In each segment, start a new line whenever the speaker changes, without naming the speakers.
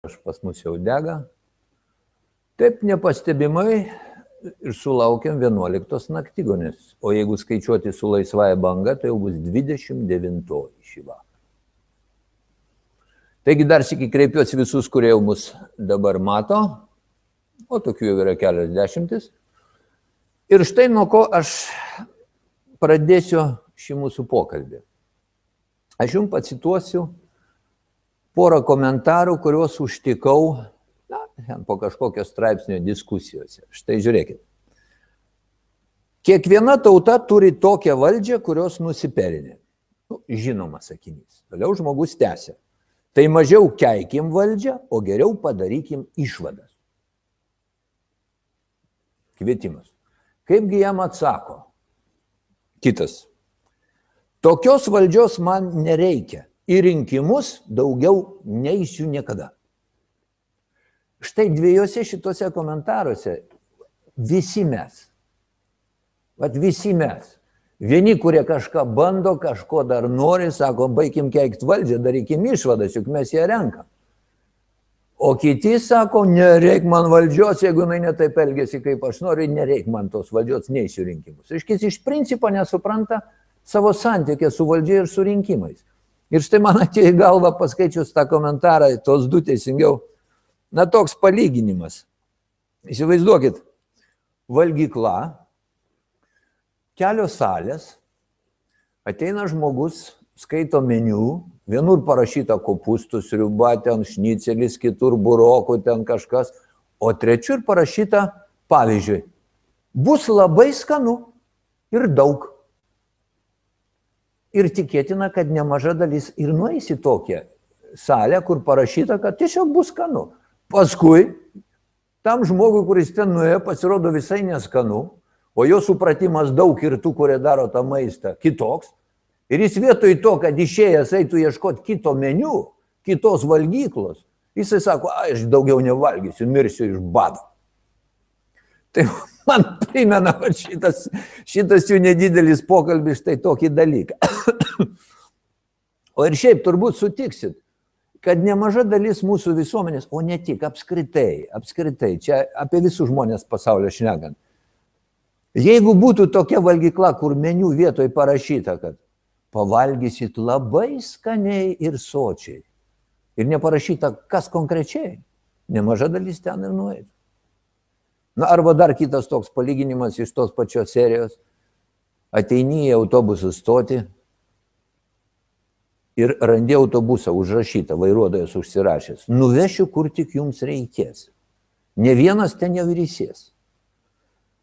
pas mus jau dega. Taip nepastebimai ir sulaukėm 11 naktigonės. O jeigu skaičiuoti su laisvąją bangą, tai jau bus 29 šį vakarą. Taigi dar sėki kreipiuosi visus, kurie jau mus dabar mato, o tokių jau yra kelios dešimtis. Ir štai nuo ko aš pradėsiu šį mūsų pokalbį. Aš jums pacituosiu porą komentarų, kuriuos užtikau na, po kažkokio straipsnio diskusijose. Štai žiūrėkit. Kiekviena tauta turi tokią valdžią, kurios nusipelnė. Nu, žinomas sakinys. Toliau žmogus tęsia. Tai mažiau keikim valdžią, o geriau padarykim išvadas. Kvietimas. Kaipgi jam atsako? Kitas. Tokios valdžios man nereikia į rinkimus daugiau neįsiu niekada. Štai dviejose šituose komentaruose visi mes. Vat visi mes. Vieni, kurie kažką bando, kažko dar nori, sako, baigim keikti valdžią, darykim išvadas, juk mes ją renkam. O kiti sako, nereik man valdžios, jeigu jinai netaip elgesi, kaip aš noriu, nereik man tos valdžios neįsiu rinkimus. Iškis iš principo nesupranta savo santykį su valdžia ir su rinkimais. Ir štai man atėjo į galvą paskaičius tą komentarą, tos du teisingiau, na toks palyginimas. Įsivaizduokit, valgykla, kelios salės, ateina žmogus, skaito meniu, vienur parašyta kopustų sriuba, ten šnicelis, kitur burokų, ten kažkas, o trečiur parašyta, pavyzdžiui, bus labai skanu ir daug. Ir tikėtina, kad nemaža dalis ir nueis į tokią salę, kur parašyta, kad tiesiog bus skanu. Paskui tam žmogui, kuris ten nuėjo, pasirodo visai neskanu, o jo supratimas daug ir tų, kurie daro tą maistą, kitoks. Ir jis vietoj to, kad išėjęs eitų ieškoti kito meniu, kitos valgyklos, jisai sako, aš daugiau nevalgysiu, mirsiu iš bado. Tai man primena šitas, šitas jų nedidelis pokalbis štai tokį dalyką. o ir šiaip turbūt sutiksit, kad nemaža dalis mūsų visuomenės, o ne tik apskritai, apskritai, čia apie visus žmonės pasaulio šnekant. Jeigu būtų tokia valgykla, kur meniu vietoj parašyta, kad pavalgysit labai skaniai ir sočiai, ir neparašyta, kas konkrečiai, nemaža dalis ten ir nuėtų. Na, arba dar kitas toks palyginimas iš tos pačios serijos. Ateini į autobusų stoti ir randi autobusą užrašytą, vairuotojas užsirašęs. Nuvešiu, kur tik jums reikės. Ne vienas ten jau įsės.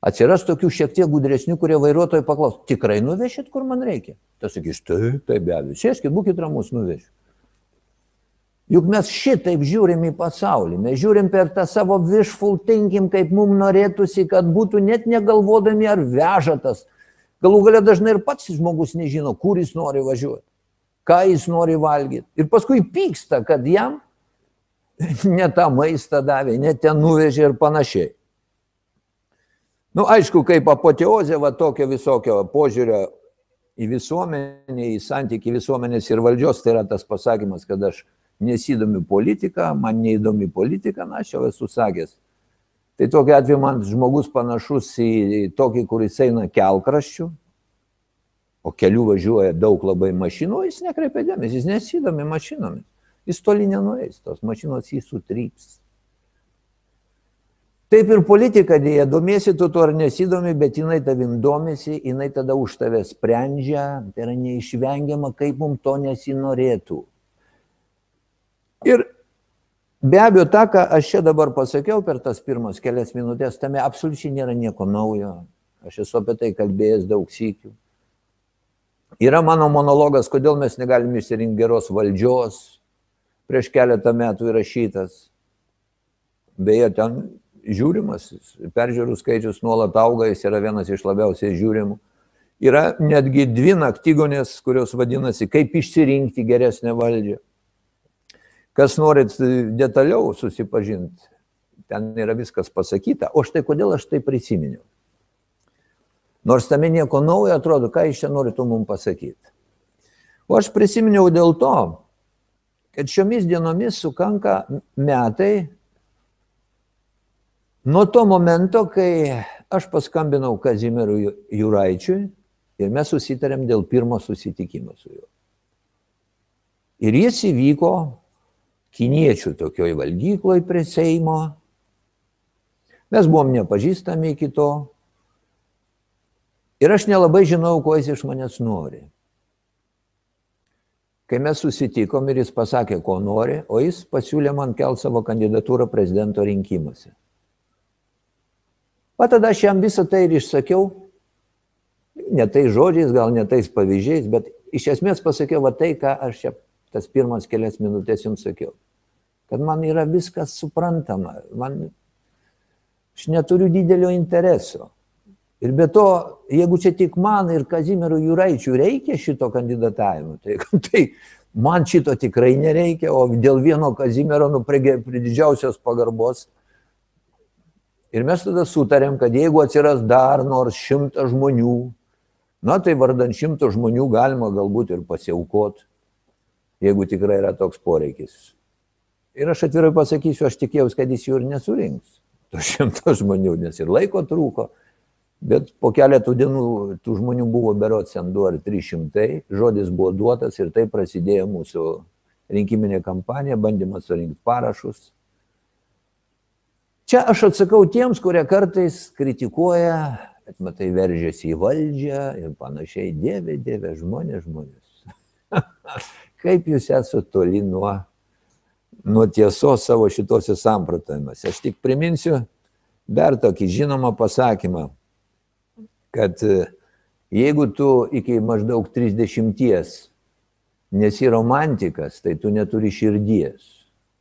Atsiras tokių šiek tiek gudresnių, kurie vairuotojai paklaus, tikrai nuvešit, kur man reikia. Tas sakys, taip, taip be abejo, sėskit, būkite ramus, nuvešiu. Juk mes šitaip žiūrim į pasaulį, mes žiūrim per tą savo wishful thinking, kaip mums norėtųsi, kad būtų net negalvodami ar vežatas. Galų galia dažnai ir pats žmogus nežino, kur jis nori važiuoti, ką jis nori valgyti. Ir paskui pyksta, kad jam ne tą maistą davė, ne ten nuvežė ir panašiai. Na, nu, aišku, kaip apoteozė va tokio visokio požiūrio į visuomenę, į santykių visuomenės ir valdžios, tai yra tas pasakymas, kad aš nesidomi politika, man neįdomi politika, na, aš jau esu sakęs. Tai tokiu atveju man žmogus panašus į tokį, kuris eina kelkraščių, o kelių važiuoja daug labai mašinų, jis nekreipia dėmesį, jis nesidomi mašinomis. Jis toli nenueis, tos mašinos jį sutryps. Taip ir politika dėja, domiesi tu to ar nesidomi, bet jinai tavim domisi, jinai tada už tave sprendžia, tai yra neišvengiama, kaip mums to nesinorėtų. Ir be abejo, tą, ką aš čia dabar pasakiau per tas pirmas kelias minutės, tame absoliučiai nėra nieko naujo. Aš esu apie tai kalbėjęs daug sykių. Yra mano monologas, kodėl mes negalime išsirinkti geros valdžios, prieš keletą metų įrašytas. Beje, ten žiūrimas, peržiūrų skaičius nuolat auga, jis yra vienas iš labiausiai žiūrimų. Yra netgi dvi naktygonės, kurios vadinasi, kaip išsirinkti geresnę valdžią. Kas norit detaliau susipažinti, ten yra viskas pasakyta. O štai kodėl aš tai prisiminiau. Nors tame nieko naujo atrodo, ką iš čia norėtų mums pasakyti. O aš prisiminiau dėl to, kad šiomis dienomis sukanka metai nuo to momento, kai aš paskambinau Kazimierui Juraičiui ir mes susitarėm dėl pirmo susitikimo su juo. Ir jis įvyko kiniečių tokioj valgykloj prie Seimo. Mes buvom nepažįstami iki to. Ir aš nelabai žinau, ko jis iš manęs nori. Kai mes susitikom ir jis pasakė, ko nori, o jis pasiūlė man kelti savo kandidatūrą prezidento rinkimuose. O tada aš jam visą tai ir išsakiau, ne tai žodžiais, gal ne tais pavyzdžiais, bet iš esmės pasakiau va tai, ką aš čia tas pirmas kelias minutės jums sakiau. Kad man yra viskas suprantama, man, aš neturiu didelio intereso. Ir be to, jeigu čia tik man ir Kazimierų Juraičių reikia šito kandidatavimo, tai, tai man šito tikrai nereikia, o dėl vieno Kazimiero, nu, prie, prie didžiausios pagarbos. Ir mes tada sutarėm, kad jeigu atsiras dar nors šimtas žmonių, na tai vardant šimto žmonių galima galbūt ir pasiaukot, jeigu tikrai yra toks poreikis. Ir aš atvirai pasakysiu, aš tikėjausi, kad jis jų ir nesurinks, to šimto žmonių, nes ir laiko trūko. Bet po keletų dienų tų žmonių buvo berots ten 2 ar 300, žodis buvo duotas ir tai prasidėjo mūsų rinkiminė kampanija, bandymas surinkti parašus. Čia aš atsakau tiems, kurie kartais kritikuoja, kad matai veržiasi į valdžią ir panašiai, dieve, dieve, žmonės, žmonės. Kaip jūs esate toli nuo, nuo tiesos savo šitose samprotavimuose. Aš tik priminsiu dar tokį žinomą pasakymą kad e, jeigu tu iki maždaug 30 nesi romantikas, tai tu neturi širdies.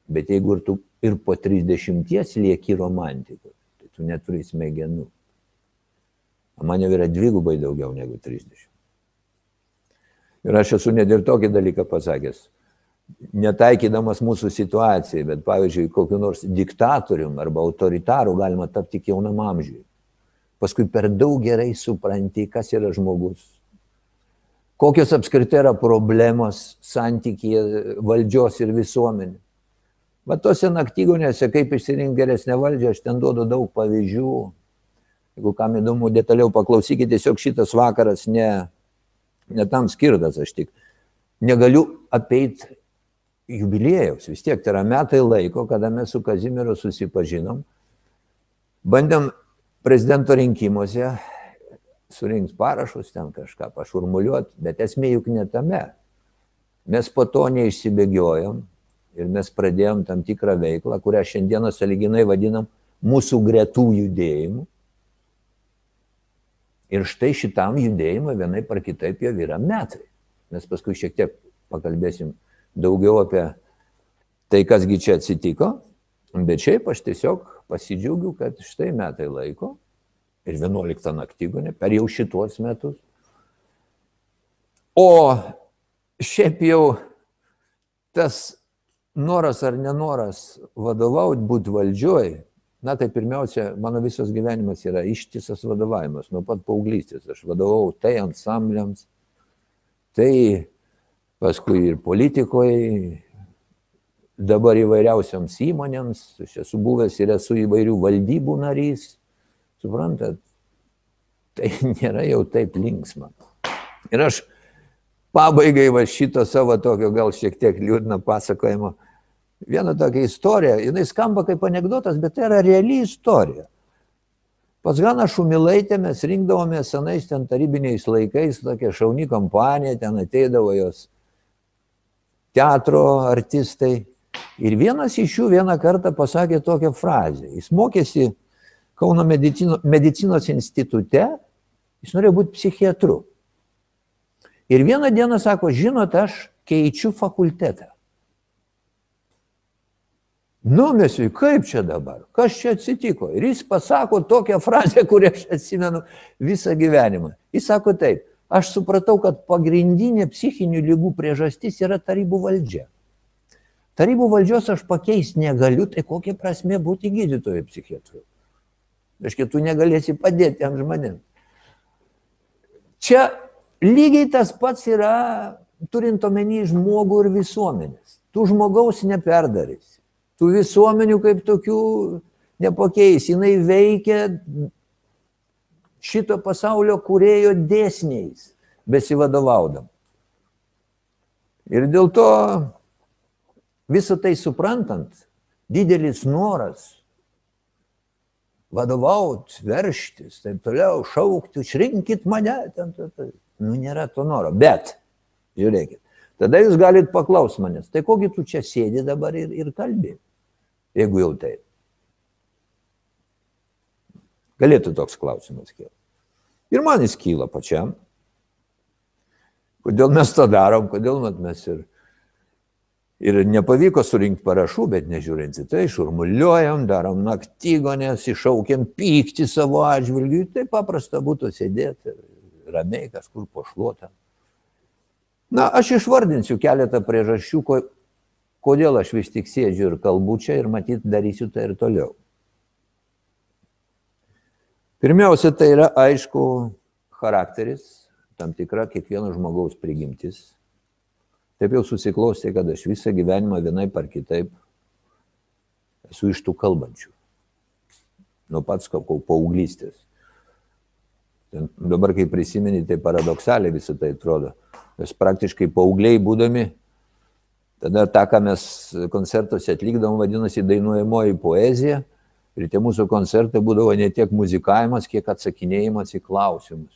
Bet jeigu ir tu ir po 30 lieki romantikas, tai tu neturi smegenų. Man jau yra dvigubai daugiau negu 30. Ir aš esu net ir tokį dalyką pasakęs. Netaikydamas mūsų situacijai, bet pavyzdžiui, kokiu nors diktatorium arba autoritaru galima tapti tik jaunam amžiui paskui per daug gerai supranti, kas yra žmogus, kokios apskritai yra problemos santykėje valdžios ir visuomenė. Va tose naktygonėse, kaip išsirinkti geresnę valdžią, aš ten duodu daug pavyzdžių. Jeigu kam įdomu, detaliau paklausykite, tiesiog šitas vakaras ne, ne tam skirtas, aš tik negaliu apeiti jubilėjaus. Vis tiek tai yra metai laiko, kada mes su Kazimiru susipažinom. Bandėm prezidento rinkimuose surinks parašus, ten kažką pašurmuliuot, bet esmė juk ne tame. Mes po to neišsibėgiojom ir mes pradėjom tam tikrą veiklą, kurią šiandieną saliginai vadinam mūsų gretų judėjimu. Ir štai šitam judėjimui vienai par kitaip jau yra metai. Mes paskui šiek tiek pakalbėsim daugiau apie tai, kasgi čia atsitiko, bet šiaip aš tiesiog pasidžiaugiu, kad štai metai laiko ir 11 naktygonė per jau šitos metus. O šiaip jau tas noras ar nenoras vadovauti, būti valdžioj, na tai pirmiausia, mano visas gyvenimas yra ištisas vadovavimas. Nuo pat paauglystės aš vadovau tai ansambliams, tai paskui ir politikoje, dabar įvairiausiams įmonėms, aš esu buvęs ir esu įvairių valdybų narys, suprantat, tai nėra jau taip linksma. Ir aš pabaigai va šito savo tokio gal šiek tiek liūdną pasakojimo, vieną tokią istoriją, jinai skamba kaip anegdotas, bet tai yra reali istorija. Pas Ganą Šumilaitę mes rinkdavome senais ten tarybiniais laikais, tokia šauni kompanija, ten ateidavo jos teatro artistai, Ir vienas iš jų vieną kartą pasakė tokią frazę. Jis mokėsi Kauno medicino, medicinos institute, jis norėjo būti psichiatru. Ir vieną dieną sako, žinot, aš keičiu fakultetą. Numesiu, kaip čia dabar, kas čia atsitiko. Ir jis pasako tokią frazę, kurią aš atsimenu visą gyvenimą. Jis sako taip, aš supratau, kad pagrindinė psichinių lygų priežastis yra tarybų valdžia. Tarybų valdžios aš pakeisti negaliu, tai kokia prasme būti gydytoju psichiatru? Aiškiai, tu negalėsi padėti tiem žmonėms. Čia lygiai tas pats yra, turint omeny žmogų ir visuomenės. Tu žmogaus neperdarysi. Tu visuomenių kaip tokių nepakeisi. Jis veikia šito pasaulio kurėjo dėsniais besivadovaudam. Ir dėl to visą tai suprantant, didelis noras vadovaut, verštis, taip toliau, šaukti, išrinkit mane, ten, ten, ten. nu nėra to noro. Bet, žiūrėkit, tada jūs galite paklausti manęs, tai kogi tu čia sėdi dabar ir, ir kalbi, jeigu jau taip. Galėtų toks klausimas kilti. Ir man jis kyla pačiam. Kodėl mes tą darom, kodėl mes ir, ir nepavyko surinkti parašų, bet nežiūrint į tai, šurmuliuojam, darom naktygonės, iššaukiam pyktį savo atžvilgių. Tai paprasta būtų sėdėti ramiai kažkur pošluotą. Na, aš išvardinsiu keletą priežasčių, kodėl aš vis tik sėdžiu ir kalbu čia ir matyt darysiu tai ir toliau. Pirmiausia, tai yra aišku charakteris, tam tikra kiekvieno žmogaus prigimtis. Taip jau susiklostė, kad aš visą gyvenimą vienai par kitaip esu iš tų kalbančių. Nuo pats kaip paauglystės. Dabar, kai prisimeni, tai paradoksaliai visą tai atrodo. Mes praktiškai paaugliai būdami, tada tą, ką mes koncertuose atlikdavom, vadinasi dainuojamoji poezija Ir tie mūsų koncertai būdavo ne tiek muzikavimas, kiek atsakinėjimas į klausimus.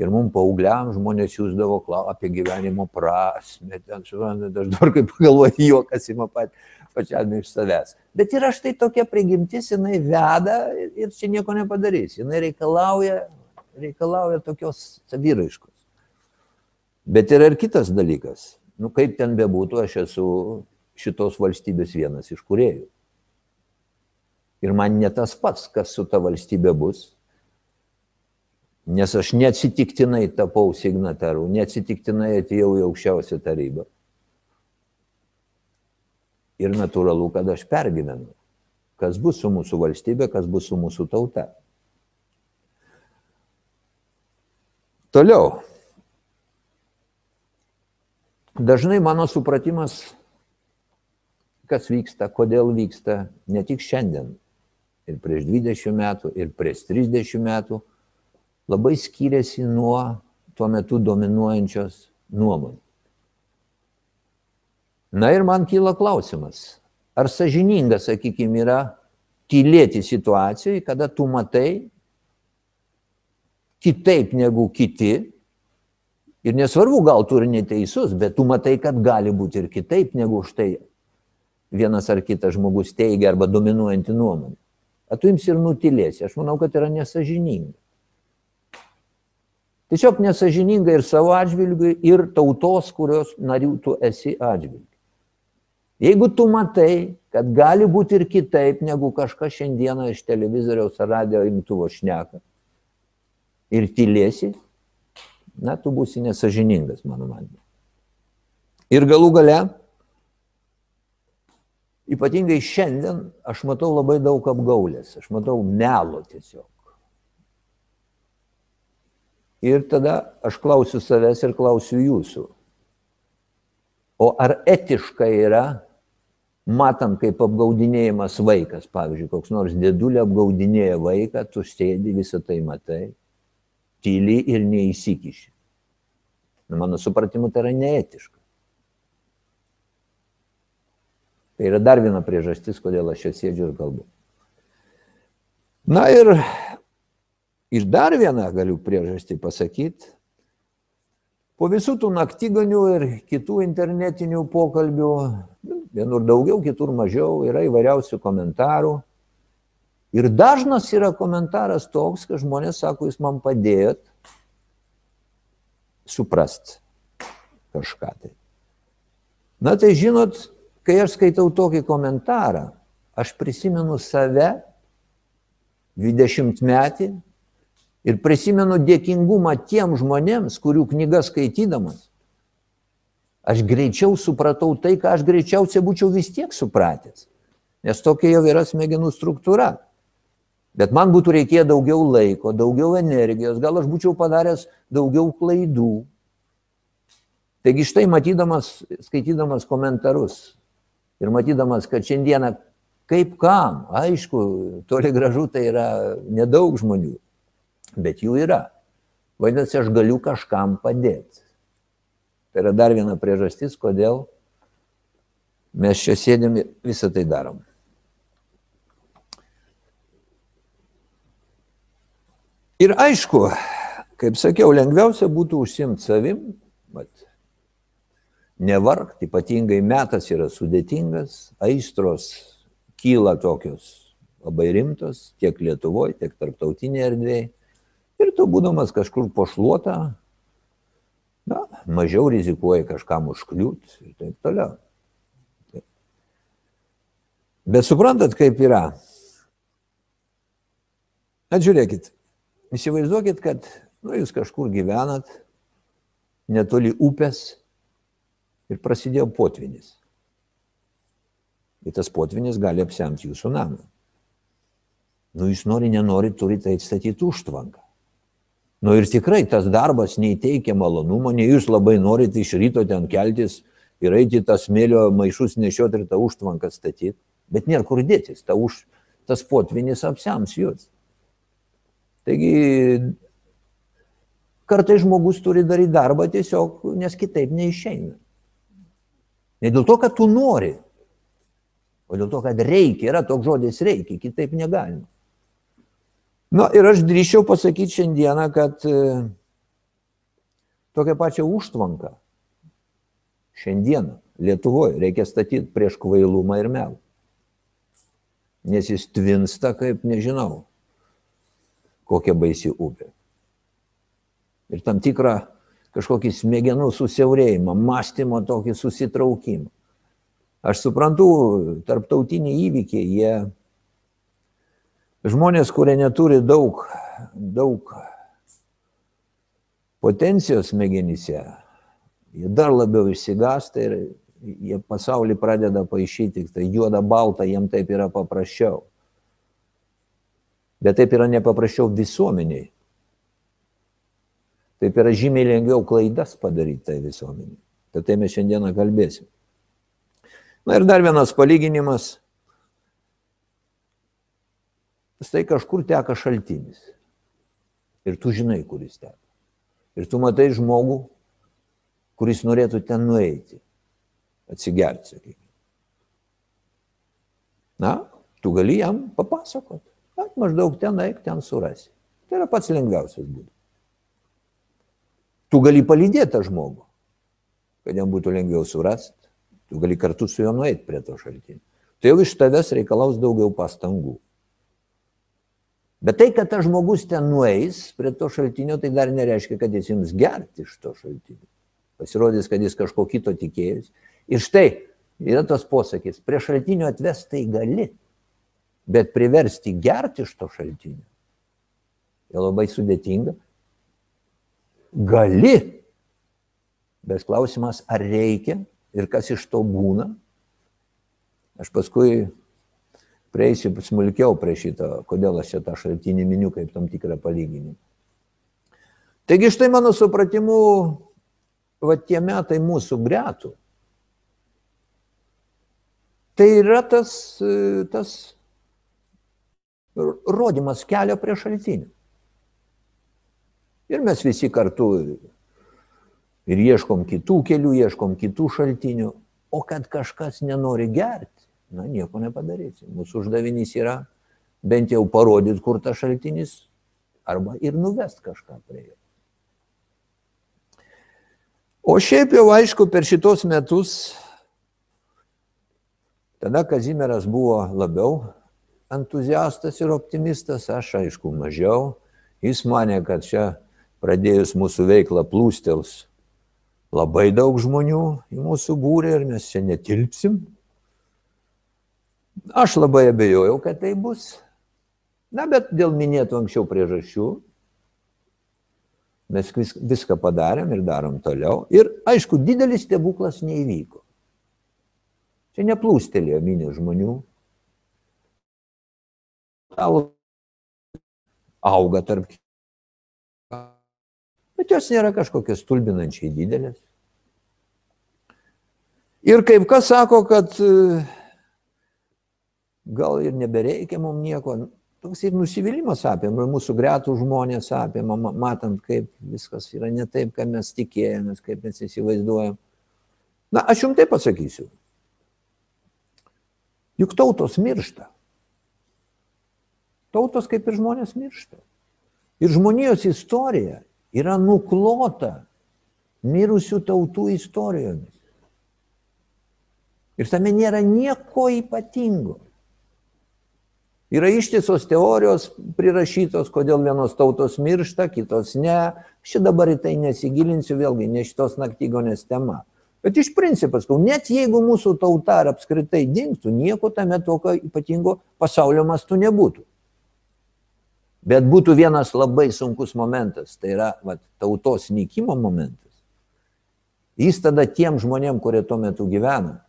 Ir mums paaugliam žmonės jūsdavo apie gyvenimo prasme. Ten, aš dabar kaip galvoju, juokas ima pat, pačiam iš savęs. Bet yra štai tokia prigimtis, jinai veda ir čia nieko nepadarys. Jinai reikalauja, reikalauja tokios saviraiškos. Bet yra ir kitas dalykas. Nu, kaip ten bebūtų, aš esu šitos valstybės vienas iš kuriejų. Ir man ne tas pats, kas su ta valstybė bus, nes aš neatsitiktinai tapau signataru, neatsitiktinai atėjau į aukščiausią tarybą. Ir natūralu, kad aš pergyvenu, kas bus su mūsų valstybė, kas bus su mūsų tauta. Toliau. Dažnai mano supratimas, kas vyksta, kodėl vyksta, ne tik šiandien, ir prieš 20 metų, ir prieš 30 metų labai skiriasi nuo tuo metu dominuojančios nuomonės. Na ir man kyla klausimas, ar sažininga, sakykime, yra tylėti situacijoje, kada tu matai kitaip negu kiti ir nesvarbu, gal tu ir neteisus, bet tu matai, kad gali būti ir kitaip negu štai vienas ar kitas žmogus teigia arba dominuojanti nuomonė o tu imsi ir nutilėsi. Aš manau, kad yra nesažininga. Tiesiog nesažininga ir savo atžvilgiu, ir tautos, kurios narių tu esi atžvilgiu. Jeigu tu matai, kad gali būti ir kitaip, negu kažkas šiandieną iš televizoriaus ar radio imtuvo šneka, ir tylėsi, na, tu būsi nesažiningas, mano manimu. Ir galų gale, Ypatingai šiandien aš matau labai daug apgaulės, aš matau melo tiesiog. Ir tada aš klausiu savęs ir klausiu jūsų. O ar etiška yra, matant, kaip apgaudinėjimas vaikas, pavyzdžiui, koks nors dėdulė apgaudinėja vaiką, tu sėdi visą tai matai, tyli ir neįsikiši. Nu, mano supratimu, tai yra neetiška. Tai yra dar viena priežastis, kodėl aš čia sėdžiu ir kalbu. Na ir iš dar vieną galiu priežastį pasakyti. Po visų tų naktygonių ir kitų internetinių pokalbių, vienur daugiau, kitur mažiau, yra įvairiausių komentarų. Ir dažnas yra komentaras toks, kad žmonės sako, jūs man padėjot suprast kažką tai. Na tai žinot, kai aš skaitau tokį komentarą, aš prisimenu save, 20 metį, ir prisimenu dėkingumą tiem žmonėms, kurių knygas skaitydamas, aš greičiau supratau tai, ką aš greičiausiai būčiau vis tiek supratęs. Nes tokia jau yra smegenų struktūra. Bet man būtų reikėję daugiau laiko, daugiau energijos, gal aš būčiau padaręs daugiau klaidų. Taigi štai matydamas, skaitydamas komentarus Ir matydamas, kad šiandieną kaip kam, aišku, toli gražu tai yra nedaug žmonių, bet jų yra. Vadinasi, aš galiu kažkam padėti. Tai yra dar viena priežastis, kodėl mes čia sėdėm ir visą tai darom. Ir aišku, kaip sakiau, lengviausia būtų užsimti savim, bet nevargti, ypatingai metas yra sudėtingas, aistros kyla tokios labai rimtos tiek Lietuvoje, tiek tarptautinėje erdvėje. Ir tu būdamas kažkur pošluota, na, mažiau rizikuoji kažkam užkliūti ir taip toliau. Bet suprantat, kaip yra. Atžiūrėkit, Įsivaizduokit, kad nu, jūs kažkur gyvenat, netoli upės ir prasidėjo potvinis. Ir tas potvinis gali apsemti jūsų namą. Nu, jūs nori, nenori, turite atstatyti užtvanką. Nu ir tikrai tas darbas neįteikia malonumo, nei jūs labai norite iš ryto ten keltis ir eiti tą smėlio maišus nešioti ir tą užtvanką statyti, bet nėra kur dėtis, ta už, tas potvinis apsems jūs. Taigi kartai žmogus turi daryti darbą tiesiog, nes kitaip neišeina. Ne dėl to, kad tu nori, o dėl to, kad reikia, yra toks žodis reikia, kitaip negalima. Na ir aš drįšiau pasakyti šiandieną, kad e, tokią pačią užtvanką šiandieną Lietuvoje reikia statyti prieš kvailumą ir melą. Nes jis tvinsta kaip, nežinau, kokia baisi upė. Ir tam tikrą kažkokį smegenų susiaurėjimą, mąstymo tokį susitraukimą. Aš suprantu, tarptautiniai įvykiai, jie žmonės, kurie neturi daug, daug potencijos smegenyse, jie dar labiau išsigasta ir jie pasaulį pradeda paaišyti, tai juoda balta, jiem taip yra paprasčiau. Bet taip yra nepaprasčiau visuomeniai. Taip yra žymiai lengviau klaidas padaryti tai visuomeniai. Apie tai mes šiandieną kalbėsim. Na ir dar vienas palyginimas. Štai kažkur teka šaltinis. Ir tu žinai, kuris teka. Ir tu matai žmogų, kuris norėtų ten nueiti. Atsigerti, sakykime. Na, tu gali jam papasakoti. At maždaug ten eik, ten surasi. Tai yra pats lengviausias būdas. Tu gali palydėti tą žmogų, kad jam būtų lengviau surasti. Tu gali kartu su juo nueiti prie to šaltinio. Tai jau iš tavęs reikalaus daugiau pastangų. Bet tai, kad tas žmogus ten nueis prie to šaltinio, tai dar nereiškia, kad jis jums gerti iš to šaltinio. Pasirodys, kad jis kažko kito tikėjus. Ir štai yra tas posakis, prie šaltinio atvestai gali. Bet priversti gerti iš to šaltinio, tai labai sudėtinga. Gali, bet klausimas, ar reikia ir kas iš to būna. Aš paskui prieisiu smulkiau prie šito, kodėl aš čia tą šaltinį miniu kaip tam tikrą palyginimą. Taigi štai mano supratimu, va tie metai mūsų gretų. Tai yra tas, tas rodimas kelio prie šaltinių. Ir mes visi kartu ir ieškom kitų kelių, ieškom kitų šaltinių, o kad kažkas nenori gerti, na nieko nepadarysi. Mūsų uždavinys yra bent jau parodyti, kur tas šaltinis, arba ir nuvest kažką prie jo. O šiaip jau aišku, per šitos metus, tada Kazimieras buvo labiau entuziastas ir optimistas, aš aišku mažiau. Jis mane, kad čia pradėjus mūsų veiklą plūstels labai daug žmonių į mūsų būrį ir mes čia netilpsim. Aš labai abejojau, kad tai bus. Na, bet dėl minėtų anksčiau priežasčių mes vis, viską padarėm ir darom toliau. Ir aišku, didelis stebuklas neįvyko. Čia neplūstelėjo minė žmonių, auga tarp Bet jos nėra kažkokios stulbinančiai didelės. Ir kaip kas sako, kad e, gal ir nebereikia mums nieko, toks ir nusivylimas apima, mūsų gretų žmonės apima, matant, kaip viskas yra ne taip, kaip mes tikėjomės, kaip mes įsivaizduojam. Na, aš jums taip pasakysiu. Juk tautos miršta. Tautos kaip ir žmonės miršta. Ir žmonijos istorija yra nuklota mirusių tautų istorijomis. Ir tame nėra nieko ypatingo. Yra ištisos teorijos prirašytos, kodėl vienos tautos miršta, kitos ne. Aš dabar į tai nesigilinsiu, vėlgi ne šitos naktygonės tema. Bet iš principas, net jeigu mūsų tauta ar apskritai dinktų, nieko tame tokio ypatingo pasaulio mastu nebūtų. Bet būtų vienas labai sunkus momentas, tai yra va, tautos nykimo momentas. Jis tada tiem žmonėm, kurie tuo metu gyvena,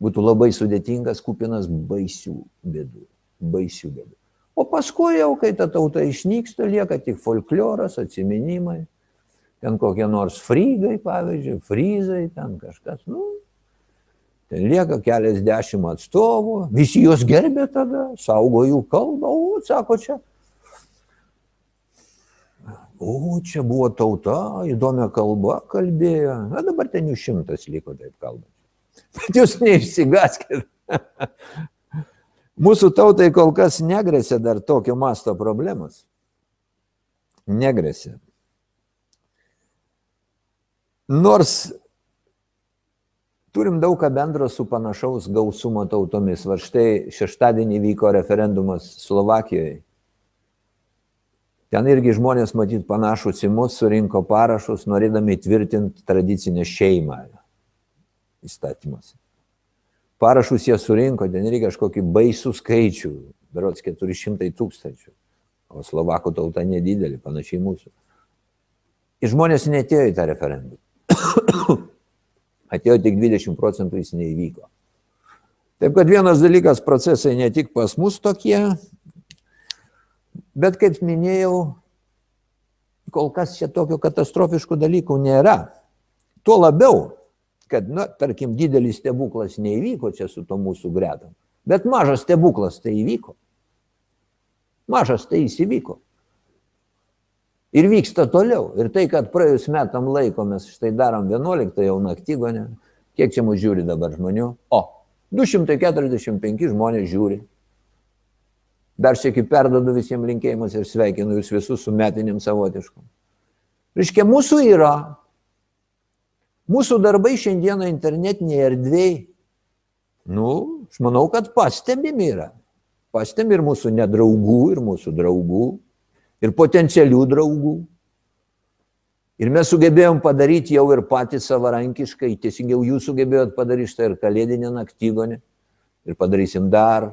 būtų labai sudėtingas, kupinas baisių bėdų. Baisių bėdų. O paskui jau, kai ta tauta išnyksta, lieka tik folkloras, atsiminimai, ten kokie nors frygai, pavyzdžiui, fryzai, ten kažkas, nu, ten lieka keliasdešimt atstovų, visi juos gerbė tada, saugo jų kalbą, o, sako, čia O, čia buvo tauta, įdomia kalba kalbėjo. Na dabar ten jų šimtas liko taip kalbant. Bet jūs neišsigaskit. Mūsų tautai kol kas negresia dar tokio masto problemas. Negresia. Nors turim daug ką bendro su panašaus gausumo tautomis. Va štai šeštadienį vyko referendumas Slovakijoje. Ten irgi žmonės, matyt, panašus į mus, surinko parašus, norėdami tvirtinti tradicinę šeimą įstatymuose. Parašus jie surinko, ten reikia kažkokį baisų skaičių, berots 400 tūkstančių, o Slovakų tauta nedidelė, panašiai mūsų. Ir žmonės netėjo į tą referendumą. Atėjo tik 20 procentų, jis neįvyko. Taip kad vienas dalykas, procesai ne tik pas mus tokie, Bet kaip minėjau, kol kas čia tokio katastrofiškų dalykų nėra. Tuo labiau, kad, na, tarkim, didelis stebuklas neįvyko čia su to mūsų gretom, bet mažas stebuklas tai įvyko. Mažas tai įsivyko. Ir vyksta toliau. Ir tai, kad praėjus metam laiko mes štai darom 11 jau naktygonę, kiek čia mūsų žiūri dabar žmonių? O, 245 žmonės žiūri. Dar šiek tiek perdodu visiems linkėjimus ir sveikinu jūs visus su metinėm savotiškom. Reiškia, mūsų yra, mūsų darbai šiandieną internetinėje erdvėje, nu, aš manau, kad pastebimi yra. Pastebimi ir mūsų nedraugų, ir mūsų draugų, ir potencialių draugų. Ir mes sugebėjom padaryti jau ir patys savarankiškai, teisingiau jūs sugebėjot padaryti štai ir kalėdinę naktygonę, ir padarysim dar,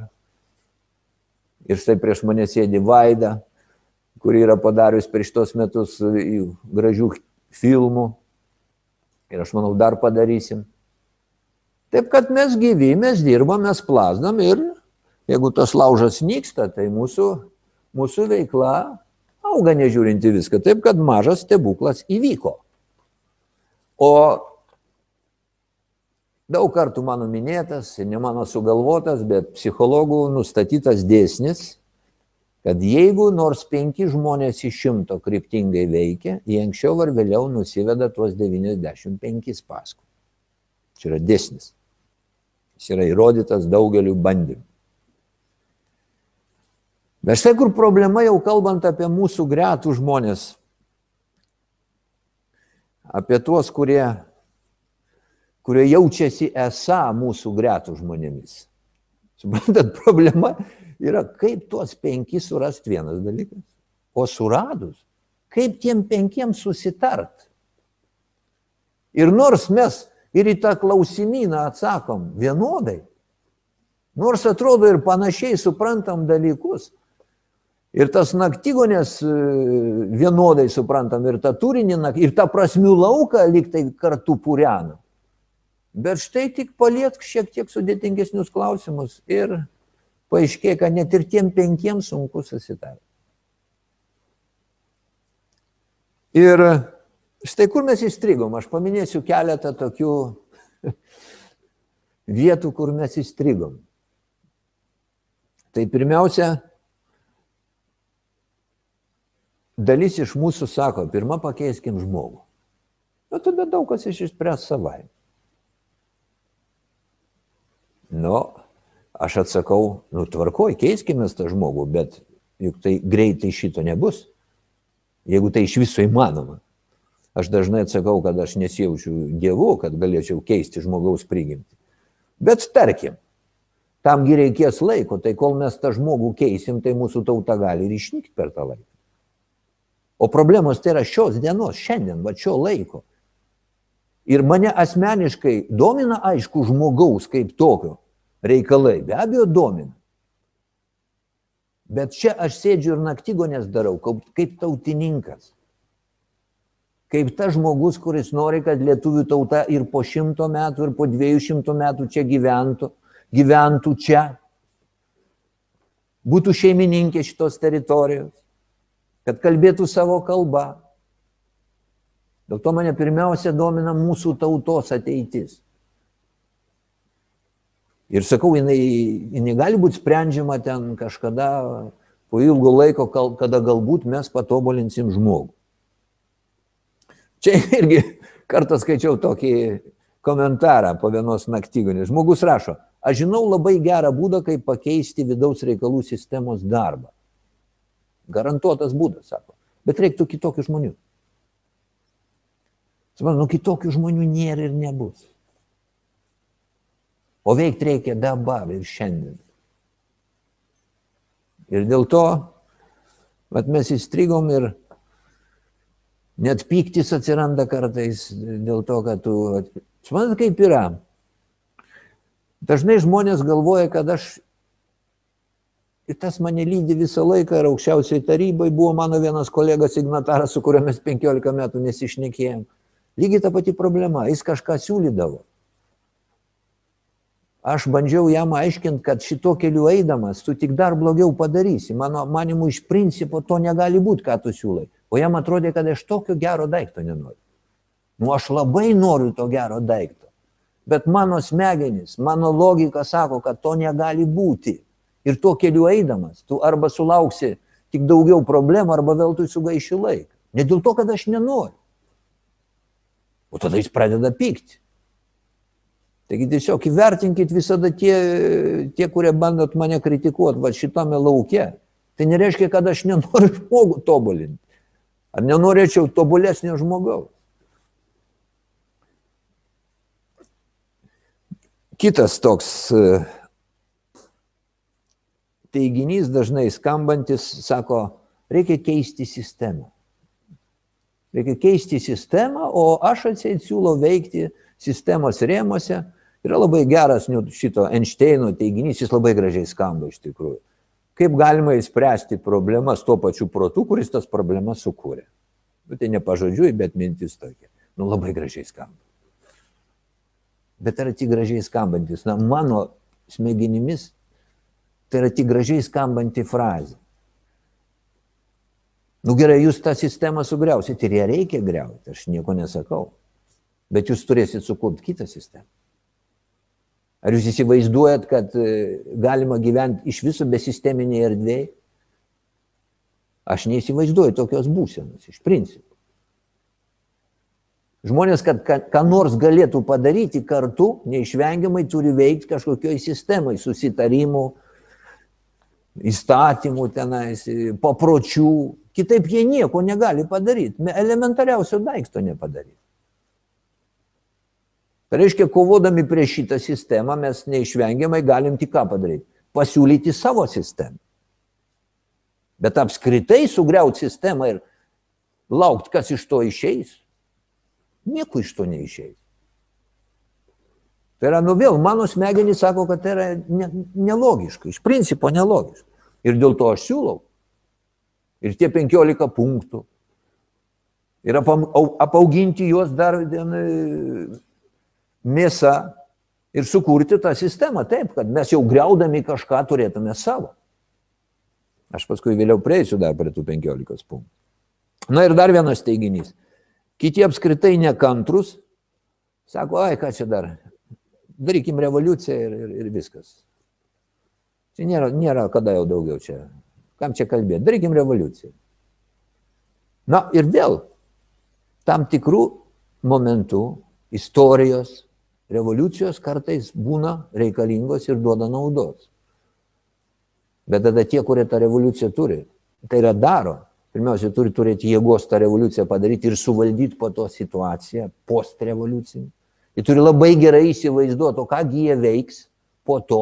Ir štai prieš mane sėdi Vaida, kuri yra padarius prieš tos metus gražių filmų. Ir aš manau, dar padarysim. Taip kad mes gyvi, mes dirbam, mes plasdam ir jeigu tas laužas nyksta, tai mūsų, mūsų veikla auga nežiūrinti viską. Taip kad mažas stebuklas įvyko. O daug kartų mano minėtas, ne mano sugalvotas, bet psichologų nustatytas dėsnis, kad jeigu nors penki žmonės iš šimto kryptingai veikia, jie anksčiau ar vėliau nusiveda tuos 95 paskui. Čia yra dėsnis. Jis yra įrodytas daugeliu bandymų. Bet štai kur problema jau kalbant apie mūsų gretų žmonės, apie tuos, kurie kurie jaučiasi esą mūsų gretų žmonėmis. Suprantat, problema yra, kaip tuos penkis surasti vienas dalykas. O suradus, kaip tiem penkiems susitart. Ir nors mes ir į tą klausimyną atsakom vienodai, nors atrodo ir panašiai suprantam dalykus, ir tas naktygonės e, vienodai suprantam, ir tą turinį, ir tą prasmių lauką liktai kartu purenam. Bet štai tik paliek šiek tiek sudėtingesnius klausimus ir paaiškėja, kad net ir tiem penkiems sunku susitarti. Ir štai kur mes įstrigom, aš paminėsiu keletą tokių vietų, kur mes įstrigom. Tai pirmiausia, dalis iš mūsų sako, pirmą pakeiskim žmogų. Na, tada daug kas išspręs savai. Nu, aš atsakau, nu tvarkoj, keiskime tą žmogų, bet juk tai greitai šito nebus, jeigu tai iš viso įmanoma. Aš dažnai atsakau, kad aš nesijaučiu dievu, kad galėčiau keisti žmogaus prigimtį. Bet tarkim, tamgi reikės laiko, tai kol mes tą žmogų keisim, tai mūsų tauta gali ir išnykti per tą laiką. O problemos tai yra šios dienos, šiandien, va šio laiko. Ir mane asmeniškai domina, aišku, žmogaus kaip tokio reikalai, be abejo, domina. Bet čia aš sėdžiu ir naktygonės darau, kaip, tautininkas. Kaip tas žmogus, kuris nori, kad lietuvių tauta ir po šimto metų, ir po dviejų šimtų metų čia gyventų, gyventų čia, būtų šeimininkė šitos teritorijos, kad kalbėtų savo kalbą. Dėl to mane pirmiausia domina mūsų tautos ateitis. Ir sakau, jinai, jinai gali būti sprendžiama ten kažkada po ilgo laiko, kada galbūt mes patobulinsim žmogų. Čia irgi kartą skaičiau tokį komentarą po vienos naktygonės. Žmogus rašo, aš žinau labai gerą būdą, kaip pakeisti vidaus reikalų sistemos darbą. Garantuotas būdas, sako. Bet reiktų kitokių žmonių. Suprantu, nu kitokių žmonių nėra ir nebus. O veikti reikia dabar ir šiandien. Ir dėl to, vat mes įstrigom ir net pyktis atsiranda kartais dėl to, kad tu... Suprantat, kaip yra. Dažnai žmonės galvoja, kad aš... Ir tas mane lydi visą laiką ir aukščiausiai tarybai buvo mano vienas kolegas signataras, su kuriuo mes 15 metų nesišnekėjom. Lygiai ta pati problema, jis kažką siūlydavo aš bandžiau jam aiškinti, kad šito keliu eidamas tu tik dar blogiau padarysi. Mano manimu, iš principo to negali būti, ką tu siūlai. O jam atrodė, kad aš tokio gero daikto nenoriu. Nu, aš labai noriu to gero daikto. Bet mano smegenys, mano logika sako, kad to negali būti. Ir tuo keliu eidamas, tu arba sulauksi tik daugiau problemų, arba vėl tu sugaiši laiką. Ne dėl to, kad aš nenoriu. O tada jis pradeda pykti. Taigi tiesiog įvertinkit visada tie, tie kurie bandot mane kritikuoti, va šitame lauke. Tai nereiškia, kad aš nenoriu žmogų tobulinti. Ar nenorėčiau tobulesnio žmogaus. Kitas toks e, teiginys dažnai skambantis, sako, reikia keisti sistemą. Reikia keisti sistemą, o aš atseit siūlau veikti sistemos rėmose yra labai geras nu, šito Einšteino teiginys, jis labai gražiai skamba iš tikrųjų. Kaip galima įspręsti problemas tuo pačiu protu, kuris tas problemas sukūrė. Nu, tai ne pažodžiui, bet mintis tokia. Nu, labai gražiai skamba. Bet yra tik gražiai skambantis. Na, mano smegenimis tai yra tik gražiai skambanti frazė. Nu gerai, jūs tą sistemą sugriausit ir ją reikia griauti, aš nieko nesakau. Bet jūs turėsit sukurti kitą sistemą. Ar jūs įsivaizduojat, kad e, galima gyventi iš viso besisteminiai erdvėjai? Aš neįsivaizduoju tokios būsenos, iš principo. Žmonės, kad ką nors galėtų padaryti kartu, neišvengiamai turi veikti kažkokioj sistemai, susitarimų, įstatymų tenais, papročių. Kitaip jie nieko negali padaryti, elementariausio daikto nepadaryti. Tai reiškia, kovodami prieš šitą sistemą mes neišvengiamai galim tik ką padaryti? Pasiūlyti savo sistemą. Bet apskritai sugriauti sistemą ir laukti, kas iš to išeis, nieko iš to neišeis. Tai yra, nu vėl, mano smegenys sako, kad tai yra ne, nelogiška, iš principo nelogiška. Ir dėl to aš siūlau. Ir tie 15 punktų. Ir apauginti juos dar mėsa ir sukurti tą sistemą taip, kad mes jau greudami kažką turėtume savo. Aš paskui vėliau prieisiu dar prie tų 15 punktų. Na ir dar vienas teiginys. Kiti apskritai nekantrus, sako, ai, ką čia dar, darykim revoliuciją ir, ir, ir viskas. Čia nėra, nėra kada jau daugiau čia. Kam čia kalbėti? Darykim revoliuciją. Na ir vėl, tam tikrų momentų istorijos revoliucijos kartais būna reikalingos ir duoda naudos. Bet tada tie, kurie tą revoliuciją turi, tai yra daro. Pirmiausia, turi turėti jėgos tą revoliuciją padaryti ir suvaldyti po to situaciją, post-revoliucinį. Jie turi labai gerai įsivaizduoti, o kągi jie veiks po to.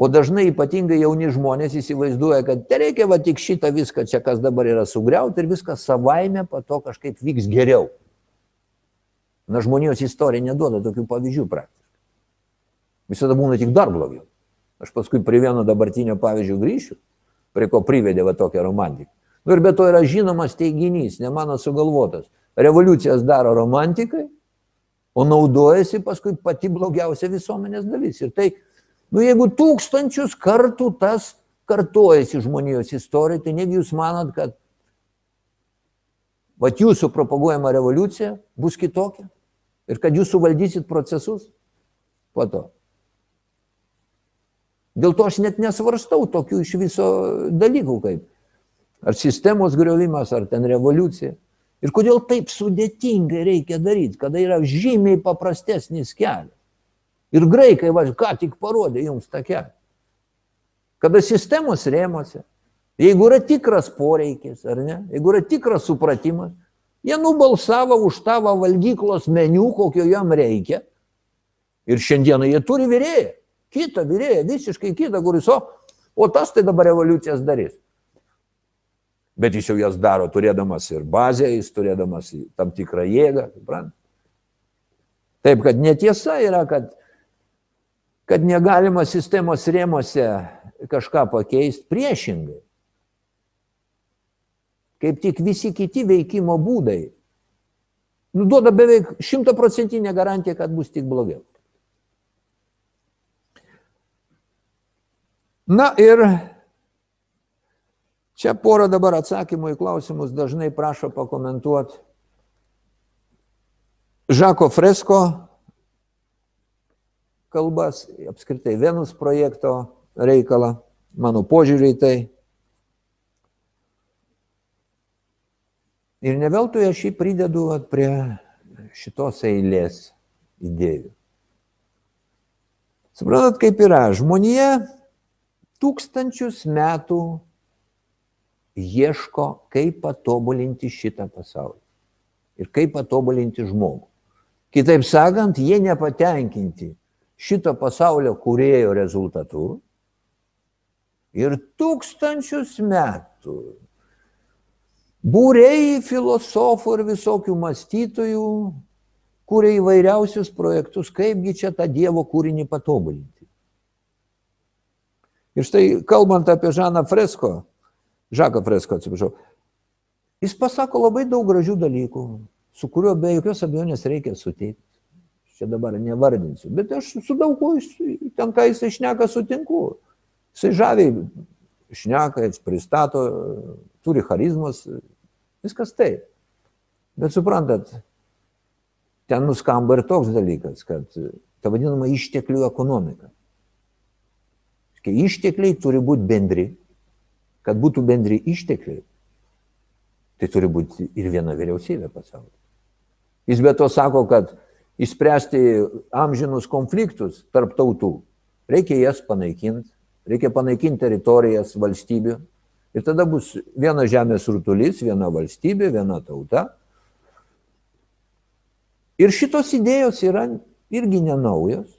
O dažnai ypatingai jauni žmonės įsivaizduoja, kad te reikia va tik šitą viską čia, kas dabar yra sugriauti ir viskas savaime po to kažkaip vyks geriau. Na, žmonijos istorija neduoda tokių pavyzdžių praktiškai. Visada būna tik dar blogiau. Aš paskui prie vieno dabartinio pavyzdžio grįšiu, prie ko privedė va tokią romantiką. Nu ir be to yra žinomas teiginys, ne mano sugalvotas. Revoliucijas daro romantikai, o naudojasi paskui pati blogiausia visuomenės dalis. Ir tai, nu jeigu tūkstančius kartų tas kartojasi žmonijos istorijoje, tai negi jūs manot, kad vat jūsų propaguojama revoliucija bus kitokia ir kad jūs suvaldysit procesus po to. Dėl to aš net nesvarstau tokių iš viso dalykų kaip ar sistemos griovimas, ar ten revoliucija. Ir kodėl taip sudėtingai reikia daryti, kada yra žymiai paprastesnis kelias. Ir graikai, va, ką tik parodė jums tą kelią. Kada sistemos rėmose, jeigu yra tikras poreikis, ar ne, jeigu yra tikras supratimas, jie nubalsavo už tavo valgyklos meniu, kokio jam reikia. Ir šiandieną jie turi vyrėją kitą vyrėją, visiškai kitą, kuris, o, o tas tai dabar revoliucijas darys. Bet jis jau jas daro turėdamas ir bazę, jis turėdamas tam tikrą jėgą, suprant? Taip, kad netiesa yra, kad, kad negalima sistemos rėmose kažką pakeisti priešingai. Kaip tik visi kiti veikimo būdai nu, duoda beveik šimtaprocentinę garantiją, kad bus tik blogiau. Na ir čia porą dabar atsakymų į klausimus dažnai prašo pakomentuoti. Žako Fresko kalbas, apskritai Venus projekto reikalą, mano požiūrį į tai. Ir ne veltui aš jį pridedu prie šitos eilės idėjų. Suprantat, kaip yra. Žmonija tūkstančius metų ieško, kaip patobulinti šitą pasaulį ir kaip patobulinti žmogų. Kitaip sakant, jie nepatenkinti šito pasaulio kūrėjo rezultatu ir tūkstančius metų būrėjai filosofų ir visokių mąstytojų kūrė įvairiausius projektus, kaipgi čia tą Dievo kūrinį patobulinti. Ir štai kalbant apie Žaną Fresko, Žaką Fresko, atsiprašau, jis pasako labai daug gražių dalykų, su kuriuo be jokios abejonės reikia suteikti. Čia dabar nevardinsiu, bet aš su daug kuo ten, ką jisai šneka, sutinku. Jisai žaviai šneka, jis pristato, turi charizmas, viskas taip. Bet suprantat, ten nuskamba ir toks dalykas, kad ta vadinama išteklių ekonomika. Ištekliai turi būti bendri, kad būtų bendri ištekliai, tai turi būti ir viena vyriausybė pasaulyje. Jis be to sako, kad išspręsti amžinus konfliktus tarp tautų, reikia jas panaikinti, reikia panaikinti teritorijas valstybių ir tada bus viena žemės rutulys, viena valstybė, viena tauta. Ir šitos idėjos yra irgi nenaujos.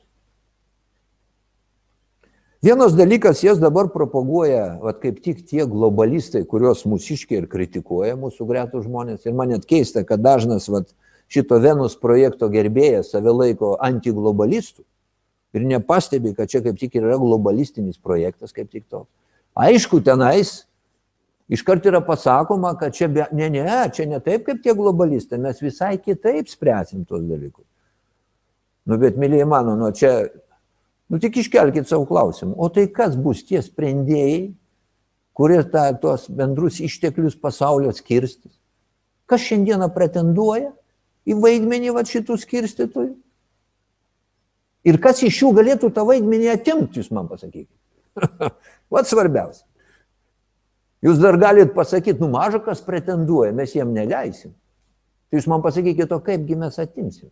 Vienas dalykas, jas dabar propaguoja, vat, kaip tik tie globalistai, kuriuos mūsiškiai ir kritikuoja mūsų gretų žmonės. Ir man net keista, kad dažnas vat, šito Venus projekto gerbėjas save laiko antiglobalistų ir nepastebi, kad čia kaip tik yra globalistinis projektas, kaip tik toks. Aišku, tenais iškart yra pasakoma, kad čia, be, ne, ne, čia ne taip kaip tie globalistai, mes visai kitaip spręsim tuos dalykus. Nu, bet, mylėjai mano, nu, čia Nu tik iškelkite savo klausimą, o tai kas bus tie sprendėjai, kurie ta, tuos bendrus išteklius pasaulio skirstis? Kas šiandieną pretenduoja į vaidmenį va šitų skirstytojų? Ir kas iš jų galėtų tą vaidmenį atimti, jūs man pasakykite. Vat svarbiausia. Jūs dar galit pasakyti, nu maža kas pretenduoja, mes jiem neleisim. Tai jūs man pasakykite, o kaipgi mes atimsim.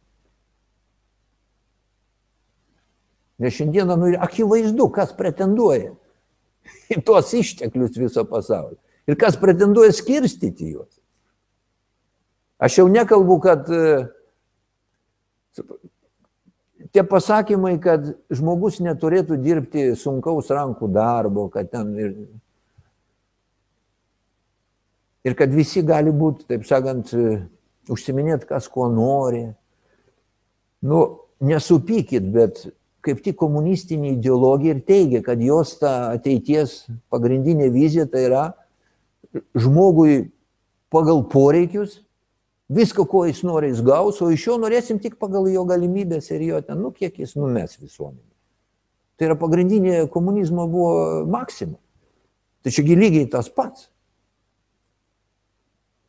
Nes šiandieną, nu, akivaizdu, kas pretenduoja į tuos išteklius viso pasaulio. Ir kas pretenduoja skirstyti juos. Aš jau nekalbu, kad tie pasakymai, kad žmogus neturėtų dirbti sunkaus rankų darbo, kad ten ir, ir kad visi gali būti, taip sakant, užsiminėti, kas ko nori. Nu, nesupykit, bet kaip tik komunistinė ideologija ir teigia, kad jos ta ateities pagrindinė vizija tai yra žmogui pagal poreikius Viską, ko jis nori, jis gaus, o iš jo norėsim tik pagal jo galimybės ir jo ten, nu, kiek jis numes visuomenį. Tai yra pagrindinė komunizmo buvo maksima. Tai čiagi lygiai tas pats.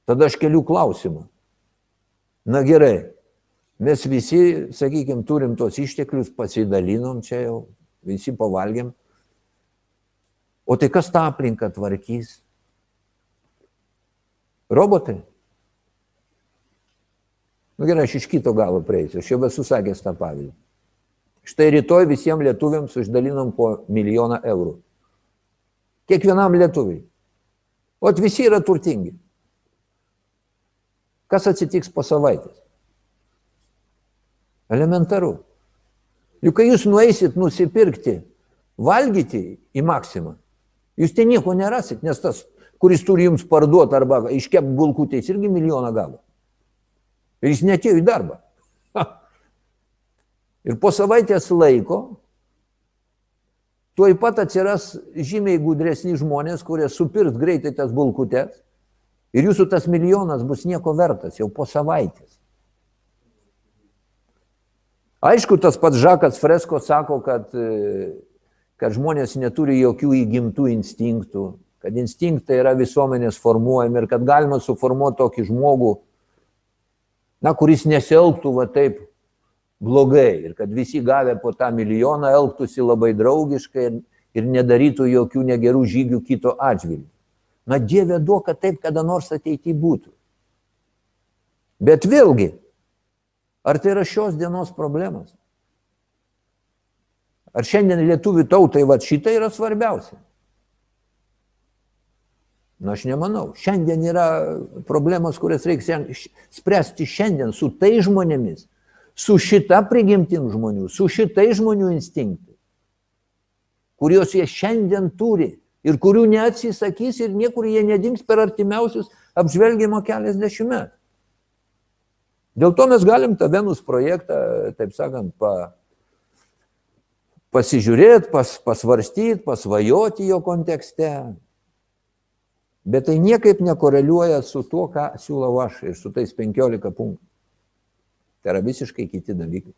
Tada aš keliu klausimą. Na gerai, mes visi, sakykime, turim tos išteklius, pasidalinom čia jau, visi pavalgėm. O tai kas tą aplinką tvarkys? Robotai. Nu gerai, aš iš kito galo prieisiu, aš jau esu sakęs tą pavyzdį. Štai rytoj visiems lietuviams uždalinom po milijoną eurų. Kiekvienam lietuviui. O visi yra turtingi. Kas atsitiks po savaitės? Elementaru. Juk kai jūs nueisit nusipirkti, valgyti į maksimą, jūs ten nieko nerasit, nes tas, kuris turi jums parduoti arba iškep bulkutės, irgi milijoną gavo. Ir jis netėjo į darbą. Ha. Ir po savaitės laiko tuoj pat atsiras žymiai gudresni žmonės, kurie supirks greitai tas bulkutes ir jūsų tas milijonas bus nieko vertas jau po savaitės. Aišku, tas pats Žakas Fresko sako, kad, kad žmonės neturi jokių įgimtų instinktų, kad instinktai yra visuomenės formuojami ir kad galima suformuoti tokį žmogų, na, kuris nesielgtų va taip blogai ir kad visi gavę po tą milijoną elgtųsi labai draugiškai ir, ir nedarytų jokių negerų žygių kito atžvilgių. Na, Dieve duok, kad taip kada nors ateityje būtų. Bet vėlgi, ar tai yra šios dienos problemas? Ar šiandien lietuvių tautai va šitą yra svarbiausia? Na, aš nemanau. Šiandien yra problemos, kurias reikia spręsti šiandien su tai žmonėmis, su šita prigimtim žmonių, su šitai žmonių instinktai, kuriuos jie šiandien turi ir kurių neatsisakys ir niekur jie nedings per artimiausius apžvelgimo keliasdešimt metų. Dėl to mes galim tą Venus projektą, taip sakant, pa, pasižiūrėti, pas, pasvarstyti, pasvajoti jo kontekste, Bet tai niekaip nekoreliuoja su tuo, ką siūlau aš ir su tais 15 punktų. Tai yra visiškai kiti dalykai.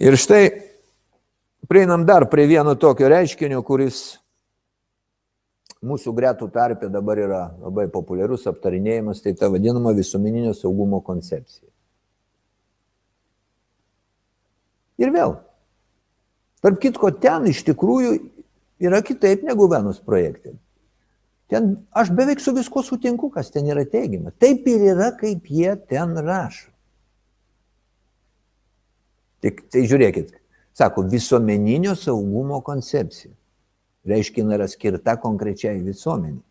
Ir štai prieinam dar prie vieno tokio reiškinio, kuris mūsų gretų tarpė dabar yra labai populiarus aptarinėjimas, tai ta vadinama visuomeninio saugumo koncepcija. Ir vėl, tarp kitko, ten iš tikrųjų yra kitaip negu Venus projekte. Ten aš beveik su viskuo sutinku, kas ten yra teigiama. Taip ir yra, kaip jie ten rašo. Tik tai žiūrėkit, sako, visuomeninio saugumo koncepcija. Reiškia, yra skirta konkrečiai visuomeniai.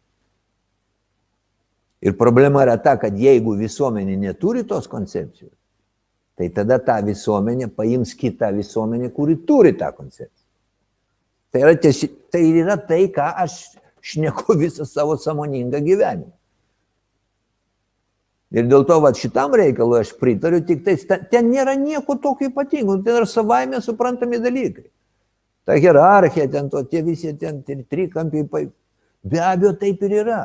Ir problema yra ta, kad jeigu visuomenė neturi tos koncepcijos, tai tada tą visuomenę paims kitą visuomenę, kuri turi tą koncepciją. Tai yra, tiesi, tai yra tai, ką aš šneku visą savo samoningą gyvenimą. Ir dėl to va, šitam reikalui aš pritariu, tik tai ten nėra nieko tokio ypatingo, ten yra savaime suprantami dalykai. Ta hierarchija, ten to, tie visi ten trikampiai, be abejo taip ir yra.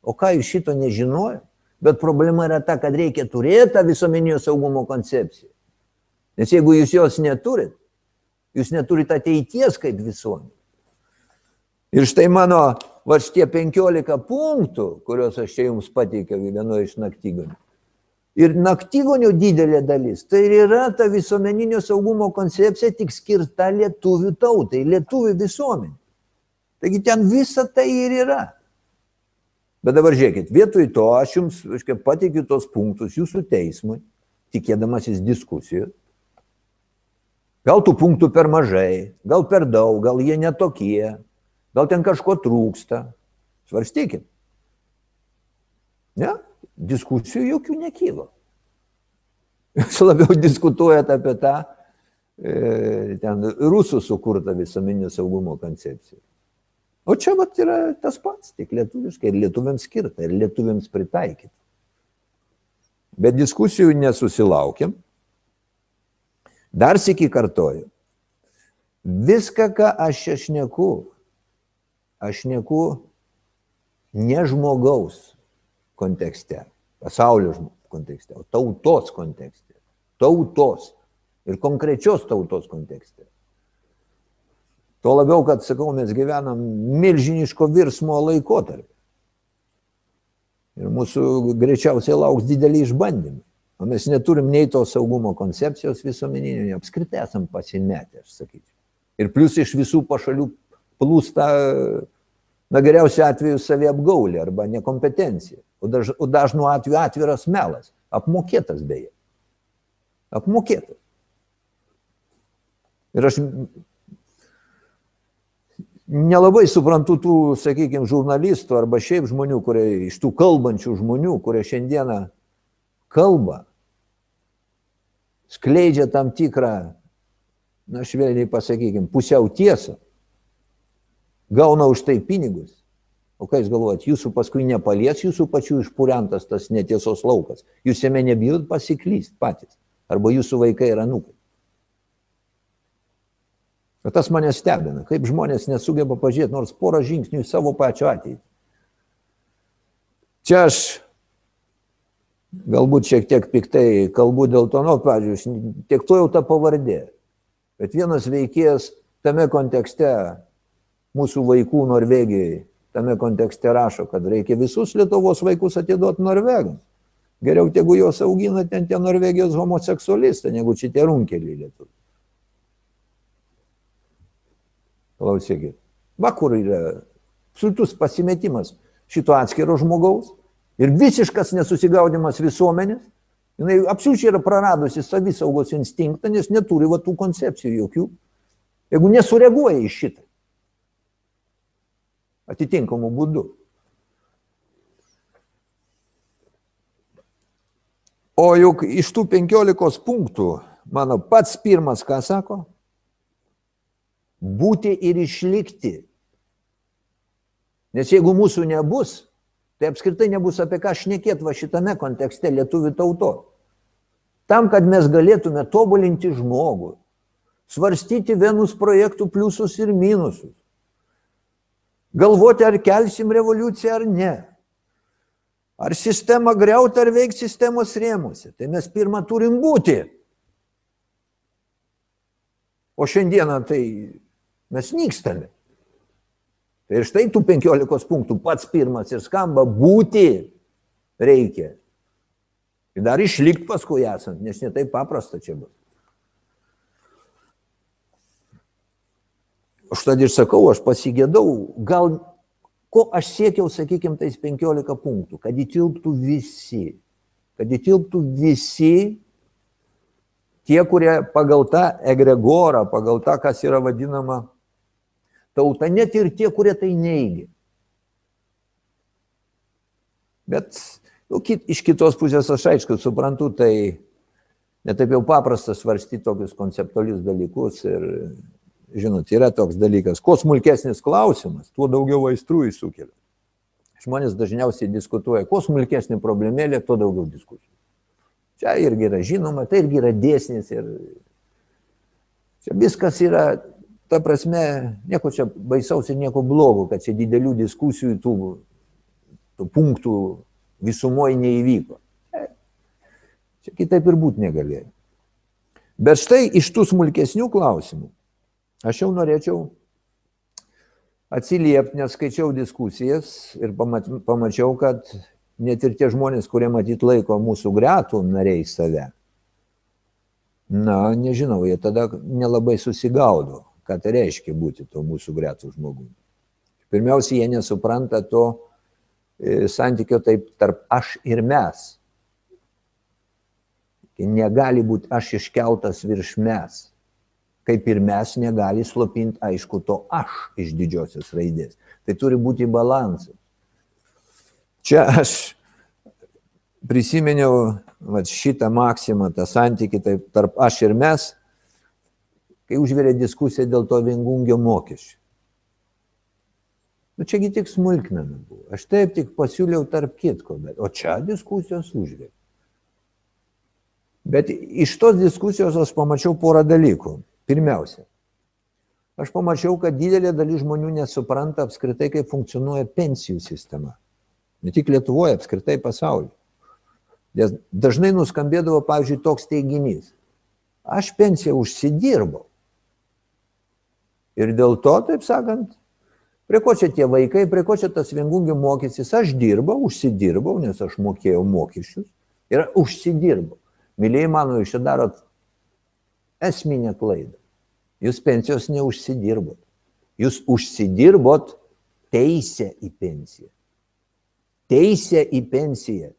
O ką jūs šito nežinojo? Bet problema yra ta, kad reikia turėti tą visuomeninio saugumo koncepciją. Nes jeigu jūs jos neturit, Jūs neturite ateities kaip visuomenė. Ir štai mano, va šitie 15 punktų, kuriuos aš čia jums pateikiau vienoje iš naktygonių, Ir naktygonio didelė dalis, tai yra ta visuomeninio saugumo koncepcija tik skirta lietuvių tautai, lietuvių visuomenė. Taigi ten visa tai ir yra. Bet dabar žiūrėkit, vietoj to aš jums aiškia, pateikiu tos punktus jūsų teismui, tikėdamasis diskusijų. Gal tų punktų per mažai, gal per daug, gal jie netokie, gal ten kažko trūksta. Svarstykit. Ne? diskusijų jokių nekylo. Jūs labiau diskutuojate apie tą e, ten rusų sukurtą visuomeninio saugumo koncepciją. O čia vat yra tas pats, tik lietuviškai ir lietuviams skirta, ir lietuviams pritaikyta. Bet diskusijų nesusilaukiam. Dar sėki kartoju. Viską, ką aš čia šneku, aš šneku ne žmogaus kontekste, pasaulio kontekste, o tautos kontekste. Tautos ir konkrečios tautos kontekste. Tuo labiau, kad, sakau, mes gyvenam milžiniško virsmo laikotarpį. Ir mūsų greičiausiai lauks dideli išbandymai. O mes neturim nei to saugumo koncepcijos visuomeninio, apskritai esam pasimetę, aš sakyčiau. Ir plus iš visų pašalių plūsta Na geriausiu atveju savi apgaulė arba nekompetencija, o, daž, o dažnu atveju atviras melas, apmokėtas beje. Apmokėtas. Ir aš nelabai suprantu tų, sakykime, žurnalistų arba šiaip žmonių, kurie iš tų kalbančių žmonių, kurie šiandieną kalba, skleidžia tam tikrą, na švelniai pasakykime, pusiau tiesą gauna už tai pinigus. O ką jūs galvojat, jūsų paskui nepalies jūsų pačių išpurentas tas netiesos laukas. Jūs jame nebijot pasiklyst patys. Arba jūsų vaikai ir anūkai. O tas mane stebina, kaip žmonės nesugeba pažiūrėti nors porą žingsnių į savo pačią ateitį. Čia aš galbūt šiek tiek piktai kalbu dėl to, nu, pavyzdžiui, tiek to jau ta pavardė. Bet vienas veikėjas tame kontekste mūsų vaikų Norvegijai tame kontekste rašo, kad reikia visus Lietuvos vaikus atiduoti Norvegams. Geriau tegu juos augina ten tie Norvegijos homoseksualistai, negu šitie runkeliai lietuviai. Klausykit. Va kur yra absoliutus pasimetimas šito atskiro žmogaus ir visiškas nesusigaudimas visuomenės. Jis absoliučiai yra praradusi savisaugos instinktą, nes neturi va tų koncepcijų jokių. Jeigu nesureaguoja į šitą atitinkamų būdų. O juk iš tų penkiolikos punktų, mano pats pirmas, ką sako, būti ir išlikti. Nes jeigu mūsų nebus, tai apskritai nebus apie ką šnekėti va šitame kontekste lietuvių tauto. Tam, kad mes galėtume tobulinti žmogų, svarstyti vienus projektų pliusus ir minusus, galvoti, ar kelsim revoliuciją ar ne. Ar sistemą greuti, ar veikti sistemos rėmuose. Tai mes pirmą turim būti. O šiandieną tai mes nykstame. Tai ir štai tų penkiolikos punktų pats pirmas ir skamba būti reikia. Ir dar išlikti paskui esant, nes netai paprasta čia bus. Užtad ir sakau, aš pasigėdau, gal ko aš siekiau, sakykime, tais 15 punktų, kad įtilptų visi, kad įtilptų visi tie, kurie pagal tą egregorą, pagal tą, kas yra vadinama tauta, net ir tie, kurie tai neigia. Bet nu, kit, iš kitos pusės aš aišku suprantu, tai netaip jau paprasta svarstyti tokius konceptualius dalykus ir žinot, yra toks dalykas, kuo smulkesnis klausimas, tuo daugiau aistrų jis sukelia. Žmonės dažniausiai diskutuoja, kuo smulkesnė problemėlė, tuo daugiau diskusijų. Čia irgi yra žinoma, tai irgi yra dėsnis ir čia viskas yra, ta prasme, nieko čia baisaus ir nieko blogo, kad čia didelių diskusijų tų, tų punktų visumoje neįvyko. Čia kitaip ir būti negalėjo. Bet štai iš tų smulkesnių klausimų Aš jau norėčiau atsiliepti, nes skaičiau diskusijas ir pamačiau, kad net ir tie žmonės, kurie matyt laiko mūsų gretų nariai save, na, nežinau, jie tada nelabai susigaudo, ką tai reiškia būti to mūsų gretų žmogumi. Pirmiausia, jie nesupranta to e, santykio taip tarp aš ir mes. Negali būti aš iškeltas virš mes. Kaip ir mes negali slopinti, aišku, to aš iš didžiosios raidės. Tai turi būti balansas. Čia aš prisiminiau vat, šitą maksimą, tą santykį taip, tarp aš ir mes, kai užvėrė diskusija dėl to viengungio mokesčio. Nu, čiagi tik smulkmena buvo. Aš taip tik pasiūliau tarp kitko, bet, o čia diskusijos užvėrė. Bet iš tos diskusijos aš pamačiau porą dalykų. Pirmiausia, aš pamačiau, kad didelė dalis žmonių nesupranta apskritai, kaip funkcionuoja pensijų sistema. Ne tik Lietuvoje, apskritai pasaulyje. Nes dažnai nuskambėdavo, pavyzdžiui, toks teiginys. Aš pensiją užsidirbau. Ir dėl to, taip sakant, Prie ko čia tie vaikai, prie ko čia tas viengungių mokysis? Aš dirbau, užsidirbau, nes aš mokėjau mokesčius ir užsidirbau. Mylėjai mano, jūs čia darot esminę klaidą. Jūs pensijos neužsidirbot. Jūs užsidirbot teisę į pensiją. Teisę į pensiją.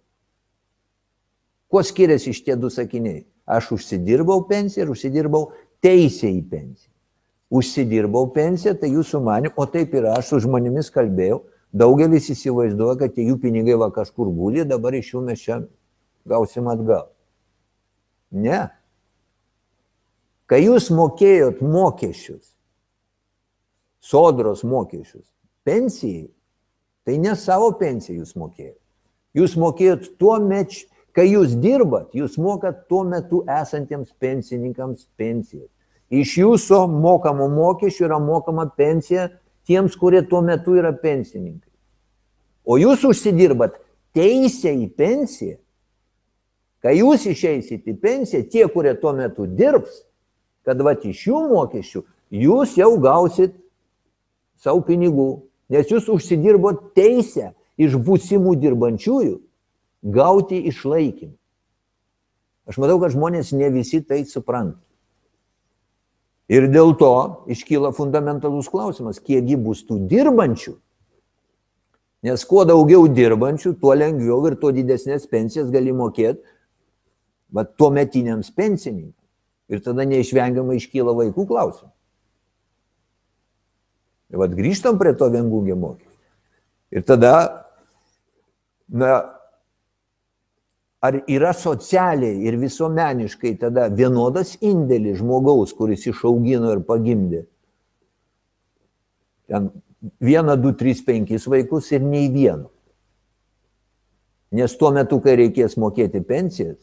Kuo skiriasi šitie du sakiniai? Aš užsidirbau pensiją ir užsidirbau teisę į pensiją užsidirbau pensiją, tai jūsų manim, o taip yra, aš su žmonėmis kalbėjau, daugelis įsivaizduoja, kad jų pinigai va kažkur guli, dabar iš jų mes čia gausim atgal. Ne. Kai jūs mokėjot mokesčius, sodros mokesčius, pensijai, tai ne savo pensiją jūs mokėjot. Jūs mokėjot tuo metu, kai jūs dirbat, jūs mokat tuo metu esantiems pensininkams pensijas. Iš jūsų mokamų mokesčių yra mokama pensija tiems, kurie tuo metu yra pensininkai. O jūs užsidirbat teisę į pensiją. Kai jūs išeisit į pensiją, tie, kurie tuo metu dirbs, kad va iš jų mokesčių jūs jau gausit savo pinigų, nes jūs užsidirbot teisę iš būsimų dirbančiųjų gauti išlaikymą. Aš matau, kad žmonės ne visi tai supranta. Ir dėl to iškyla fundamentalus klausimas, kiekgi bus tų dirbančių. Nes kuo daugiau dirbančių, tuo lengviau ir tuo didesnės pensijas gali mokėti, bet tuo metiniams pensininkams. Ir tada neišvengiamai iškyla vaikų klausimų. Ir vad grįžtam prie to viengungio mokesčio. Ir tada, na, ar yra socialiai ir visuomeniškai tada vienodas indėlis žmogaus, kuris išaugino ir pagimdė. Ten vieną, du, trys, penkis vaikus ir nei vieno. Nes tuo metu, kai reikės mokėti pensijas,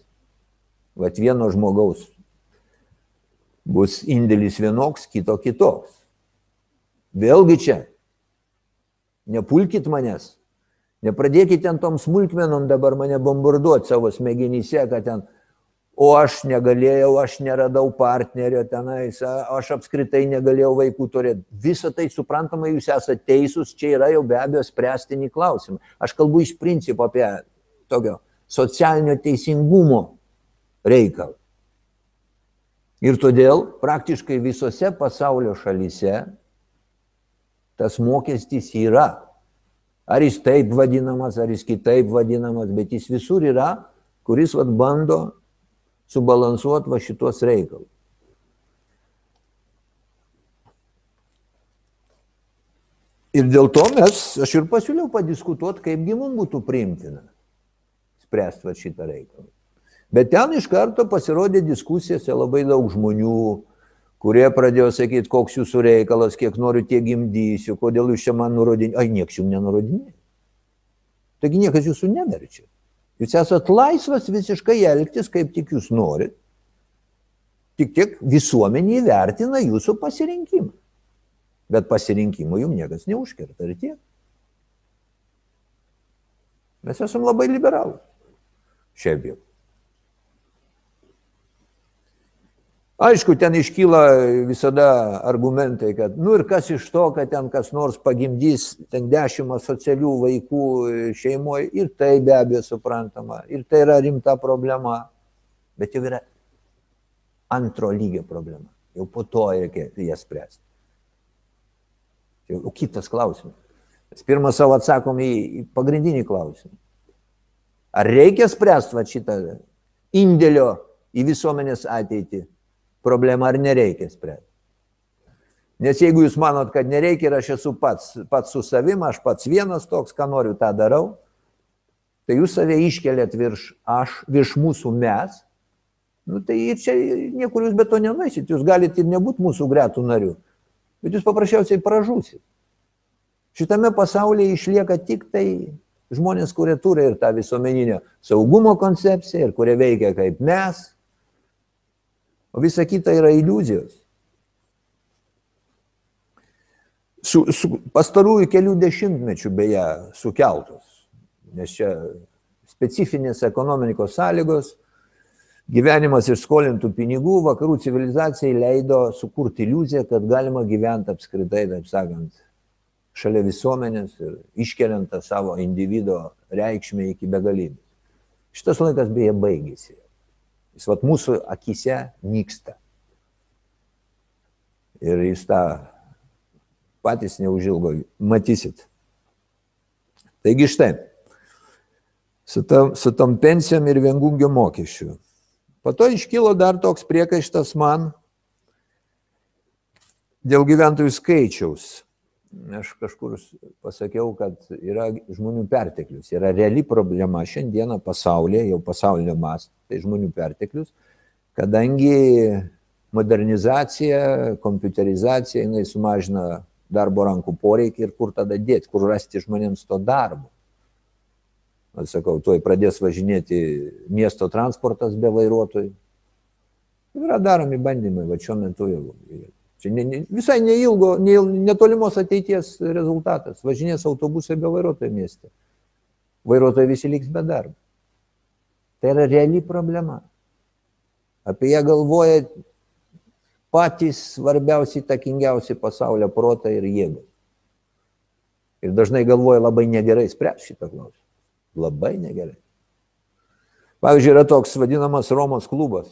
vat vieno žmogaus bus indėlis vienoks, kito kitoks. Vėlgi čia, nepulkit manęs, Nepradėkit ten tom smulkmenom dabar mane bombarduoti savo smegenyse, kad ten, o aš negalėjau, aš neradau partnerio tenais, aš apskritai negalėjau vaikų turėti. Visą tai suprantama, jūs esate teisūs, čia yra jau be abejo spręstini klausimai. Aš kalbu iš principo apie tokio socialinio teisingumo reikalą. Ir todėl praktiškai visose pasaulio šalyse tas mokestis yra Ar jis taip vadinamas, ar jis kitaip vadinamas, bet jis visur yra, kuris vat, bando subalansuoti va šitos reikalus. Ir dėl to mes, aš ir pasiūliau padiskutuoti, kaipgi mums būtų priimtina spręsti šitą reikalą. Bet ten iš karto pasirodė diskusijose labai daug žmonių, kurie pradėjo sakyti, koks jūsų reikalas, kiek noriu, tiek gimdysiu, kodėl jūs čia man nurodinėjate. Ai, nieks jums nenurodinėja. Taigi niekas jūsų neverčia. Jūs esate laisvas visiškai elgtis, kaip tik jūs norit. Tik tiek visuomenė įvertina jūsų pasirinkimą. Bet pasirinkimo jums niekas neužkerta ir tiek. Mes esame labai liberalų. Šiaip jau. Aišku, ten iškyla visada argumentai, kad, nu ir kas iš to, kad ten kas nors pagimdys ten dešimt socialių vaikų šeimoje, ir tai be abejo suprantama, ir tai yra rimta problema, bet jau yra antro lygio problema, jau po to reikia ją spręsti. Jau kitas klausimas. Pirmą savo atsakom į, pagrindinį klausimą. Ar reikia spręsti šitą indėlio į visuomenės ateitį problemą, ar nereikia spręsti? Nes jeigu jūs manot, kad nereikia ir aš esu pats, pats su savim, aš pats vienas toks, ką noriu, tą darau, tai jūs save iškeliat virš aš, virš mūsų mes, nu, tai ir čia niekur jūs be to nenaisit, jūs galite ir nebūti mūsų gretų narių, bet jūs paprasčiausiai pražūsit. Šitame pasaulyje išlieka tik tai žmonės, kurie turi ir tą visuomeninio saugumo koncepciją, ir kurie veikia kaip mes, o visa kita yra iliuzijos. Su, su pastarųjų kelių dešimtmečių beje sukeltos, nes čia specifinės ekonomikos sąlygos, gyvenimas iš skolintų pinigų, vakarų civilizacijai leido sukurti iliuziją, kad galima gyventi apskritai, taip sakant, šalia visuomenės ir iškeliant tą savo individo reikšmę iki begalybės. Šitas laikas beje baigėsi. Jis vat mūsų akise nyksta. Ir jūs tą patys neužilgo matysit. Taigi štai, su tom, su tom pensijom ir viengungio mokesčiu. Po to iškilo dar toks priekaištas man dėl gyventojų skaičiaus aš kažkur pasakiau, kad yra žmonių perteklius. Yra reali problema šiandieną pasaulyje, jau pasaulinio masto, tai žmonių perteklius, kadangi modernizacija, kompiuterizacija, jinai sumažina darbo rankų poreikį ir kur tada dėti, kur rasti žmonėms to darbo. Aš sakau, tuoj pradės važinėti miesto transportas be vairuotojų. Yra daromi bandymai, va šiuo metu jau Čia ne, ne, visai neilgo, ne, netolimos ateities rezultatas. Važinės autobusai be vairuotojo mieste. Vairuotojai visi liks be darbo. Tai yra reali problema. Apie ją galvoja patys svarbiausi, takingiausi pasaulio protai ir jėgos. Ir dažnai galvoja labai negerai spręs šitą klausimą. Labai negerai. Pavyzdžiui, yra toks vadinamas Romos klubas.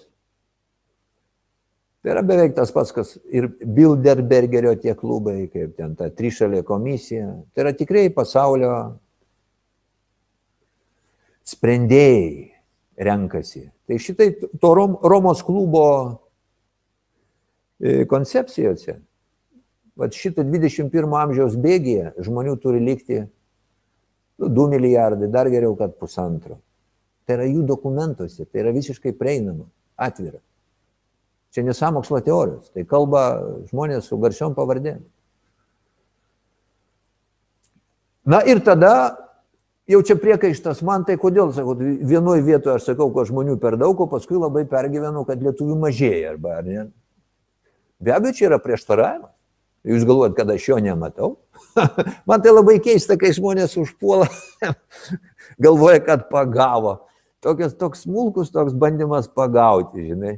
Tai yra beveik tas pats, kas ir Bilderbergerio tie klubai, kaip ten ta trišalė komisija. Tai yra tikrai pasaulio sprendėjai renkasi. Tai šitai to Rom, Romos klubo e, koncepcijose, va šito 21 amžiaus bėgėje žmonių turi likti nu, 2 milijardai, dar geriau, kad pusantro. Tai yra jų dokumentuose, tai yra visiškai prieinama, atvira. Čia nesamokslo teorijos, tai kalba žmonės su garsiom pavardėm. Na ir tada jau čia priekaištas man, tai kodėl, sakau, vienoje vietoje aš sakau, kad žmonių per daug, o paskui labai pergyvenu, kad lietuvių mažėja, arba ar ne. Be abejo, čia yra prieštaravimas. Jūs galvojat, kad aš jo nematau? man tai labai keista, kai žmonės užpuola, galvoja, kad pagavo. Tokias, toks smulkus, toks bandymas pagauti, žinai.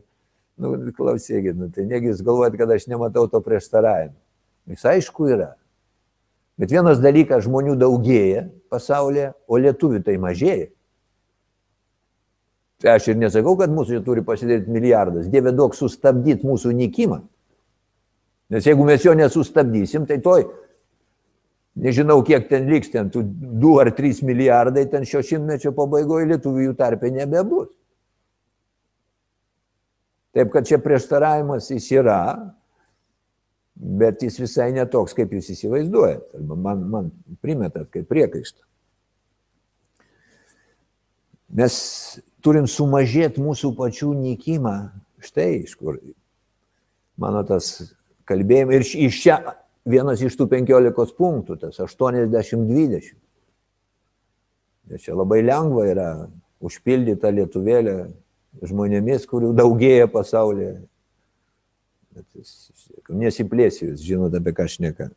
Nu, klausykit, nu, tai negi jūs galvojat, kad aš nematau to prieštaravimo. Jis aišku yra. Bet vienas dalykas žmonių daugėja pasaulyje, o lietuvių tai mažėja. Tai aš ir nesakau, kad mūsų turi pasidaryti milijardas. Dieve daug sustabdyti mūsų nykimą. Nes jeigu mes jo nesustabdysim, tai toj, nežinau kiek ten liks, ten tų 2 ar 3 milijardai, ten šio šimtmečio pabaigoje lietuvių jų tarpe nebebus. Taip kad čia prieštaravimas jis yra, bet jis visai netoks, kaip jūs įsivaizduojat, arba man, man primetat kaip priekaištą. Mes turim sumažėti mūsų pačių nykimą. Štai iš kur mano tas kalbėjimas. Ir iš čia vienas iš tų penkiolikos punktų, tas 80-20. Nes čia labai lengva yra užpildyti tą lietuvėlę žmonėmis, kurių daugėja pasaulyje. Bet nesiplėsiu, jūs žinote, apie ką aš neka.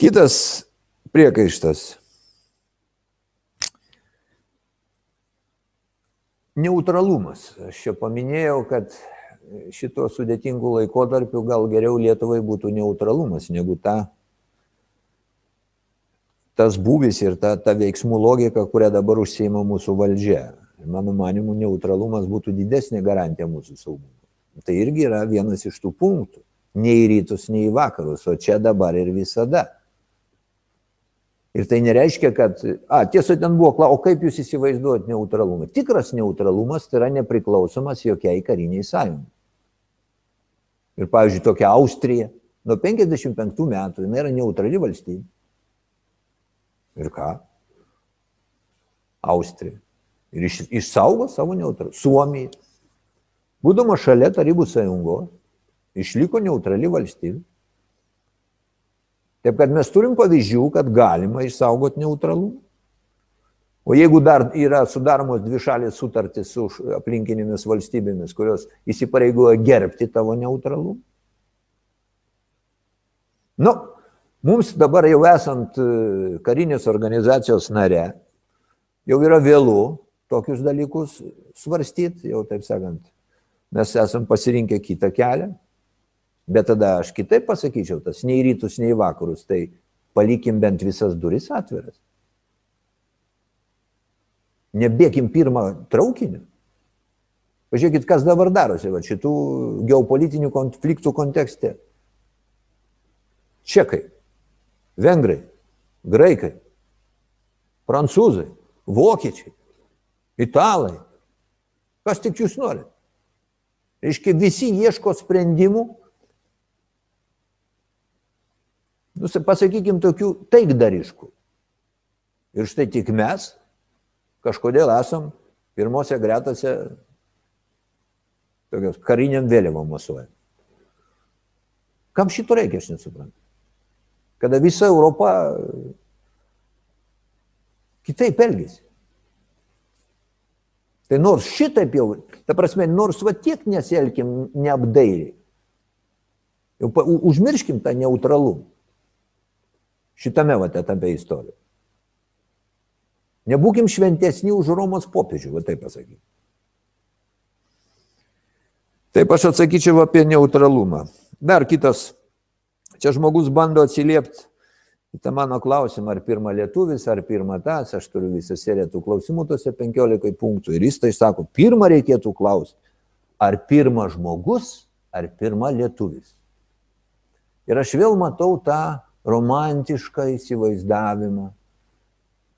Kitas priekaištas. Neutralumas. Aš čia paminėjau, kad šito sudėtingų laikotarpių gal geriau Lietuvai būtų neutralumas negu ta, tas būvis ir ta, ta veiksmų logika, kurią dabar užsieima mūsų valdžia. Mano manimu, neutralumas būtų didesnė garantija mūsų saugumui. Tai irgi yra vienas iš tų punktų. Nei į rytus, nei į vakarus, o čia dabar ir visada. Ir tai nereiškia, kad, a, tiesa, ten buvo, o kaip jūs įsivaizduojat neutralumą? Tikras neutralumas tai yra nepriklausomas jokiai kariniai sąjungai. Ir, pavyzdžiui, tokia Austrija, nuo 55 metų jinai yra neutrali valstybė. Ir ką? Austrija. Ir iš, išsaugo savo neutralumą. Suomija. Būdama šalia Tarybų sąjungos, išliko neutrali valstybė. Taip kad mes turim pavyzdžių, kad galima išsaugoti neutralumą. O jeigu dar yra sudaromos dvi šalės sutartys su aplinkinėmis valstybėmis, kurios įsipareigoja gerbti tavo neutralumą. Nu, mums dabar jau esant e, karinės organizacijos nare, jau yra vėlu tokius dalykus svarstyti, jau taip sakant, mes esam pasirinkę kitą kelią, Bet tada aš kitaip pasakyčiau, tas nei rytus, nei vakarus, tai palikim bent visas duris atviras. Nebėkim pirmą traukinį. Pažiūrėkit, kas dabar darosi va, šitų geopolitinių konfliktų kontekste. Čekai, vengrai, graikai, prancūzai, vokiečiai, italai. Kas tik jūs norite. Reiškia, visi ieško sprendimų nu, pasakykim, tokių taikdariškų. Ir štai tik mes kažkodėl esam pirmose gretose tokios kariniam vėliavom mosuojam. Kam šito reikia, aš nesuprantu. Kada visa Europa kitaip elgesi. Tai nors šitaip jau, ta prasme, nors va tiek nesielkim neapdairiai, jau užmirškim tą neutralumą šitame va etape istorijos. Nebūkim šventesni už Romos popiežių, va taip pasakyti. Taip aš atsakyčiau apie neutralumą. Dar kitas, čia žmogus bando atsiliepti tą mano klausimą, ar pirmą lietuvis, ar pirmą tas, aš turiu visą seriją tų klausimų, tose 15 punktų. Ir jis tai sako, pirmą reikėtų klausti, ar pirmą žmogus, ar pirmą lietuvis. Ir aš vėl matau tą romantišką įsivaizdavimą,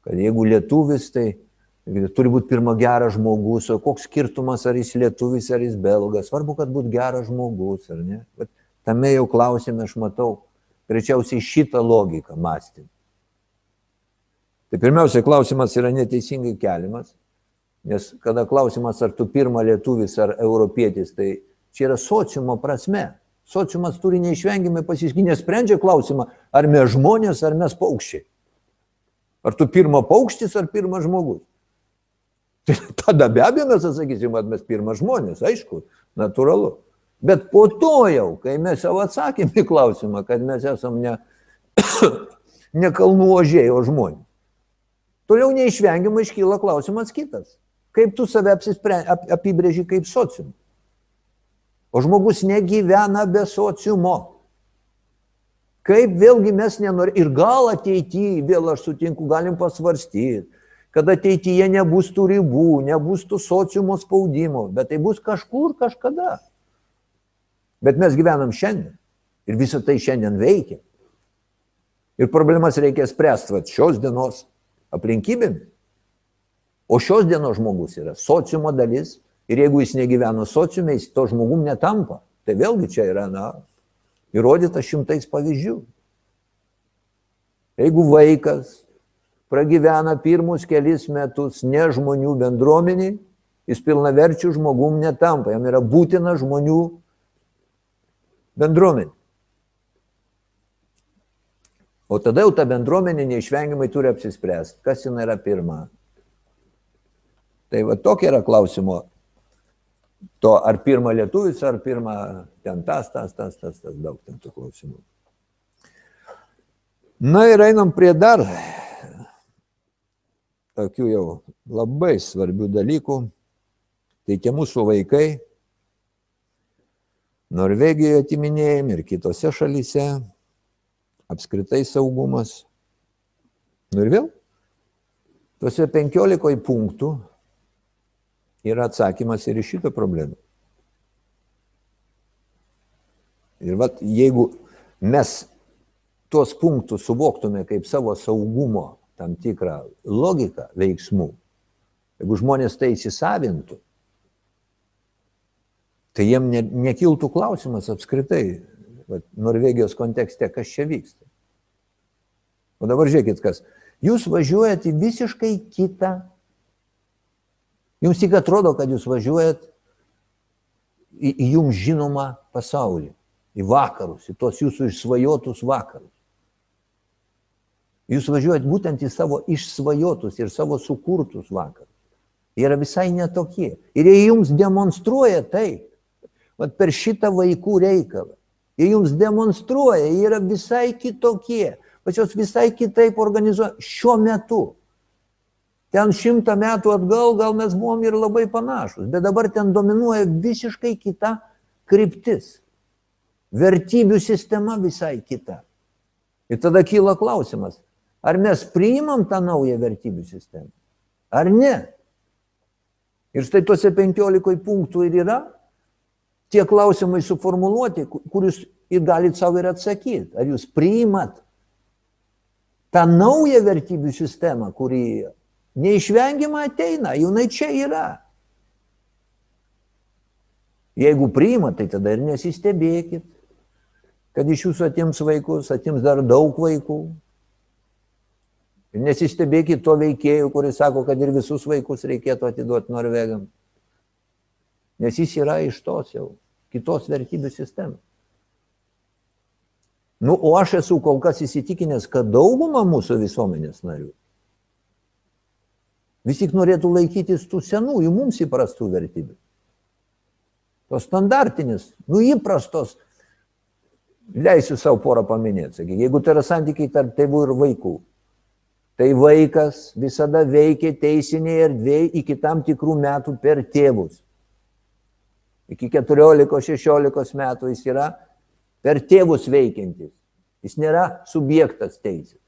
kad jeigu lietuvis, tai turi būti pirmą geras žmogus, o koks skirtumas, ar jis lietuvis, ar jis belgas, svarbu, kad būtų geras žmogus, ar ne. Bet tame jau klausime aš matau greičiausiai šitą logiką mąstymą. Tai pirmiausia, klausimas yra neteisingai keliamas, nes kada klausimas, ar tu pirmą lietuvis ar europietis, tai čia yra sociumo prasme. Sociumas turi neišvengiamai pasiskinę sprendžia klausimą, ar mes žmonės, ar mes paukščiai. Ar tu pirmą paukštis, ar pirmas žmogus. Tai tada be abejo mes atsakysim, kad mes pirmas žmonės, aišku, natūralu. Bet po to jau, kai mes jau atsakėm į klausimą, kad mes esam ne, ne kalnų ožiai, o žmonės. Toliau neišvengiamai iškyla klausimas kitas. Kaip tu save apibrėži kaip sociumas? O žmogus negyvena be sociumo. Kaip vėlgi mes nenorime, ir gal ateityje, vėl aš sutinku, galim pasvarstyti, kad ateityje nebus tų ribų, nebus tų sociumo spaudimo, bet tai bus kažkur kažkada. Bet mes gyvenam šiandien ir visą tai šiandien veikia. Ir problemas reikia spręsti vat, šios dienos aplinkybėmis. O šios dienos žmogus yra sociumo dalis, Ir jeigu jis negyvena sociume, jis to žmogum netampa. Tai vėlgi čia yra, na, įrodyta šimtais pavyzdžių. Jeigu vaikas pragyvena pirmus kelis metus ne žmonių bendruomenį, jis pilnaverčių žmogum netampa, jam yra būtina žmonių bendruomenė. O tada jau ta bendruomenė neišvengiamai turi apsispręsti, kas jinai yra pirma. Tai va tokia yra klausimo to ar pirmą lietuvis, ar pirmą ten tas, tas, tas, tas, tas, daug ten tų klausimų. Na ir einam prie dar tokių jau labai svarbių dalykų. Tai tie mūsų vaikai Norvegijoje atiminėjami ir kitose šalyse apskritai saugumas. Nu ir vėl, tuose 15 punktų yra atsakymas ir iš šito problemą. Ir vat, jeigu mes tuos punktus suvoktume kaip savo saugumo tam tikrą logiką veiksmų, jeigu žmonės tai įsisavintų, tai jiem ne, nekiltų klausimas apskritai, vat, Norvegijos kontekste, kas čia vyksta. O dabar žiūrėkit, kas. Jūs važiuojate į visiškai kitą. Jums tik atrodo, kad jūs važiuojat į, į jums žinomą pasaulį, į vakarus, į tos jūsų išsvajotus vakarus. Jūs važiuojat būtent į savo išsvajotus ir savo sukurtus vakarus. Jie yra visai netokie. Ir jie jums demonstruoja tai, vat per šitą vaikų reikalą. Jie jums demonstruoja, jie yra visai kitokie pas juos visai kitaip organizuoja šiuo metu. Ten šimtą metų atgal gal mes buvom ir labai panašus, bet dabar ten dominuoja visiškai kita kryptis. Vertybių sistema visai kita. Ir tada kyla klausimas, ar mes priimam tą naują vertybių sistemą, ar ne. Ir štai tuose 15 punktų ir yra tie klausimai suformuluoti, kur jūs ir galite savo ir atsakyti. Ar jūs priimat tą naują vertybių sistemą, kuri neišvengiamai ateina, jinai čia yra. Jeigu priima, tai tada ir nesistebėkit, kad iš jūsų atims vaikus, atims dar daug vaikų. Ir nesistebėkit to veikėjų, kuris sako, kad ir visus vaikus reikėtų atiduoti Norvegam. Nes jis yra iš tos jau kitos vertybių sistemos. Nu, o aš esu kol kas įsitikinęs, kad dauguma mūsų visuomenės narių vis tik norėtų laikytis tų senųjų mums įprastų vertybių. Tos standartinis, nu įprastos, leisiu savo porą paminėti, sakyk, jeigu tai yra santykiai tarp tėvų ir vaikų, tai vaikas visada veikia teisinėje erdvėje iki tam tikrų metų per tėvus. Iki 14-16 metų jis yra per tėvus veikiantis. Jis nėra subjektas teisės.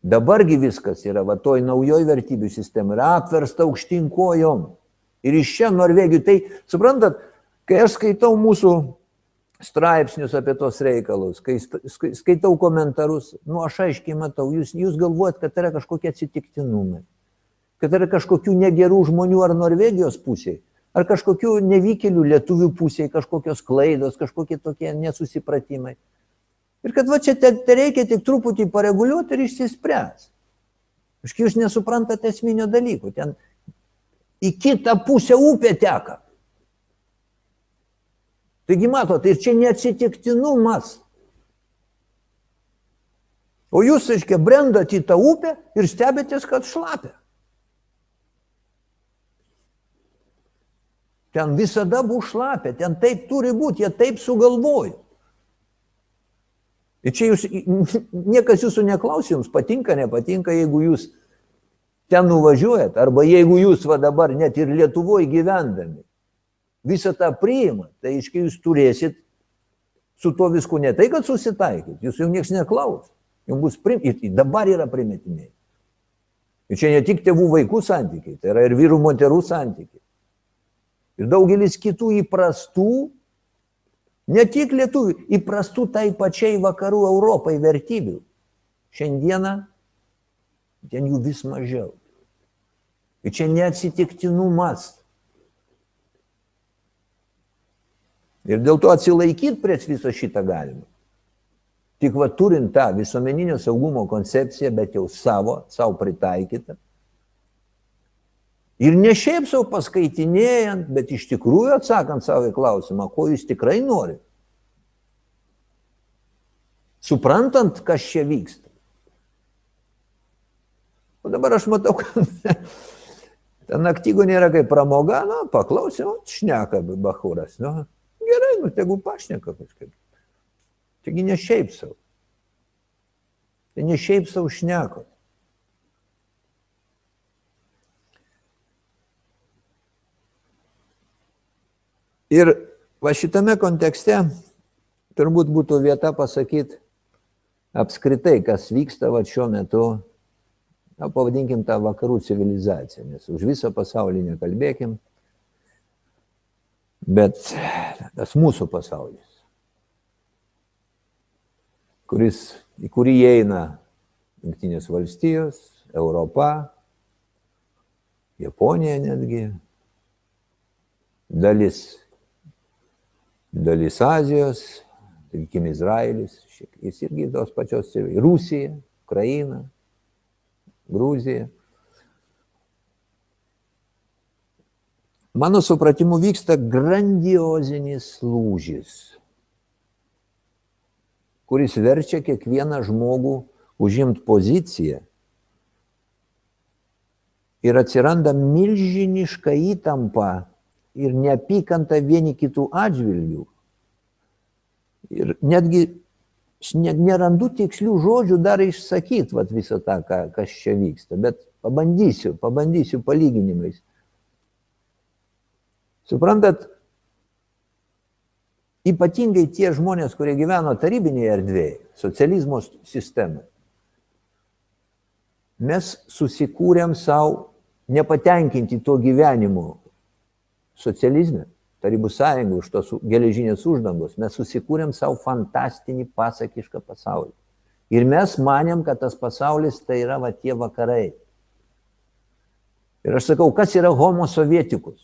Dabargi viskas yra, va toj naujoj vertybių sistemai, yra apversta aukštinkojom. Ir iš čia Norvegijų, tai suprantat, kai aš skaitau mūsų straipsnius apie tos reikalus, kai skaitau komentarus, nu aš aiškiai matau, jūs, jūs galvojat, kad yra kažkokie atsitiktinumai, kad yra kažkokių negerų žmonių ar Norvegijos pusėje ar kažkokių nevykėlių lietuvių pusėje, kažkokios klaidos, kažkokie tokie nesusipratimai. Ir kad va čia te, te reikia tik truputį pareguliuoti ir išsispręs. Iškai jūs nesuprantate esminio dalyko. Ten į kitą pusę upė teka. Taigi matot, ir čia neatsitiktinumas. O jūs, aiškiai, brendat į tą upę ir stebėtės, kad šlapia. Ten visada bus šlapia, ten taip turi būti, jie taip sugalvojo. Ir čia jūs, niekas jūsų neklausė, jums patinka, nepatinka, jeigu jūs ten nuvažiuojat, arba jeigu jūs va dabar net ir Lietuvoje gyvendami visą tą priimat, tai iškai jūs turėsit su tuo visku ne tai, kad susitaikyt, jūs jau niekas neklaus, jums bus prim, dabar yra primetiniai. Ir čia ne tik tėvų vaikų santykiai, tai yra ir vyrų moterų santykiai ir daugelis kitų įprastų, ne tik lietuvių, įprastų tai pačiai vakarų Europai vertybių. Šiandieną ten jų vis mažiau. Ir čia neatsitiktinumas. Ir dėl to atsilaikyti prieš visą šitą galima. Tik va turint tą visuomeninio saugumo koncepciją, bet jau savo, savo pritaikytą, Ir ne šiaip savo paskaitinėjant, bet iš tikrųjų atsakant savo į klausimą, ko jūs tikrai norite. Suprantant, kas čia vyksta. O dabar aš matau, kad ten naktygo nėra kaip pramoga, nu, paklausiau, šneka Bahūras. Nu, gerai, nu, tegu pašneka kažkaip. Taigi ne šiaip savo. Tai ne šiaip savo šnekot. Ir va šitame kontekste turbūt būtų vieta pasakyti apskritai, kas vyksta va šiuo metu, na, pavadinkim tą vakarų civilizaciją, nes už visą pasaulį nekalbėkim, bet tas mūsų pasaulis, kuris, į kurį įeina Junktinės valstijos, Europa, Japonija netgi, dalis dalis Azijos, sakykime, Izraelis, jis irgi tos pačios, Rusija, Ukraina, Gruzija. Mano supratimu vyksta grandiozinis lūžis, kuris verčia kiekvieną žmogų užimti poziciją ir atsiranda milžiniška įtampa ir neapykanta vieni kitų atžvilgių. Ir netgi net nerandu tikslių žodžių dar išsakyti vat, visą tą, ką, kas čia vyksta, bet pabandysiu, pabandysiu palyginimais. Suprantat, ypatingai tie žmonės, kurie gyveno tarybinėje erdvėje, socializmo sistemoje, mes susikūrėm savo nepatenkinti to gyvenimu socializme, Tarybų sąjungų, už tos geležinės uždangos, mes susikūrėm savo fantastinį pasakišką pasaulį. Ir mes manėm, kad tas pasaulis tai yra va tie vakarai. Ir aš sakau, kas yra homo sovietikus?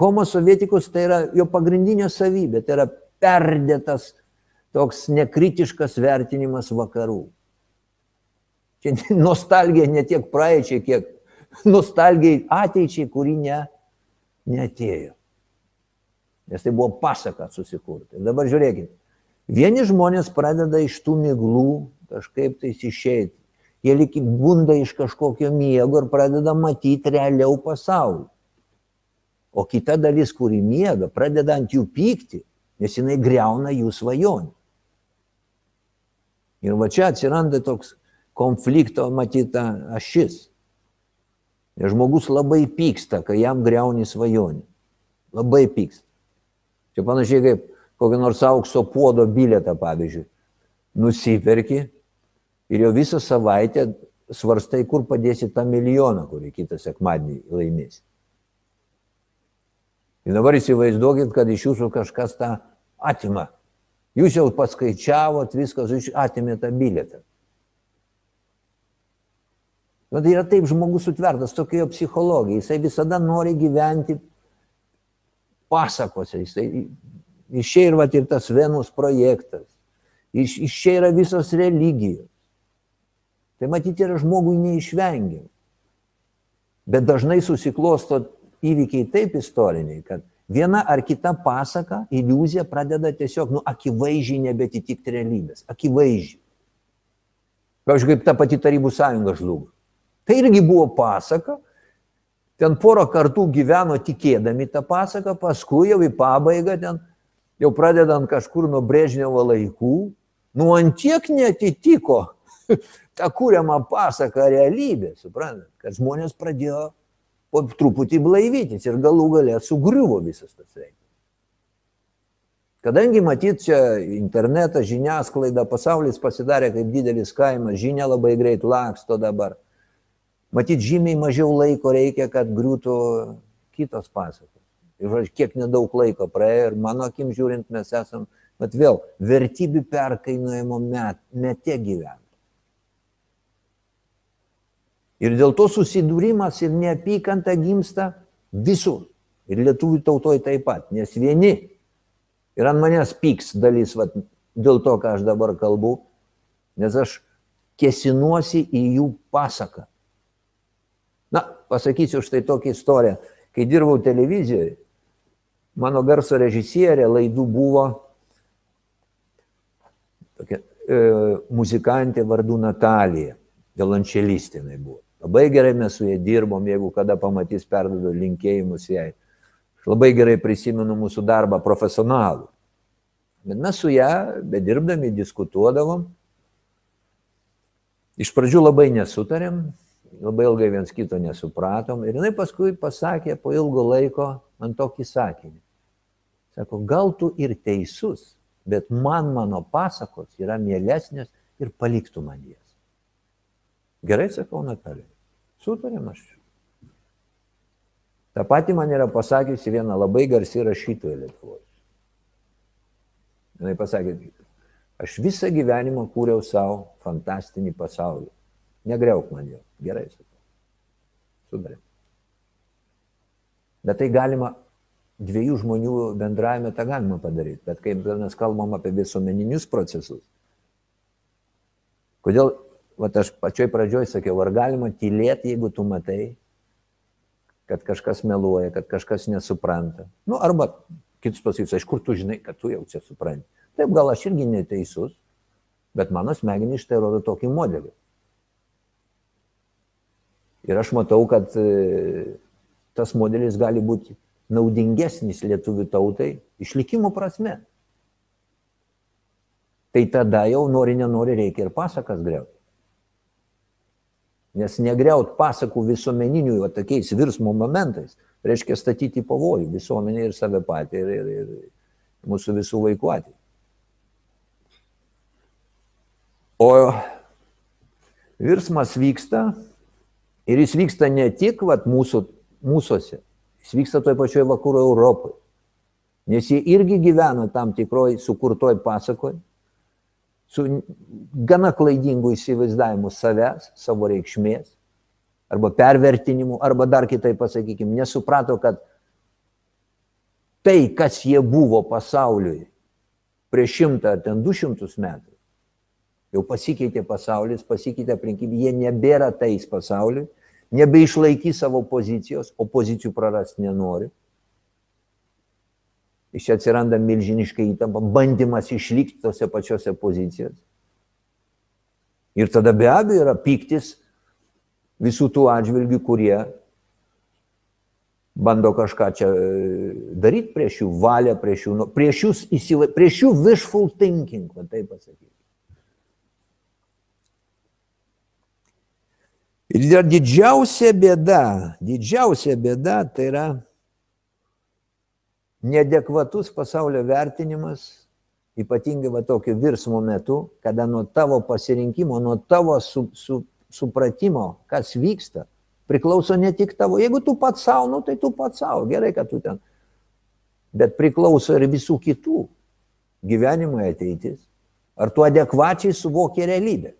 Homo sovietikus tai yra jo pagrindinė savybė, tai yra perdėtas toks nekritiškas vertinimas vakarų. Čia nostalgija ne tiek praeičiai, kiek nostalgija ateičiai, kuri ne, neatėjo. Nes tai buvo pasaka susikurti. Ir dabar žiūrėkit, vieni žmonės pradeda iš tų miglų kažkaip tai išeiti. Jie lik bunda iš kažkokio miego ir pradeda matyti realiau pasaulį. O kita dalis, kuri miega, pradeda ant jų pykti, nes jinai greuna jų svajonę. Ir va čia atsiranda toks konflikto matyta ašis. Ir žmogus labai pyksta, kai jam greuni svajonį. Labai pyksta. Čia panašiai kaip kokio nors aukso puodo bilietą, pavyzdžiui. Nusiperki ir jau visą savaitę svarstai, kur padėsi tą milijoną, kurį kitą sekmadienį laimėsi. Ir dabar įsivaizduokit, kad iš jūsų kažkas tą atima. Jūs jau paskaičiavot viskas, jūs atimėte tą bilietą. Bet yra taip žmogus sutvertas, tokia jo psichologija. Jisai visada nori gyventi pasakose. Jisai, iš čia ir, va, ir tas Venus projektas. Iš, iš čia yra visos religijos. Tai matyti yra žmogui neišvengiam. Bet dažnai susiklosto įvykiai taip istoriniai, kad viena ar kita pasaka, iliuzija pradeda tiesiog, nu, akivaizdžiai nebetitikti realybės. Akivaizdžiai. Pavyzdžiui, kaip ta pati Tarybų sąjunga žlugo. Tai irgi buvo pasaka, ten porą kartų gyveno tikėdami tą pasaką, paskui jau į pabaigą ten, jau pradedant kažkur nuo Brežnevo laikų, nu antiek netitiko tą kūriamą pasaką realybė, suprantat, kad žmonės pradėjo po truputį blaivytis ir galų galę sugriuvo visas tas reikalas. Kadangi matyt čia internetas, žiniasklaida, pasaulis pasidarė kaip didelis kaimas, žinia labai greit laksto dabar. Matyt, žymiai mažiau laiko reikia, kad griūtų kitos pasakos. Ir kiek nedaug laiko praėjo ir mano akim žiūrint mes esam, bet vėl, vertybių perkainuojimo met, mete gyvena. Ir dėl to susidūrimas ir neapykanta gimsta visur. Ir lietuvių tautoje taip pat, nes vieni ir ant manęs pyks dalis, vat, dėl to, ką aš dabar kalbu, nes aš kesinuosi į jų pasaką. Pasakysiu štai tokią istoriją. Kai dirbau televizijoje, mano garso režisierė laidų buvo tokia e, muzikantė vardu Natalija, violončelistė jinai buvo. Labai gerai mes su ja dirbom, jeigu kada pamatys, perdodu linkėjimus jai. Aš labai gerai prisimenu mūsų darbą profesionalų. Bet mes su ją, bedirbdami, diskutuodavom. Iš pradžių labai nesutarėm, labai ilgai viens kito nesupratom. Ir jinai paskui pasakė po ilgo laiko man tokį sakinį. Sako, gal tu ir teisus, bet man mano pasakos yra mielesnės ir paliktų man jas. Gerai, sakau, Natalija. Sutarėm aš. Ta pati man yra pasakiusi viena labai garsi rašytoja Lietuvoje. Jis pasakė, aš visą gyvenimą kūriau savo fantastinį pasaulį. Negreuk man jo. Gerai, sakau. Sudarėm. Bet tai galima, dviejų žmonių bendravime tą galima padaryti. Bet kai mes kalbam apie visuomeninius procesus, kodėl, va aš pačioj pradžioj sakiau, ar galima tylėti, jeigu tu matai, kad kažkas meluoja, kad kažkas nesupranta. Nu, arba kitus pasakys, iš kur tu žinai, kad tu jau čia supranti. Taip, gal aš irgi neteisus, bet mano smegenys štai rodo tokį modelį. Ir aš matau, kad e, tas modelis gali būti naudingesnis lietuvių tautai išlikimo prasme. Tai tada jau nori, nenori reikia ir pasakas greuti. Nes negriaut pasakų visuomeninių, o tokiais virsmo momentais, reiškia statyti pavojų visuomenė ir save patį, ir, ir, ir mūsų visų vaikų atį. O virsmas vyksta ir jis vyksta ne tik vat, mūsų, mūsųse, jis vyksta toje pačioje vakarų Europoje. Nes jie irgi gyvena tam tikroj sukurtoj pasakoj, su gana klaidingu įsivaizdavimu savęs, savo reikšmės, arba pervertinimu, arba dar kitaip pasakykime, nesuprato, kad tai, kas jie buvo pasauliui prieš šimtą ar ten du šimtus metų, jau pasikeitė pasaulis, pasikeitė aplinkybė, jie nebėra tais pasauliui, nebeišlaikys savo pozicijos, o pozicijų prarasti nenori. Iš čia atsiranda milžiniška įtampa, bandymas išlikti tose pačiose pozicijose. Ir tada be abejo yra piktis visų tų atžvilgių, kurie bando kažką čia e, daryti prieš jų valią, prieš jų, nu, prieš jų, įsila, prieš jų wishful thinking, va taip pasakyti. Ir didžiausia bėda, didžiausia bėda tai yra neadekvatus pasaulio vertinimas, ypatingai va tokio virsmo metu, kada nuo tavo pasirinkimo, nuo tavo su, su, supratimo, kas vyksta, priklauso ne tik tavo. Jeigu tu pats savo, nu, tai tu pats savo, gerai, kad tu ten. Bet priklauso ir visų kitų gyvenimo ateitis. Ar tu adekvačiai suvoki realybę?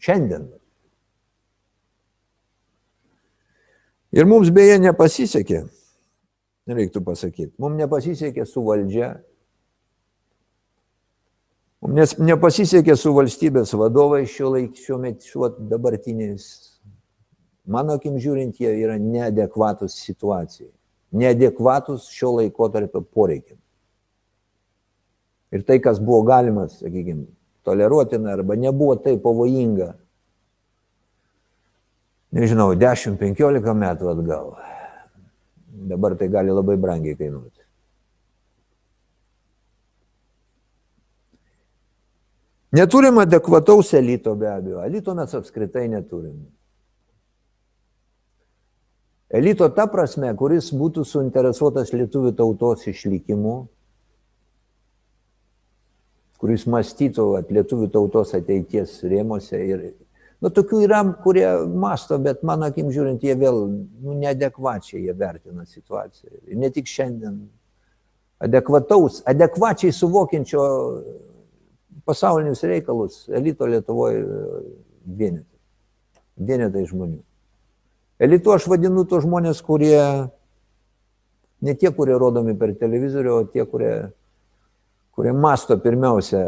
Šiandien. Ir mums beje nepasisekė reiktų pasakyti. Mums nepasisekė su valdžia, mums nepasisekė su valstybės vadovai šiuo laiku, šiuo metu, šiuo dabartiniais. Mano akim žiūrint, jie yra neadekvatus situacijai, neadekvatus šio laiko tarp poreikiam. Ir tai, kas buvo galima, sakykime, toleruotina arba nebuvo tai pavojinga, nežinau, 10-15 metų atgal Dabar tai gali labai brangiai kainuoti. Neturim adekvataus elito be abejo. Elito mes apskritai neturim. Elito ta prasme, kuris būtų suinteresuotas lietuvių tautos išlikimu, kuris mąstytų at lietuvių tautos ateities rėmose ir Nu, tokių yra, kurie masto, bet mano akim žiūrint, jie vėl nu, neadekvačiai jie vertina situaciją. Ir ne tik šiandien. Adekvataus, adekvačiai suvokiančio pasaulinius reikalus elito Lietuvoje vienetai. Vienetai žmonių. Elitu aš vadinu tos žmonės, kurie ne tie, kurie rodomi per televizorių, o tie, kurie, kurie masto pirmiausia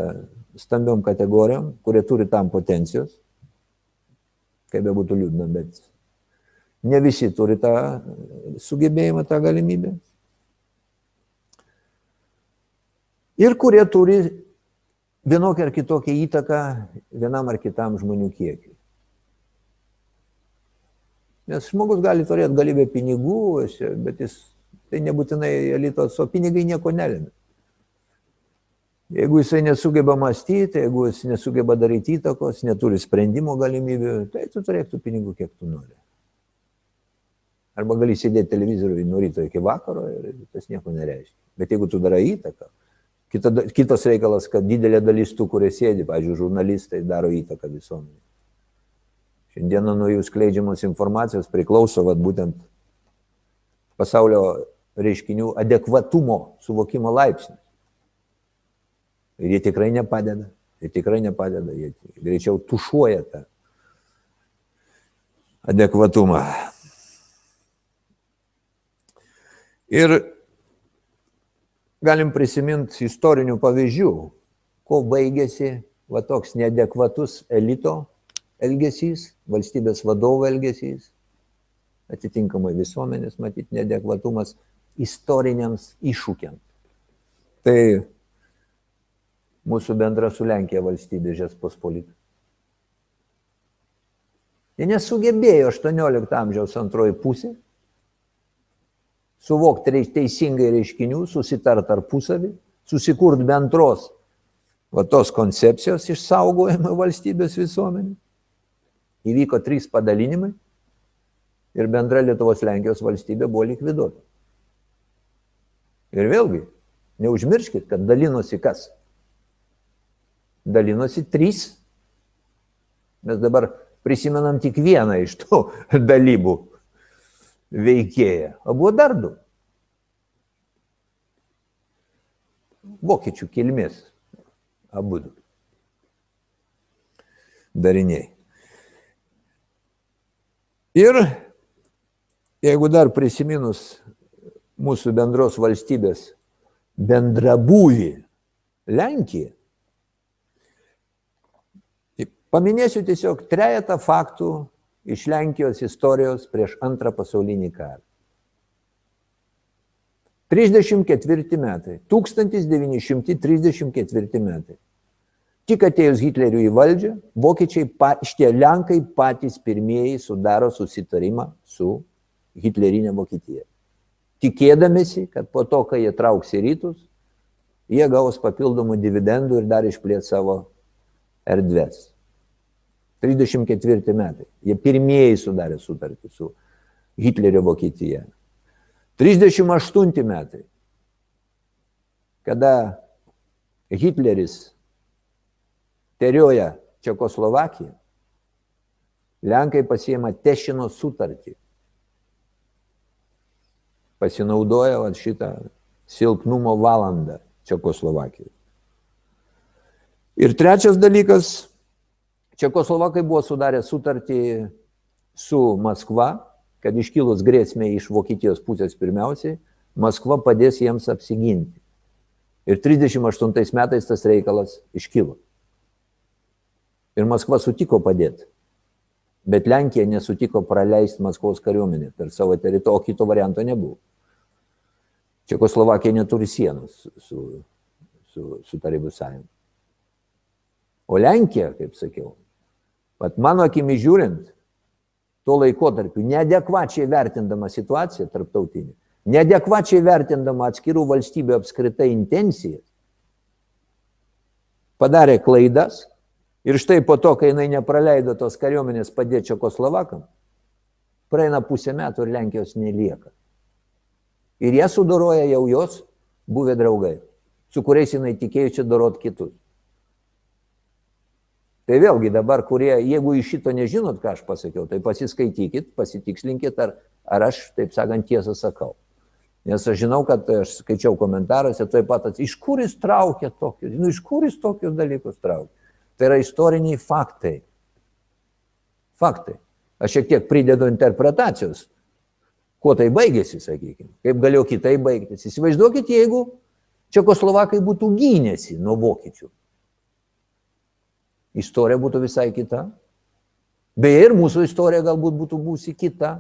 stambiom kategorijom, kurie turi tam potencijos kaip be būtų liūdna, bet ne visi turi tą sugebėjimą, tą galimybę. Ir kurie turi vienokią ar kitokią įtaką vienam ar kitam žmonių kiekiui. Nes žmogus gali turėti galybę pinigų, bet jis tai nebūtinai elitos, o pinigai nieko nelėmė. Jeigu jisai nesugeba mąstyti, jeigu jis nesugeba daryti įtakos, neturi sprendimo galimybių, tai tu turėk tų pinigų, kiek tu nori. Arba gali sėdėti televizoriui nuo ryto iki vakaro ir tas nieko nereiškia. Bet jeigu tu darai įtaką, kita, kitas reikalas, kad didelė dalis tų, kurie sėdi, pavyzdžiui, žurnalistai daro įtaką visuomenė. Šiandieną nuo jų skleidžiamos informacijos priklauso vat, būtent pasaulio reiškinių adekvatumo suvokimo laipsnis. Ir jie tikrai nepadeda. Jie tikrai nepadeda. Jie greičiau tušuoja tą adekvatumą. Ir galim prisiminti istorinių pavyzdžių, ko baigėsi va toks neadekvatus elito elgesys, valstybės vadovo elgesys, atitinkamai visuomenės, matyt, neadekvatumas istoriniams iššūkiams. Tai mūsų bendra su Lenkija valstybė Žespospolita. Jie nesugebėjo 18 amžiaus antroji pusė suvokti teisingai reiškinių, susitart tarpusavį, susikurt bendros va tos koncepcijos išsaugojimo valstybės visuomenė. Įvyko trys padalinimai ir bendra Lietuvos Lenkijos valstybė buvo likviduota. Ir vėlgi, neužmirškit, kad dalinosi kas? Dalinosi trys. Mes dabar prisimenam tik vieną iš tų dalybų veikėją, o buvo dar du. Vokiečių kilmės abu du dariniai. Ir jeigu dar prisiminus mūsų bendros valstybės bendrabūvį Lenkiją, paminėsiu tiesiog trejata faktų iš Lenkijos istorijos prieš antrą pasaulinį karą. 34 metai, 1934 metai. Tik atėjus Hitleriui į valdžią, vokiečiai, šitie Lenkai patys pirmieji sudaro susitarimą su Hitlerinė Vokietija. Tikėdamėsi, kad po to, kai jie trauks į rytus, jie gaus papildomų dividendų ir dar išplės savo erdves. 34 metai. Jie pirmieji sudarė sutartį su Hitlerio Vokietija. 38 metai, kada Hitleris terioja Čekoslovakiją, Lenkai pasiema Tešino sutartį. Pasinaudoja va, šitą silpnumo valandą Čekoslovakijoje. Ir trečias dalykas, Čekoslovakai buvo sudarę sutartį su Maskva, kad iškilus grėsmė iš Vokietijos pusės pirmiausiai, Maskva padės jiems apsiginti. Ir 38 metais tas reikalas iškilo. Ir Maskva sutiko padėti. Bet Lenkija nesutiko praleisti Maskvos kariuomenę per savo teritoriją, o kito varianto nebuvo. Čekoslovakija neturi sienos su, su, su, Tarybų sąjunga. O Lenkija, kaip sakiau, Vat mano akimi žiūrint, tuo laikotarpiu, neadekvačiai vertindama situaciją tarptautinį, neadekvačiai vertindama atskirų valstybių apskritai intencijas, padarė klaidas ir štai po to, kai jinai nepraleido tos kariuomenės padėti Čekoslovakam, praeina pusę metų ir Lenkijos nelieka. Ir jie sudoroja jau jos buvę draugai, su kuriais jinai tikėjo čia dorot kitus. Tai vėlgi dabar, kurie, jeigu iš šito nežinot, ką aš pasakiau, tai pasiskaitykit, pasitikslinkit, ar, ar aš, taip sakant, tiesą sakau. Nes aš žinau, kad aš skaičiau komentaruose, taip pat, iš kur jis traukia tokius, nu, iš kur jis tokius dalykus traukia. Tai yra istoriniai faktai. Faktai. Aš šiek tiek pridedu interpretacijos. Kuo tai baigėsi, sakykime. Kaip galėjo kitai baigtis. Įsivaizduokit, jeigu Čekoslovakai būtų gynėsi nuo vokiečių istorija būtų visai kita. Beje, ir mūsų istorija galbūt būtų būsi kita.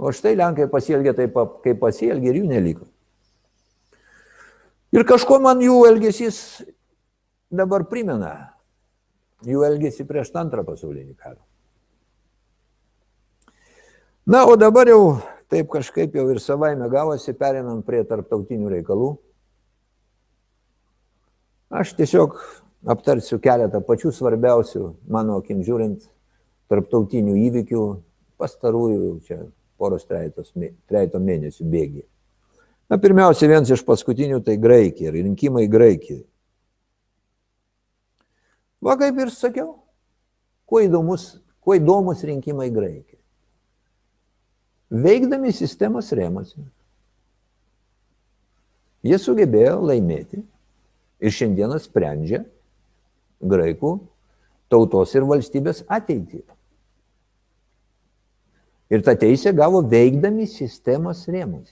O štai Lenkai pasielgė taip, kaip pasielgė ir jų neliko. Ir kažko man jų elgesys dabar primena. Jų elgesį prieš antrą pasaulinį karą. Na, o dabar jau taip kažkaip jau ir savaime gavosi, perinant prie tarptautinių reikalų. Aš tiesiog aptarsiu keletą pačių svarbiausių, mano akim žiūrint, tarptautinių įvykių pastarųjų čia poros trejato mėnesių bėgį. Na, pirmiausia, vienas iš paskutinių tai Graikija, rinkimai Graikijai. Va kaip ir sakiau, kuo įdomus, kuo įdomus rinkimai Graikijai. Veikdami sistemos rėmose, jie sugebėjo laimėti ir šiandieną sprendžia graikų tautos ir valstybės ateitį. Ir tą teisę gavo veikdami sistemos rėmus.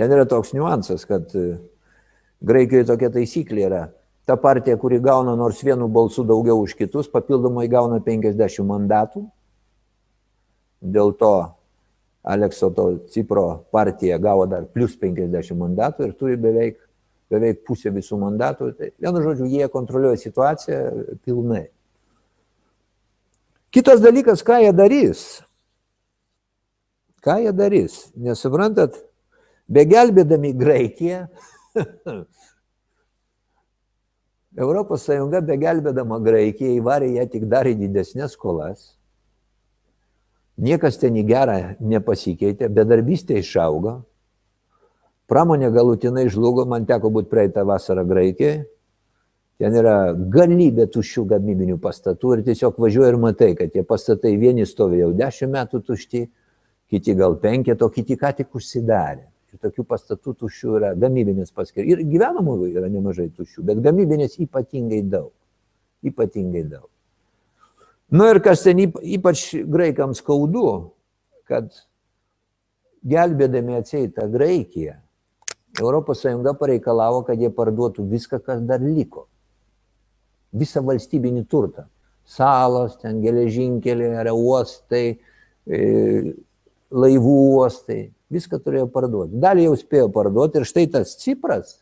Ten yra toks niuansas, kad e, Graikijoje tokia taisyklė yra. Ta partija, kuri gauna nors vienu balsu daugiau už kitus, papildomai gauna 50 mandatų. Dėl to Alekso to Cipro partija gavo dar plus 50 mandatų ir turi beveik, beveik pusę visų mandatų. Tai, vienu žodžiu, jie kontroliuoja situaciją pilnai. Kitas dalykas, ką jie darys. Ką jie darys? Nesuprantat, begelbėdami Graikiją, Europos Sąjunga begelbėdama Graikiją įvarė ją tik dar į didesnės skolas. Niekas ten į gerą nepasikeitė, bedarbystė išaugo, pramonė galutinai žlugo, man teko būti praeitą vasarą Graikijoje, Ten yra galybė tuščių gamybinių pastatų ir tiesiog važiuoji ir matai, kad tie pastatai vieni stovi jau dešimt metų tušti, kiti gal penketą, o kiti ką tik užsidarė. Ir tokių pastatų tuščių yra gamybinės paskir. Ir gyvenamųjų yra nemažai tuščių, bet gamybinės ypatingai daug. Ypatingai daug. Nu ir kas ten ypač graikams skaudu, kad gelbėdami atsieitą Graikiją, ES pareikalavo, kad jie parduotų viską, kas dar liko visą valstybinį turtą. Salos, ten geležinkeliai, yra uostai, e, laivų uostai. Viską turėjo parduoti. Dalį jau spėjo parduoti ir štai tas Cipras,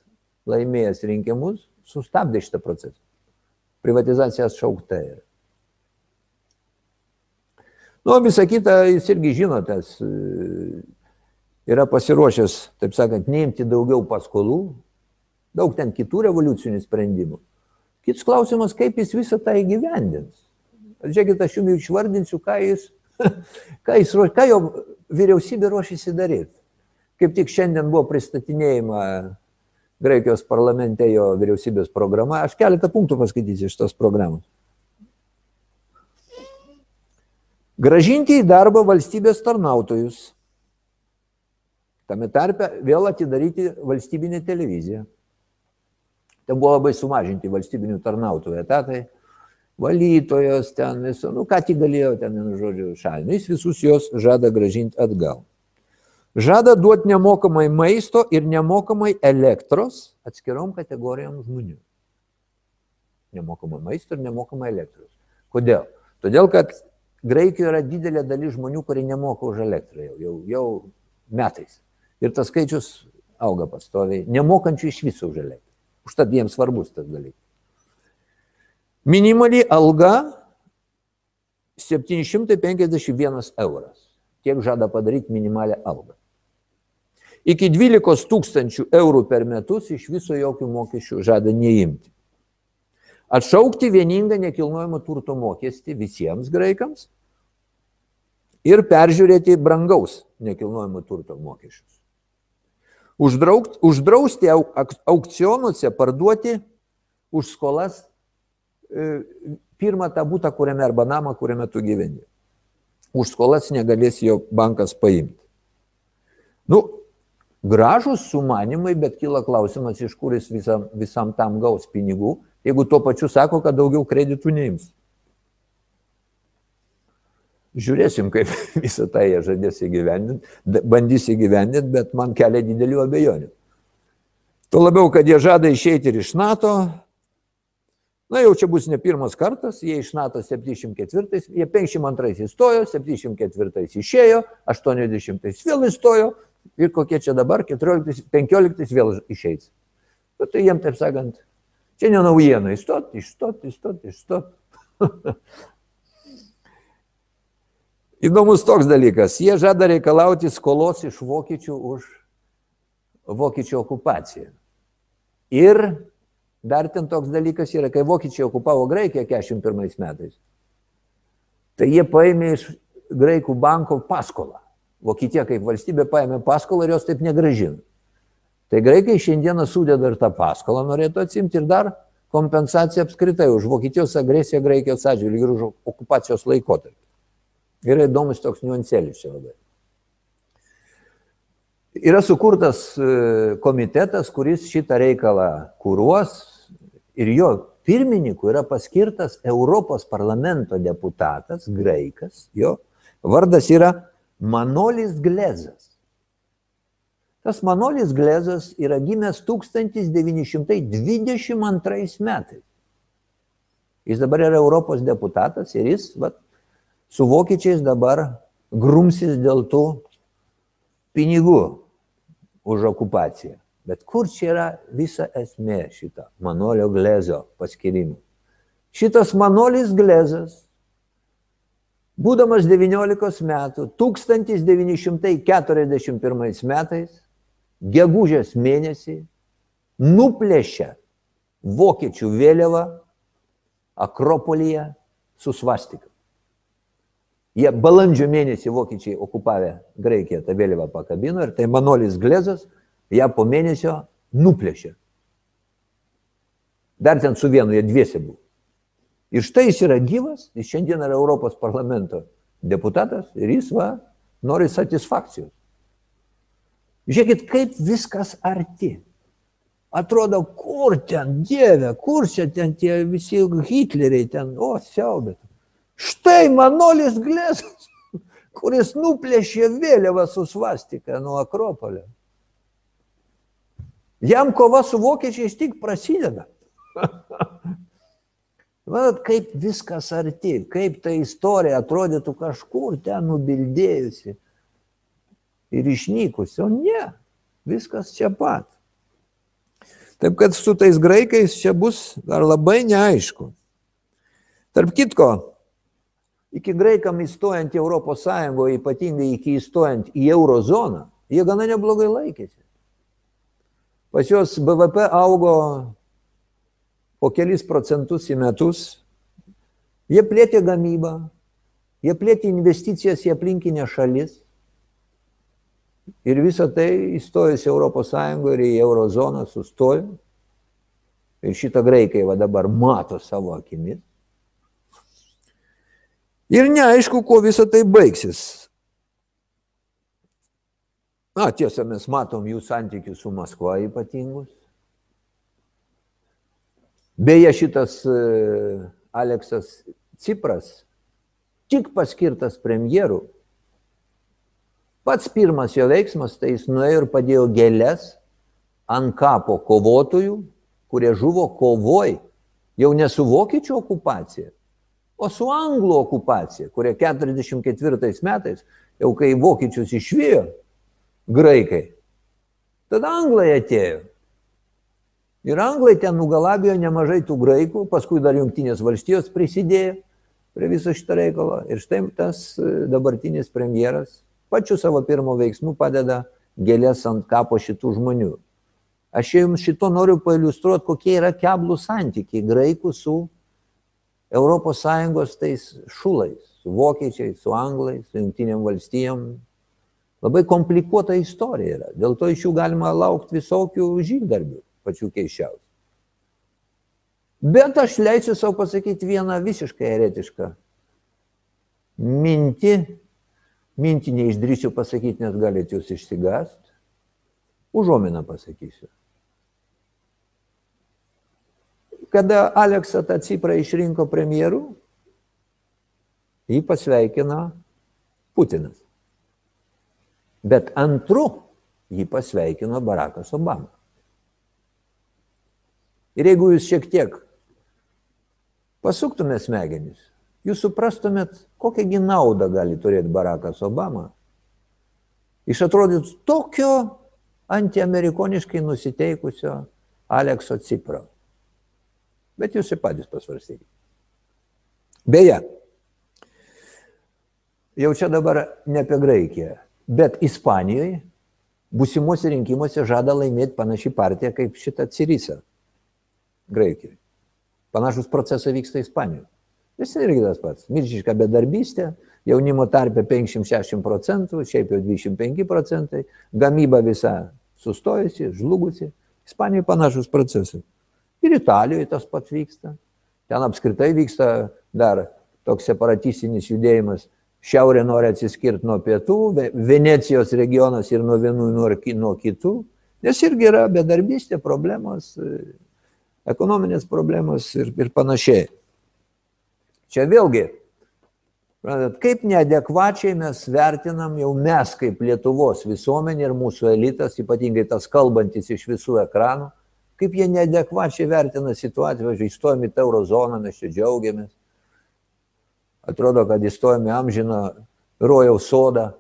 laimėjęs rinkimus, sustabdė šitą procesą. Privatizacija atšaukta yra. Nu, visą kitą jis irgi žino, tas e, yra pasiruošęs, taip sakant, neimti daugiau paskolų, daug ten kitų revoliucinių sprendimų. Kits klausimas, kaip jis visą tą įgyvendins. Žiūrėkit, aš jums išvardinsiu, ką jis, ką, jis, ką jo vyriausybė ruošiasi daryti. Kaip tik šiandien buvo pristatinėjama Graikijos parlamente jo vyriausybės programa. Aš keletą punktų paskaitysiu iš tos programos. Gražinti į darbą valstybės tarnautojus. Tame tarpe vėl atidaryti valstybinę televiziją. Ten buvo labai sumažinti valstybinių tarnautojų etatai, valytojos ten, viso, nu ką tik galėjo ten, nu, žodžiu, šalinti. Jis visus jos žada gražinti atgal. Žada duoti nemokamai maisto ir nemokamai elektros atskirom kategorijom žmonių. Nemokamai maisto ir nemokamai elektros. Kodėl? Todėl, kad Graikijoje yra didelė dalis žmonių, kurie nemoka už elektrą jau, jau, jau metais. Ir tas skaičius auga pastoviai, nemokančių iš viso už elektrą. Užtat jiems svarbus tas dalykas. Minimali alga 751 euras. Tiek žada padaryti minimalią algą. Iki 12 tūkstančių eurų per metus iš viso jokių mokesčių žada neimti. Atšaukti vieningą nekilnojamo turto mokestį visiems graikams ir peržiūrėti brangaus nekilnojamo turto mokesčius. Uždraukt, uždrausti aukcionuose parduoti už skolas e, pirmą tą būtą, kuriame arba namą, kuriame tu gyveni. Už skolas negalės jo bankas paimti. Nu, gražus sumanimai, bet kyla klausimas, iš kur jis visam, visam tam gaus pinigų, jeigu tuo pačiu sako, kad daugiau kreditų neims. Žiūrėsim, kaip visą tą jie žadės įgyvendinti, bandys įgyvendinti, bet man kelia didelių abejonių. Tuo labiau, kad jie žada išeiti ir iš NATO. Na jau čia bus ne pirmas kartas, jie iš NATO 74, jie 52 įstojo, 74 išėjo, 80 vėl įstojo ir kokie čia dabar, 14, 15 vėl išeis. Bet tai jiems, taip sakant, čia ne naujiena, įstot, išstot, išstot, išstot. Įdomus toks dalykas. Jie žada reikalauti skolos iš vokiečių už vokiečių okupaciją. Ir Dar ten toks dalykas yra, kai vokiečiai okupavo Graikiją 41 metais, tai jie paėmė iš Graikų banko paskolą. Vokietija kaip valstybė paėmė paskolą ir jos taip negražino. Tai graikai šiandieną sudeda ir tą paskolą norėtų atsimti ir dar kompensaciją apskritai už Vokietijos agresiją Graikijos atžvilgių ir už okupacijos laikotarpį. Yra įdomus toks niuansėlis čia labai. Yra sukurtas e, komitetas, kuris šitą reikalą kūruos ir jo pirmininku yra paskirtas Europos parlamento deputatas, graikas, jo vardas yra Manolis Glezas. Tas Manolis Glezas yra gimęs 1922 metais. Jis dabar yra Europos deputatas ir jis vat, su vokiečiais dabar grumsis dėl tų pinigų už okupaciją. Bet kur čia yra visa esmė šito Manolio Glezo paskirimo? Šitas Manolis Glezas, būdamas 19 metų, 1941 metais, gegužės mėnesį, nuplėšė vokiečių vėliavą Akropolyje su svastika. Jie balandžio mėnesį vokiečiai okupavę Graikiją tą vėliavą pakabino ir tai Manolis Glezas ją po mėnesio nuplėšė. Dar ten su vienu jie dviese buvo. Ir štai jis yra gyvas, jis šiandien yra Europos parlamento deputatas ir jis va nori satisfakcijos. Žiūrėkit, kaip viskas arti. Atrodo, kur ten, Dieve, kur čia ten tie visi Hitleriai ten, o, siaubėt. Štai Manolis Glėsas, kuris nuplėšė vėliavą su svastika nuo Akropolio. Jam kova su vokiečiais tik prasideda. Manat, kaip viskas arti, kaip ta istorija atrodytų kažkur ten nubildėjusi ir išnykusi, o ne, viskas čia pat. Taip kad su tais graikais čia bus dar labai neaišku. Tarp kitko, iki graikam įstojant į Europos Sąjungą, ypatingai iki įstojant į eurozoną, jie gana neblogai laikėsi. Pas juos BVP augo po kelis procentus į metus. Jie plėtė gamybą, jie plėtė investicijas į aplinkinę šalis. Ir visą tai įstojus Europos Sąjungoje ir į eurozoną sustojo. Ir šitą graikai va dabar mato savo akimis. Ir neaišku, kuo visą tai baigsis. Na, tiesa, mes matom jų santykius su Maskva ypatingus. Beje, šitas e, Aleksas Cipras, tik paskirtas premjeru, pats pirmas jo veiksmas, tai jis nuėjo ir padėjo gėlės ant kapo kovotojų, kurie žuvo kovoj, jau ne su vokiečių okupacija, o su anglų okupacija, kurie 44 metais, jau kai vokiečius išvijo graikai, tada anglai atėjo. Ir anglai ten nugalabijo nemažai tų graikų, paskui dar jungtinės valstijos prisidėjo prie viso šito reikalo. Ir štai tas e, dabartinis premjeras pačiu savo pirmo veiksmu padeda gėlės ant kapo šitų žmonių. Aš jums šito noriu pailustruoti, kokie yra keblų santykiai graikų su ES tais šulais, su vokiečiais, su anglais, su jungtinėm valstijom. Labai komplikuota istorija yra. Dėl to iš jų galima laukti visokių žygdarbių, pačių keiščiausių. Bet aš leisiu savo pasakyti vieną visiškai eretišką mintį. Mintį neišdrysiu pasakyti, nes galite jūs išsigast. Užuominą pasakysiu. kada Aleksą Taciprą išrinko premjeru, jį pasveikino Putinas. Bet antru jį pasveikino Barakas Obama. Ir jeigu jūs šiek tiek pasuktumėt smegenis, jūs suprastumėt, kokią naudą gali turėti Barakas Obama iš atrodytų tokio antiamerikoniškai nusiteikusio Alekso Cipro. Bet jūs ir patys pasvarstykite. Beje, jau čia dabar ne apie Graikiją, bet Ispanijoje būsimuose rinkimuose žada laimėti panaši partija kaip šitą Cirisą. Graikijoje. Panašus procesai vyksta Ispanijoje. Vis irgi tas pats. Milžiška bedarbystė, jaunimo tarpe 50-60 procentų, šiaip jau 25 procentai, gamyba visa sustojusi, žlugusi. Ispanijoje panašus procesai. Ir Italijoje tas pats vyksta. Ten apskritai vyksta dar toks separatistinis judėjimas. Šiaurė nori atsiskirti nuo pietų, Venecijos regionas ir nuo vienų, nuo kitų. Nes irgi yra bedarbystė, problemos, ekonominės problemos ir, ir panašiai. Čia vėlgi, kaip neadekvačiai mes vertinam jau mes kaip Lietuvos visuomenė ir mūsų elitas, ypatingai tas kalbantis iš visų ekranų, kaip jie neadekvačiai vertina situaciją, važiuoju, įstojom į eurozoną, mes čia džiaugiamės. Atrodo, kad įstojome amžiną rojaus sodą,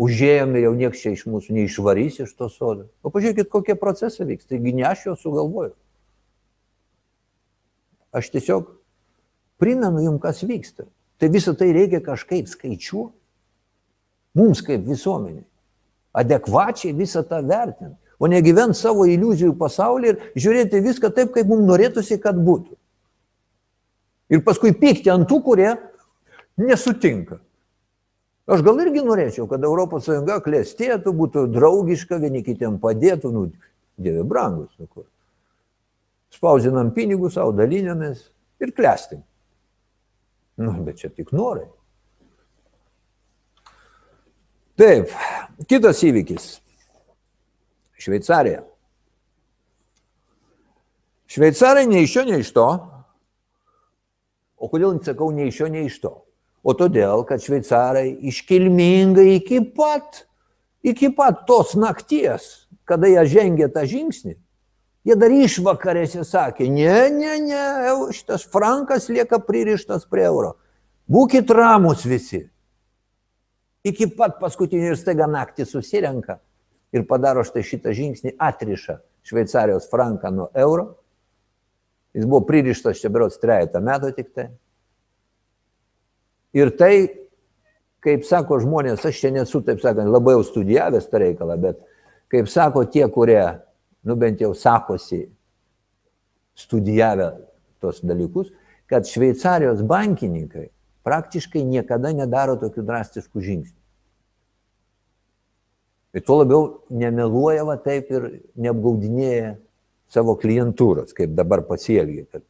užėjome, jau niekas čia iš mūsų neišvarys iš to sodo. O pažiūrėkit, kokie procesai vyks, taigi ne aš jau sugalvoju. Aš tiesiog primenu jums, kas vyksta. Tai visą tai reikia kažkaip skaičiuoti. Mums kaip visuomeniai. Adekvačiai visą tą vertinti o ne gyventi savo iliuzijų pasaulyje ir žiūrėti viską taip, kaip mums norėtųsi, kad būtų. Ir paskui pykti ant tų, kurie nesutinka. Aš gal irgi norėčiau, kad ES klėstėtų, būtų draugiška, vieni kitiem padėtų, nu, dieve brangus, sakau. Spausinam pinigus savo dalinėmis ir klestim. Nu, bet čia tik norai. Taip, kitas įvykis. Šveicarija. Šveicarai nei iš šio, nei iš to. O kodėl sakau nei iš šio, nei iš to? O todėl, kad šveicarai iškilmingai iki pat, iki pat tos nakties, kada jie žengė tą žingsnį, jie dar išvakarėse sakė, ne, ne, ne, šitas frankas lieka pririštas prie euro. Būkit ramus visi. Iki pat paskutinio ir staiga naktį susirenka ir padaro štai šitą žingsnį, atriša Šveicarijos franką nuo euro. Jis buvo pririštas čia berots trejata metų tik tai. Ir tai, kaip sako žmonės, aš čia nesu, taip sakant, labai jau studijavęs tą reikalą, bet kaip sako tie, kurie, nu bent jau sakosi, studijavę tos dalykus, kad Šveicarijos bankininkai praktiškai niekada nedaro tokių drastiškų žingsnių. Ir tuo labiau nemeluoja va taip ir neapgaudinėja savo klientūros, kaip dabar pasielgia, kad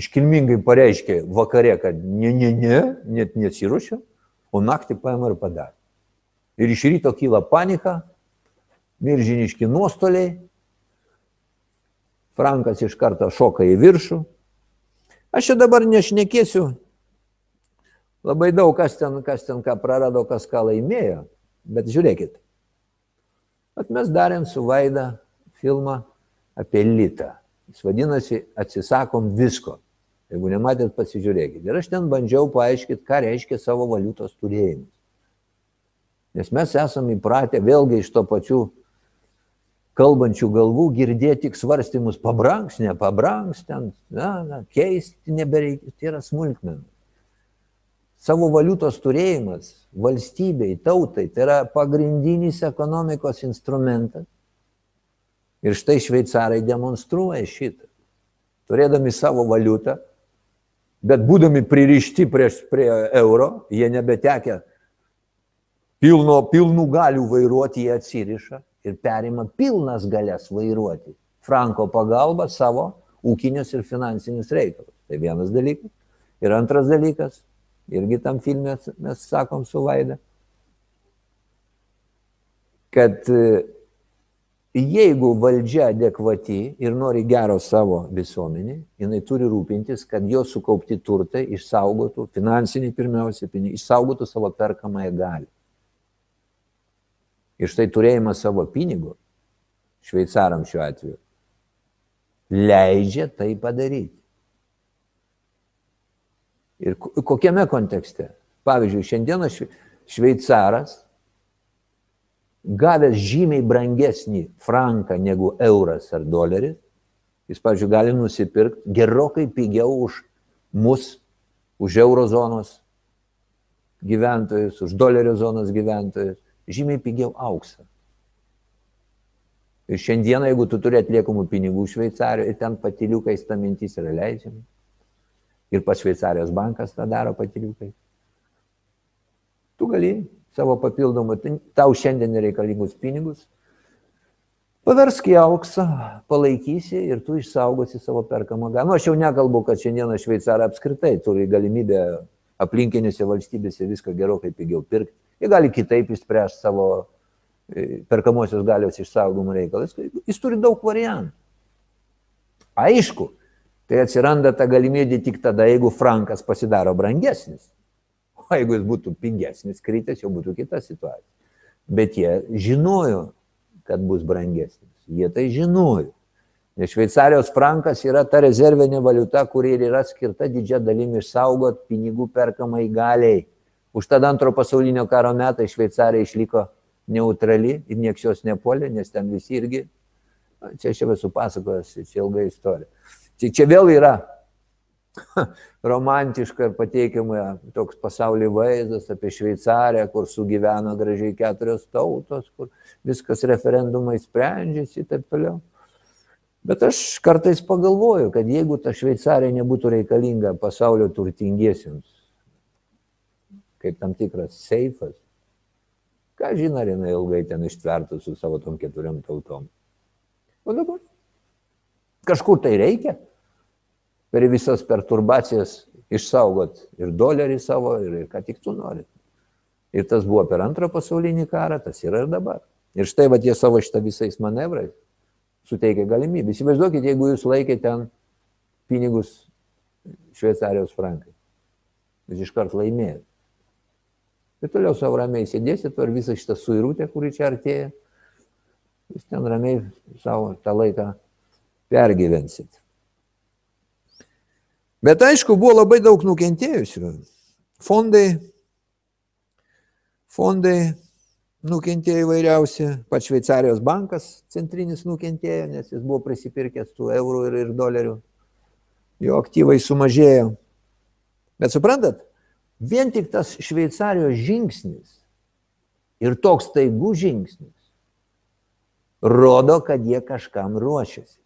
iškilmingai pareiškė vakare, kad ne, ne, ne, net nesiruošia, o naktį paima ir padarė. Ir iš ryto kyla panika, milžiniški nuostoliai, Frankas iš karto šoka į viršų. Aš čia dabar nešnekėsiu labai daug, kas ten, kas ten ką prarado, kas ką laimėjo, bet žiūrėkit, Bet mes darėm su Vaida filmą apie litą. Jis vadinasi Atsisakom visko. Jeigu nematėt, pasižiūrėkit. Ir aš ten bandžiau paaiškinti, ką reiškia savo valiutos turėjimas. Nes mes esame įpratę vėlgi iš to pačių kalbančių galvų girdėti tik svarstymus, pabranks, nepabranks ten, na, na, keisti nebereikia, tai yra smulkmena savo valiutos turėjimas valstybei, tautai, tai yra pagrindinis ekonomikos instrumentas. Ir štai šveicarai demonstruoja šitą. Turėdami savo valiutą, bet būdami pririšti prieš, prie euro, jie nebetekia pilno, pilnų galių vairuoti, jie atsiriša ir perima pilnas galės vairuoti Franko pagalba savo ūkinius ir finansinius reikalus. Tai vienas dalykas. Ir antras dalykas, irgi tam filme mes sakom su Vaida, kad e, jeigu valdžia adekvati ir nori gero savo visuomenį, jinai turi rūpintis, kad jos sukaupti turtai išsaugotų, finansiniai pirmiausia, išsaugotų savo perkamąją galį. Ir štai turėjimas savo pinigų, šveicaram šiuo atveju, leidžia tai padaryti. Ir kokiame kontekste? Pavyzdžiui, šiandieną šveicaras, gavęs žymiai brangesnį franką negu euras ar doleris, jis, pavyzdžiui, gali nusipirkti gerokai pigiau už mus, už eurozonos gyventojus, už dolerio zonos gyventojus, žymiai pigiau auksą. Ir šiandieną, jeigu tu turi atliekamų pinigų Šveicarijoje, ten patiliukais ta mintis yra leidžiama. Ir pas Šveicarijos bankas tą daro patiliukai. Tu gali savo papildomų, tai tau šiandien nereikalingus pinigus, paversk į auksą, palaikysi ir tu išsaugosi savo perkamą galią. Nu, aš jau nekalbu, kad šiandieną šveicarai apskritai turi galimybę aplinkinėse valstybėse viską gerokai pigiau pirkti. Jie gali kitaip išspręsti savo e, perkamosios galios išsaugomų reikalus. Jis turi daug variantų. Aišku, tai atsiranda ta galimybė tik tada, jeigu frankas pasidaro brangesnis. O jeigu jis būtų pigesnis, kritęs, jau būtų kita situacija. Bet jie žinojo, kad bus brangesnis. Jie tai žinojo. Nes Šveicarijos frankas yra ta rezervinė valiuta, kuri ir yra skirta didžia dalimi išsaugot pinigų perkamai galiai. Už tada antro pasaulinio karo metai Šveicarija išliko neutrali ir nieks jos nepolė, nes ten visi irgi, čia aš jau esu pasakojęs, čia ilga istorija. Čia, čia vėl yra romantiška ir pateikiama toks pasaulio vaizdas apie Šveicariją, kur sugyveno gražiai keturios tautos, kur viskas referendumai sprendžiasi ir taip toliau. Bet aš kartais pagalvoju, kad jeigu ta Šveicarija nebūtų reikalinga pasaulio turtingiesiems, kaip tam tikras seifas, ką žinai, ar jinai ilgai ten ištvertų su savo tom keturiom tautom. O dabar kažkur tai reikia per visas perturbacijas išsaugot ir dolerį savo, ir, ir ką tik tu nori. Ir tas buvo per antrą pasaulinį karą, tas yra ir dabar. Ir štai va jie savo šitą visais manevrais suteikia galimybę. Įsivaizduokit, jeigu jūs laikėte ten pinigus šveicarijos frankai. Jūs iškart laimėjote. Ir toliau savo ramiai sėdėsit per visą šitą suirutę, kuri čia artėja. Jūs ten ramiai savo tą laiką pergyvensit. Bet aišku, buvo labai daug nukentėjusių. Fondai, fondai nukentėjo įvairiausi, pats Šveicarijos bankas centrinis nukentėjo, nes jis buvo prisipirkęs tų eurų ir, ir dolerių. Jo aktyvai sumažėjo. Bet suprantat, vien tik tas Šveicarijos žingsnis ir toks taigų žingsnis rodo, kad jie kažkam ruošiasi.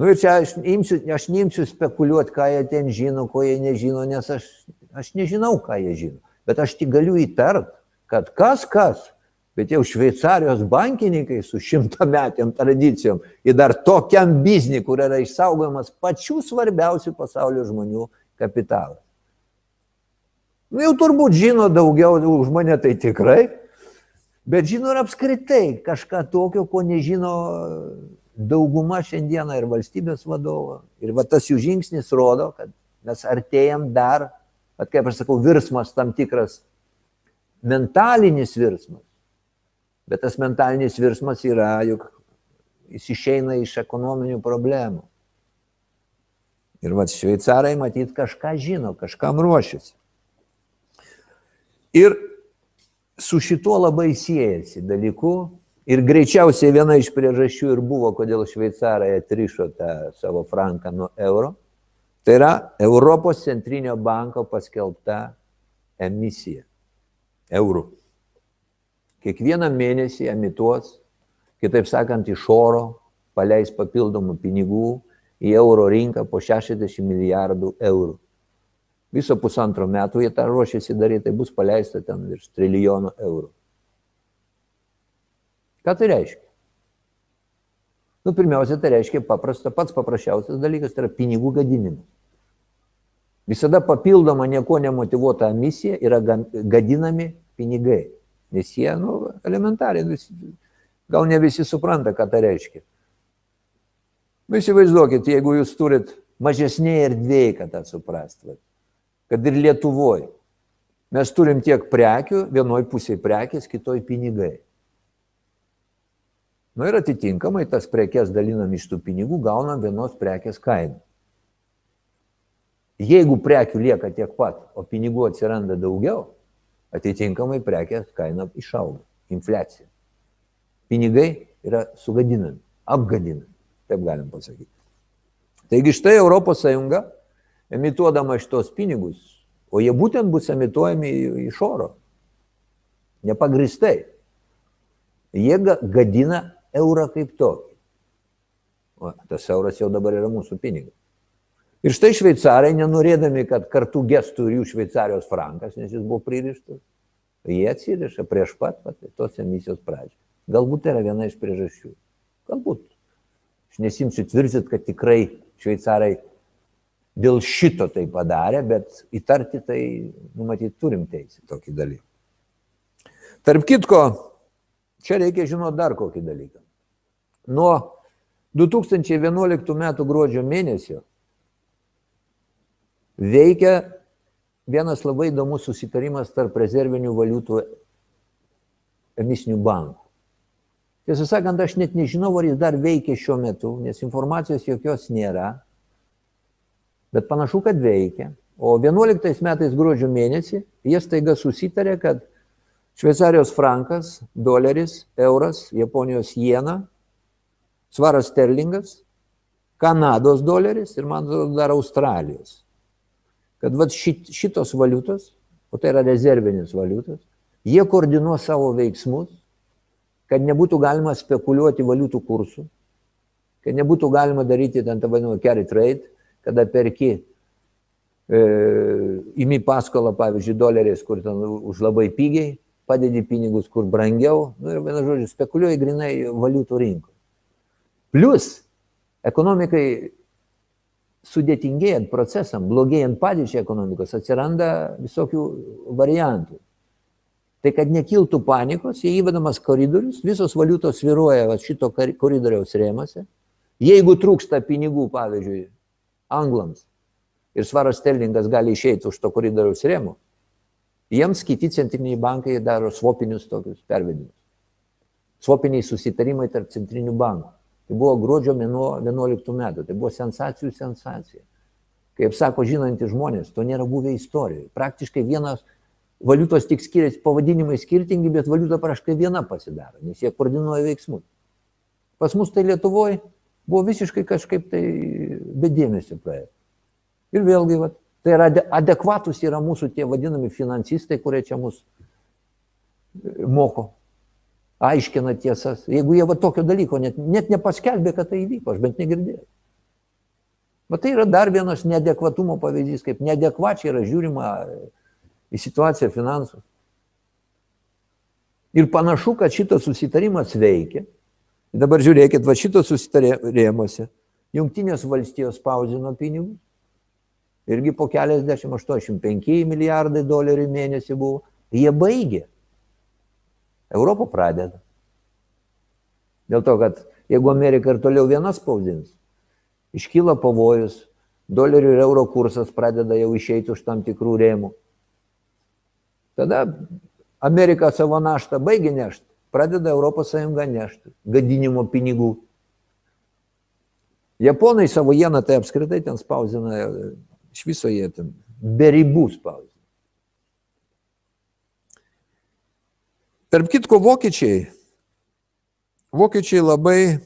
Nu ir čia aš, imsiu, aš neimsiu spekuliuoti, ką jie ten žino, ko jie nežino, nes aš, aš nežinau, ką jie žino. Bet aš tik galiu įtart, kad kas kas, bet jau Šveicarijos bankininkai su šimtametėm tradicijom ir dar tokiam biznį, kur yra išsaugojamas pačių svarbiausių pasaulio žmonių kapitalas. Nu jau turbūt žino daugiau už mane tai tikrai, bet žino ir apskritai kažką tokio, ko nežino dauguma šiandieną ir valstybės vadovo. Ir va tas jų žingsnis rodo, kad mes artėjam dar, at kaip aš sakau, virsmas tam tikras mentalinis virsmas. Bet tas mentalinis virsmas yra, juk jis išeina iš ekonominių problemų. Ir va šveicarai matyt kažką žino, kažkam ruošiasi. Ir su šituo labai siejasi dalyku, Ir greičiausiai viena iš priežasčių ir buvo, kodėl šveicarai atrišo tą savo franką nuo euro. Tai yra Europos centrinio banko paskelbta emisija eurų. Kiekvieną mėnesį emituos, kitaip sakant, iš oro paleis papildomų pinigų į euro rinką po 60 milijardų eurų. Viso pusantro metų jie tą ruošiasi daryti, tai bus paleista ten virš trilijono eurų. Ką tai reiškia? Nu, pirmiausia, tai reiškia paprasta, pats paprasčiausias dalykas, tai yra pinigų gadinimas. Visada papildoma nieko nemotivuota misija yra gadinami pinigai. Nes jie, nu, elementariai, visi, gal ne visi supranta, ką tai reiškia. Nu, įsivaizduokit, jeigu jūs turit mažesnėje erdvėje, kad tą suprastumėt, kad ir Lietuvoje mes turim tiek prekių, vienoj pusėje prekės, kitoj pinigai. Nu ir atitinkamai tas prekes dalinam iš tų pinigų, gaunam vienos prekės kainą. Jeigu prekių lieka tiek pat, o pinigų atsiranda daugiau, atitinkamai prekės kaina išauga. Infliacija. Pinigai yra sugadinami, apgadinami, taip galim pasakyti. Taigi štai Europos Sąjunga, emituodama šitos pinigus, o jie būtent bus emituojami iš oro. Nepagristai. Jie gadina eurą kaip tokį. O tas euras jau dabar yra mūsų pinigai. Ir štai šveicarai, nenorėdami, kad kartu gestų ir jų šveicarijos frankas, nes jis buvo pririštas, jie atsiriša prieš pat, pat tos emisijos pradžią. Galbūt tai yra viena iš priežasčių. Galbūt. Aš nesimsiu tvirtit, kad tikrai šveicarai dėl šito tai padarė, bet įtarti tai, numatyti, turim teisę tokį dalyką. Tarp kitko, čia reikia žinoti dar kokį dalyką. Nuo 2011 m. gruodžio mėnesio veikia vienas labai įdomus susitarimas tarp rezervinių valiutų emisinių bankų. Tiesą sakant, aš net nežinau, ar jis dar veikia šiuo metu, nes informacijos jokios nėra bet panašu, kad veikia. O 11 metais gruodžio mėnesį jie staiga susitarė, kad Šveicarijos frankas, doleris, euras, Japonijos jena, svaras sterlingas, Kanados doleris ir man atrodo dar Australijos. Kad vat šitos valiutos, o tai yra rezervinis valiutos, jie koordinuos savo veiksmus, kad nebūtų galima spekuliuoti valiutų kursų, kad nebūtų galima daryti ten tą vadinamą carry trade, kada perki, e, imi paskolą, pavyzdžiui, doleriais, kur ten už labai pigiai, padedi pinigus, kur brangiau, nu, ir viena žodžiu, spekuliuoji grinai valiutų rinkoje. Plus, ekonomikai sudėtingėjant procesam, blogėjant padėčiai ekonomikos, atsiranda visokių variantų. Tai kad nekiltų panikos, jie įvedamas koridorius, visos valiutos sviruoja šito koridoriaus rėmose. Jeigu trūksta pinigų, pavyzdžiui, anglams ir svaras sterlingas gali išeiti už to koridoriaus rėmų, jiems kiti centriniai bankai daro swapinius tokius pervedimus. Swapiniai susitarimai tarp centrinių bankų. Tai buvo gruodžio mėnuo 11 metų, tai buvo sensacijų sensacija. Kaip sako žinantys žmonės, to nėra buvę istorijoje. Praktiškai vienas valiutos tik skiriasi, pavadinimai skirtingi, bet valiuta praškai viena pasidaro, nes jie koordinuoja veiksmus. Pas mus tai Lietuvoje buvo visiškai kažkaip tai be dėmesio praėjo. Ir vėlgi, va, tai yra adekvatus yra mūsų tie vadinami finansistai, kurie čia mus e, moko, aiškina tiesas. Jeigu jie va tokio dalyko net, net nepaskelbė, kad tai įvyko, aš bent negirdėjau. Bet tai yra dar vienas neadekvatumo pavyzdys, kaip neadekvačiai yra žiūrima į situaciją finansų. Ir panašu, kad šitas susitarimas veikia. Dabar žiūrėkit, va šito susitarėmuose. Junktinės valstijos spausino pinigus. Irgi po keliasdešimt, 85 milijardai dolerių mėnesį buvo. Jie baigė. Europą pradeda. Dėl to, kad jeigu Amerika ir toliau viena spausdins, iškyla pavojus, dolerių ir euro kursas pradeda jau išeiti už tam tikrų rėmų. Tada Amerika savo naštą baigė nešti pradeda Sąjunga nešti gadinimo pinigų. Japonai savo jeną tai apskritai ten spausina, iš viso jie ten be ribų spausina. Tarp kitko, vokiečiai, vokiečiai labai,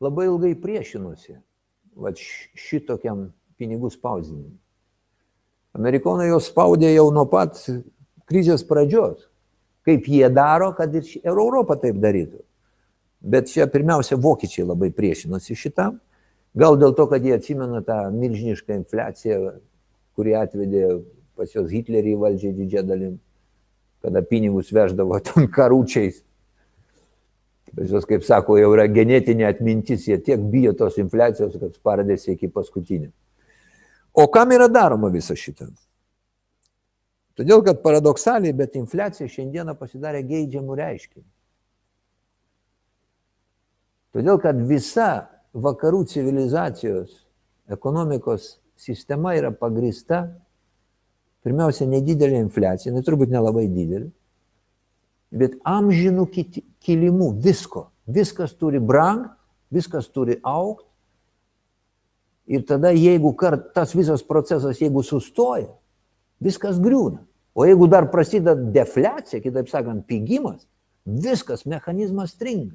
labai ilgai priešinosi va, šitokiam pinigų spausdinimui. Amerikonai jau spaudė jau nuo pat krizės pradžios kaip jie daro, kad ir Europa taip darytų. Bet čia pirmiausia, vokiečiai labai priešinosi šitam. Gal dėl to, kad jie atsimena tą milžinišką infliaciją, kuri atvedė pas juos Hitlerį į valdžią didžią dalim, kada pinigus veždavo tam karučiais. Pas juos, kaip sako, jau yra genetinė atmintis, jie tiek bijo tos infliacijos, kad spardėsi iki paskutinio. O kam yra daroma visa šitą? Todėl, kad paradoksaliai, bet infliacija šiandieną pasidarė geidžiamų reiškinių. Todėl, kad visa vakarų civilizacijos ekonomikos sistema yra pagrista, pirmiausia, nedidelė infliacija, ne turbūt nelabai didelė, bet amžinų kilimų visko. Viskas turi brangti, viskas turi aukti. Ir tada, jeigu kart, tas visas procesas, jeigu sustoja, viskas griūna. O jeigu dar prasideda defliacija, kitaip sakant, pigimas, viskas mechanizmas stringa.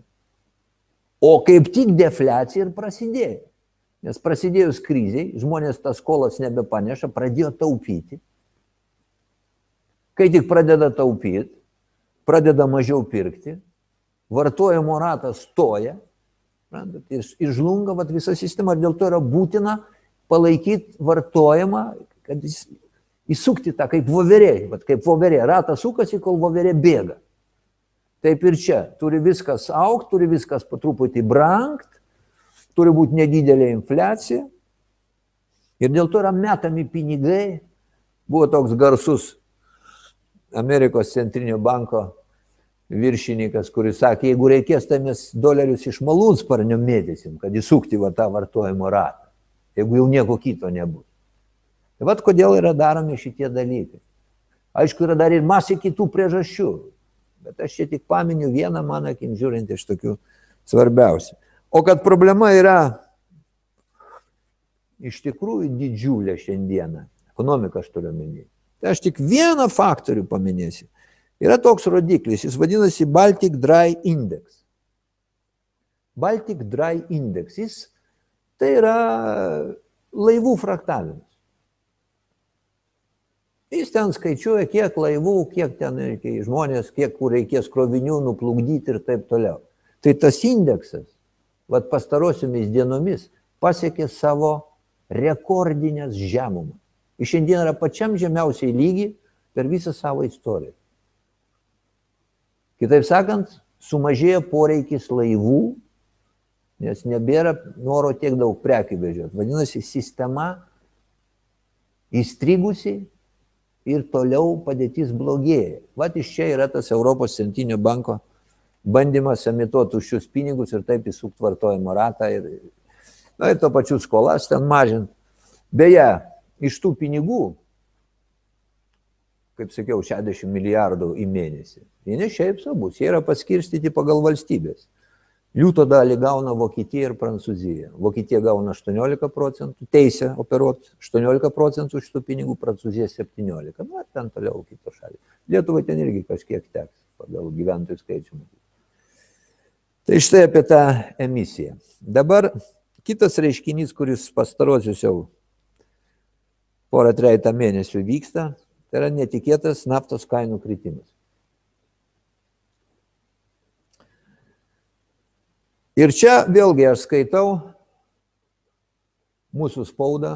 O kaip tik defliacija ir prasidėjo. Nes prasidėjus kriziai, žmonės tas skolas nebepaneša, pradėjo taupyti. Kai tik pradeda taupyti, pradeda mažiau pirkti, vartojimo ratas stoja, ir, ir žlunga vat, visa sistema, ir dėl to yra būtina palaikyti vartojimą, kad jis įsukti tą kaip voverė, vat, kaip voverė, ratas sukasi, kol voverė bėga. Taip ir čia, turi viskas aukti, turi viskas patruputį brangt, turi būti nedidelė infliacija. Ir dėl to yra metami pinigai. Buvo toks garsus Amerikos centrinio banko viršininkas, kuris sakė, jeigu reikės, tai mes dolerius iš malūnsparnio mėtysim, kad įsukti va tą vartojimo ratą, jeigu jau nieko kito nebus. Tai vad kodėl yra daromi šitie dalykai. Aišku, yra dar ir masė kitų priežasčių, bet aš čia tik paminiu vieną, mano akim žiūrint, iš tokių svarbiausių. O kad problema yra iš tikrųjų didžiulė šiandieną, ekonomika aš turiu minėti, tai aš tik vieną faktorių paminėsiu. Yra toks rodiklis, jis vadinasi Baltic Dry Index. Baltic Dry Index, jis tai yra laivų fraktavimas. Jis ten skaičiuoja, kiek laivų, kiek ten žmonės, kiek kur reikės krovinių nuplukdyti ir taip toliau. Tai tas indeksas, vad pastarosiomis dienomis, pasiekė savo rekordinės žemumas. Iš šiandien yra pačiam žemiausiai lygi per visą savo istoriją. Kitaip sakant, sumažėjo poreikis laivų, nes nebėra noro tiek daug prekių vežioti. Vadinasi, sistema įstrigusi ir toliau padėtis blogėja. Vat iš čia yra tas Europos centrinio banko bandymas emituoti už šius pinigus ir taip įsukti vartojimo ratą ir, na, ir to pačiu skolas ten mažinti. Beje, iš tų pinigų kaip sakiau, 60 milijardų į mėnesį. Jie ne šiaip savus, jie yra paskirstyti pagal valstybės. Liūto dalį gauna Vokietija ir Prancūzija. Vokietija gauna 18 procentų, teisę operuoti 18 procentų šitų pinigų, Prancūzija 17. Na, ten toliau kitos šalis. Lietuvai ten irgi kažkiek teks pagal gyventojų skaičių. Tai štai apie tą emisiją. Dabar kitas reiškinys, kuris pastarosius jau porą trejata mėnesių vyksta, Tai yra netikėtas naftos kainų kritimas. Ir čia vėlgi aš skaitau mūsų spaudą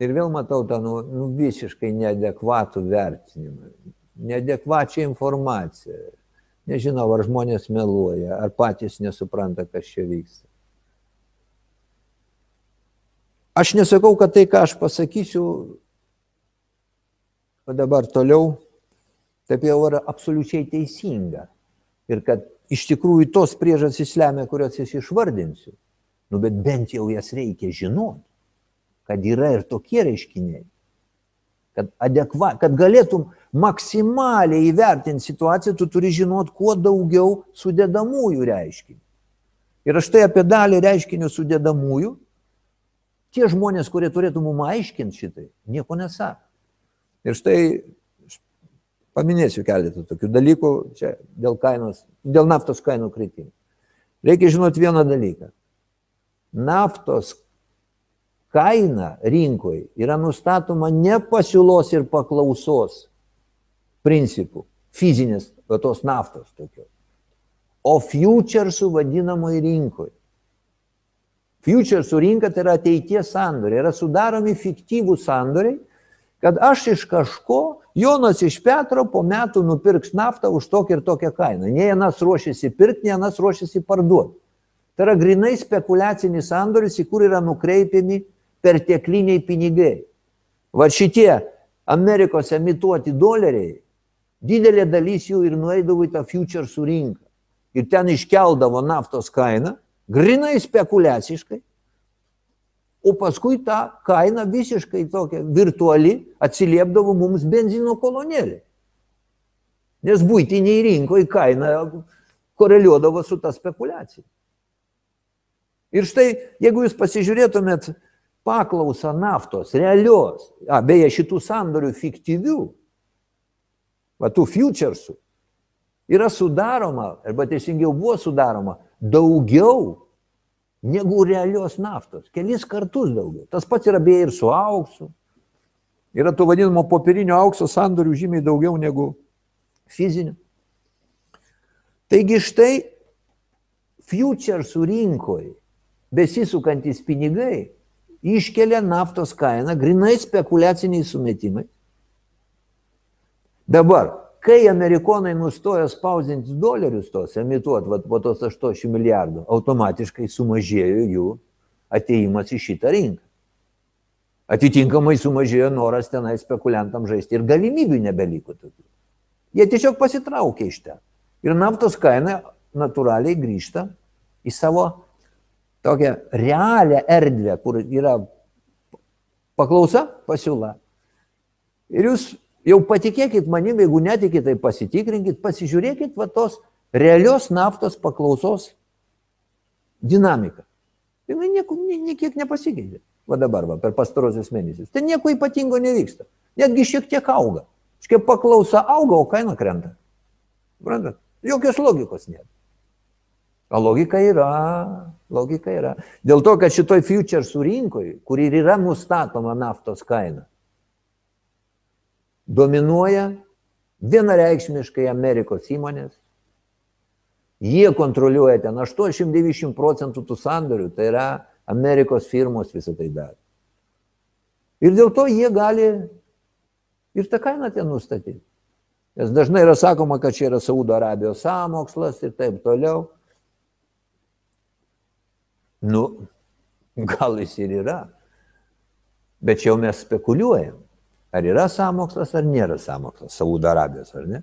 ir vėl matau tą nu, nu, visiškai neadekvatų vertinimą, neadekvačią informaciją. Nežinau, ar žmonės meluoja, ar patys nesupranta, kas čia vyksta. Aš nesakau, kad tai, ką aš pasakysiu, o dabar toliau, taip jau yra absoliučiai teisinga. Ir kad iš tikrųjų tos priežastys lemia, kurias aš išvardinsiu. Nu, bet bent jau jas reikia žinoti, kad yra ir tokie reiškiniai. Kad, adekva, kad galėtum maksimaliai įvertinti situaciją, tu turi žinoti kuo daugiau sudėdamųjų reiškinių. Ir aš tai apie dalį reiškinių sudėdamųjų, tie žmonės, kurie turėtų mums aiškinti šitai, nieko nesako. Ir štai paminėsiu keletą tokių dalykų čia dėl, kainos, dėl naftos kainų kritimo. Reikia žinoti vieną dalyką. Naftos kaina rinkoje yra nustatoma ne pasiūlos ir paklausos principų, fizinės tos naftos tokios, o futuresų vadinamoje rinkoje. Futuresų rinka tai yra ateities sandoriai, yra sudaromi fiktyvų sandoriai, kad aš iš kažko, Jonas iš Petro po metų nupirks naftą už tokią ir tokią kainą. Ne vienas ruošiasi pirkti, ne vienas ruošiasi parduoti. Tai yra grinai spekuliacinis sandoris, į kur yra nukreipiami pertekliniai pinigai. Va šitie Amerikos emituoti doleriai, didelė dalis jų ir nueidavo į tą futuresų rinką. Ir ten iškeldavo naftos kainą, grinai spekuliaciškai, o paskui ta kaina visiškai tokia virtuali atsiliepdavo mums benzino kolonėlė. Nes būtiniai rinkoje kaina koreliuodavo su ta spekulacija. Ir štai, jeigu jūs pasižiūrėtumėt paklausą naftos, realios, a, beje, šitų sandorių fiktyvių, va tų futuresų, yra sudaroma, arba teisingiau buvo sudaroma, daugiau negu realios naftos. Kelis kartus daugiau. Tas pats yra beje ir su auksu. Yra to vadinamo popierinio aukso sandorių žymiai daugiau negu fizinių. Taigi štai futuresų rinkoje besisukantis pinigai iškelia naftos kainą, grinai spekuliaciniai sumetimai. Dabar, kai amerikonai nustojo spausdinti dolerius tos, emituoti vat, po tos 80 milijardų, automatiškai sumažėjo jų ateimas į šitą rinką. Atitinkamai sumažėjo noras tenai spekuliantam žaisti ir galimybių nebeliko tokių. Jie tiesiog pasitraukė iš ten. Ir naftos kaina natūraliai grįžta į savo tokią realią erdvę, kur yra paklausa, pasiūla. Ir jūs jau patikėkit manim, jeigu netikit, tai pasitikrinkit, pasižiūrėkit va tos realios naftos paklausos dinamiką. Ir nieko, niekiek nepasikeitė. Va dabar, va, per pastarosius mėnesius. Tai nieko ypatingo nevyksta. Netgi šiek tiek auga. Šiek paklausa auga, o kaina krenta. Suprantat? Jokios logikos nėra. O logika yra, logika yra. Dėl to, kad šitoj futuresų rinkoje, kur ir yra nustatoma naftos kaina, dominuoja vienareikšmiškai Amerikos įmonės. Jie kontroliuoja ten 80-90 procentų tų sandorių, tai yra Amerikos firmos visą tai daro. Ir dėl to jie gali ir tą kainą ten nustatyti. Nes dažnai yra sakoma, kad čia yra Saudo Arabijos samokslas ir taip toliau. Nu, gal jis ir yra. Bet čia jau mes spekuliuojam. Ar yra samokslas, ar nėra samokslas Saudo Arabijos, ar ne?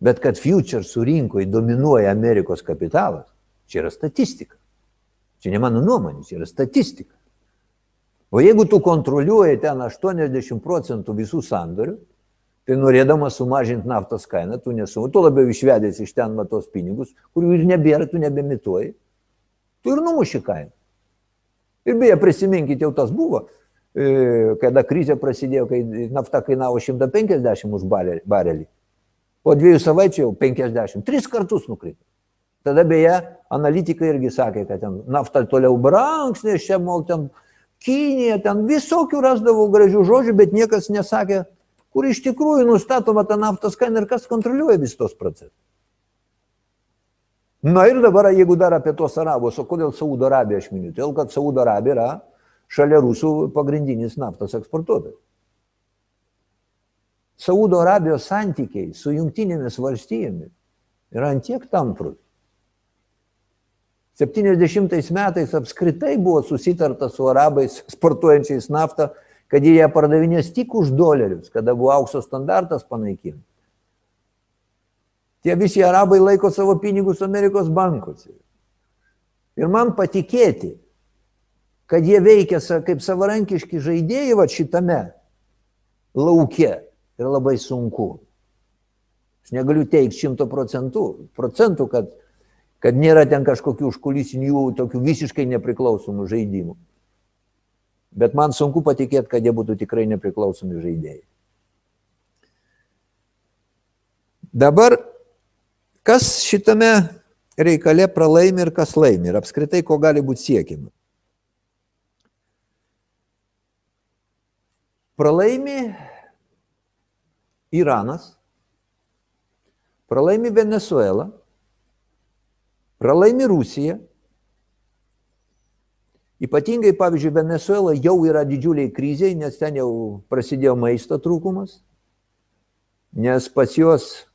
Bet kad futuresų rinkoje dominuoja Amerikos kapitalas, čia yra statistika. Čia ne mano nuomonė, čia yra statistika. O jeigu tu kontroliuoji ten 80 procentų visų sandorių, tai norėdamas sumažinti naftos kainą, tu nesu, tu labiau išvedęs iš ten matos pinigus, kurių ir nebėra, tu nebemituoji, tu ir numuši kainą. Ir beje, prisiminkit, jau tas buvo, kada krizė prasidėjo, kai nafta kainavo 150 už barelį. Po dviejų savaičių jau 50, tris kartus nukrito. Tada beje, analitikai irgi sakė, kad ten nafta toliau brangs, nes čia mol ten Kinija, ten visokių rasdavo gražių žodžių, bet niekas nesakė, kur iš tikrųjų nustatoma ta naftos kaina ir kas kontroliuoja vis tos procesus. Na ir dabar, jeigu dar apie tos arabus, o kodėl Saudo Arabija aš miniu? Todėl, kad Saudo Arabija yra šalia rusų pagrindinis naftos eksportuotojas. Saudo Arabijos santykiai su jungtinėmis valstijomis yra antiek tamprus. 70 metais apskritai buvo susitarta su arabais sportuojančiais naftą, kad jie ją pardavinės tik už dolerius, kada buvo aukso standartas panaikintas. Tie visi arabai laiko savo pinigus Amerikos bankuose. Ir man patikėti, kad jie veikia kaip savarankiški žaidėjai va šitame lauke yra labai sunku. Aš negaliu teikti šimto procentų, procentų kad, kad nėra ten kažkokių užkulisinių, tokių visiškai nepriklausomų žaidimų. Bet man sunku patikėti, kad jie būtų tikrai nepriklausomi žaidėjai. Dabar Kas šitame reikale pralaimi ir kas laimi ir apskritai ko gali būti siekima. Pralaimi Iranas, pralaimi Venezuela, pralaimi Rusija. Ypatingai, pavyzdžiui, Venezuela jau yra didžiuliai kriziai, nes ten jau prasidėjo maisto trūkumas, nes pas juos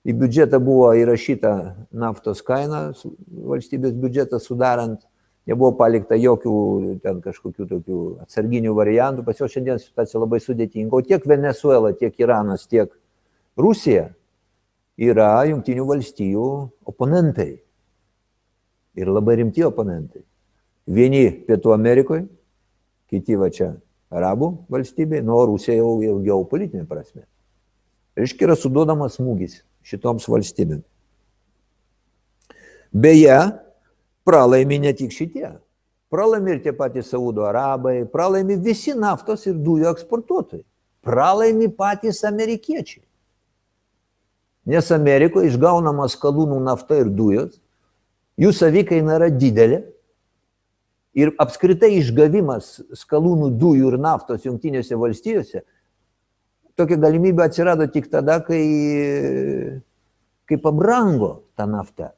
į biudžetą buvo įrašyta naftos kaina, valstybės biudžetą sudarant, nebuvo palikta jokių ten kažkokių tokių atsarginių variantų, pas jo šiandien situacija labai sudėtinga, o tiek Venezuela, tiek Iranas, tiek Rusija yra jungtinių valstijų oponentai. Ir labai rimti oponentai. Vieni Pietų Amerikoje, kiti va čia Arabų valstybė, nuo Rusija jau, jau geopolitinė prasme. Reiškia, yra suduodamas smūgis šitoms valstybėms. Beje, pralaimi ne tik šitie. Pralaimi ir tie patys Saudo Arabai, pralaimi visi naftos ir dujų eksportuotojai. Pralaimi patys amerikiečiai. Nes Amerikoje išgaunama skalūnų nafta ir dujos, jų savikaina yra didelė ir apskritai išgavimas skalūnų dujų ir naftos jungtinėse valstijose tokia galimybė atsirado tik tada, kai kai pabrango ta nafta,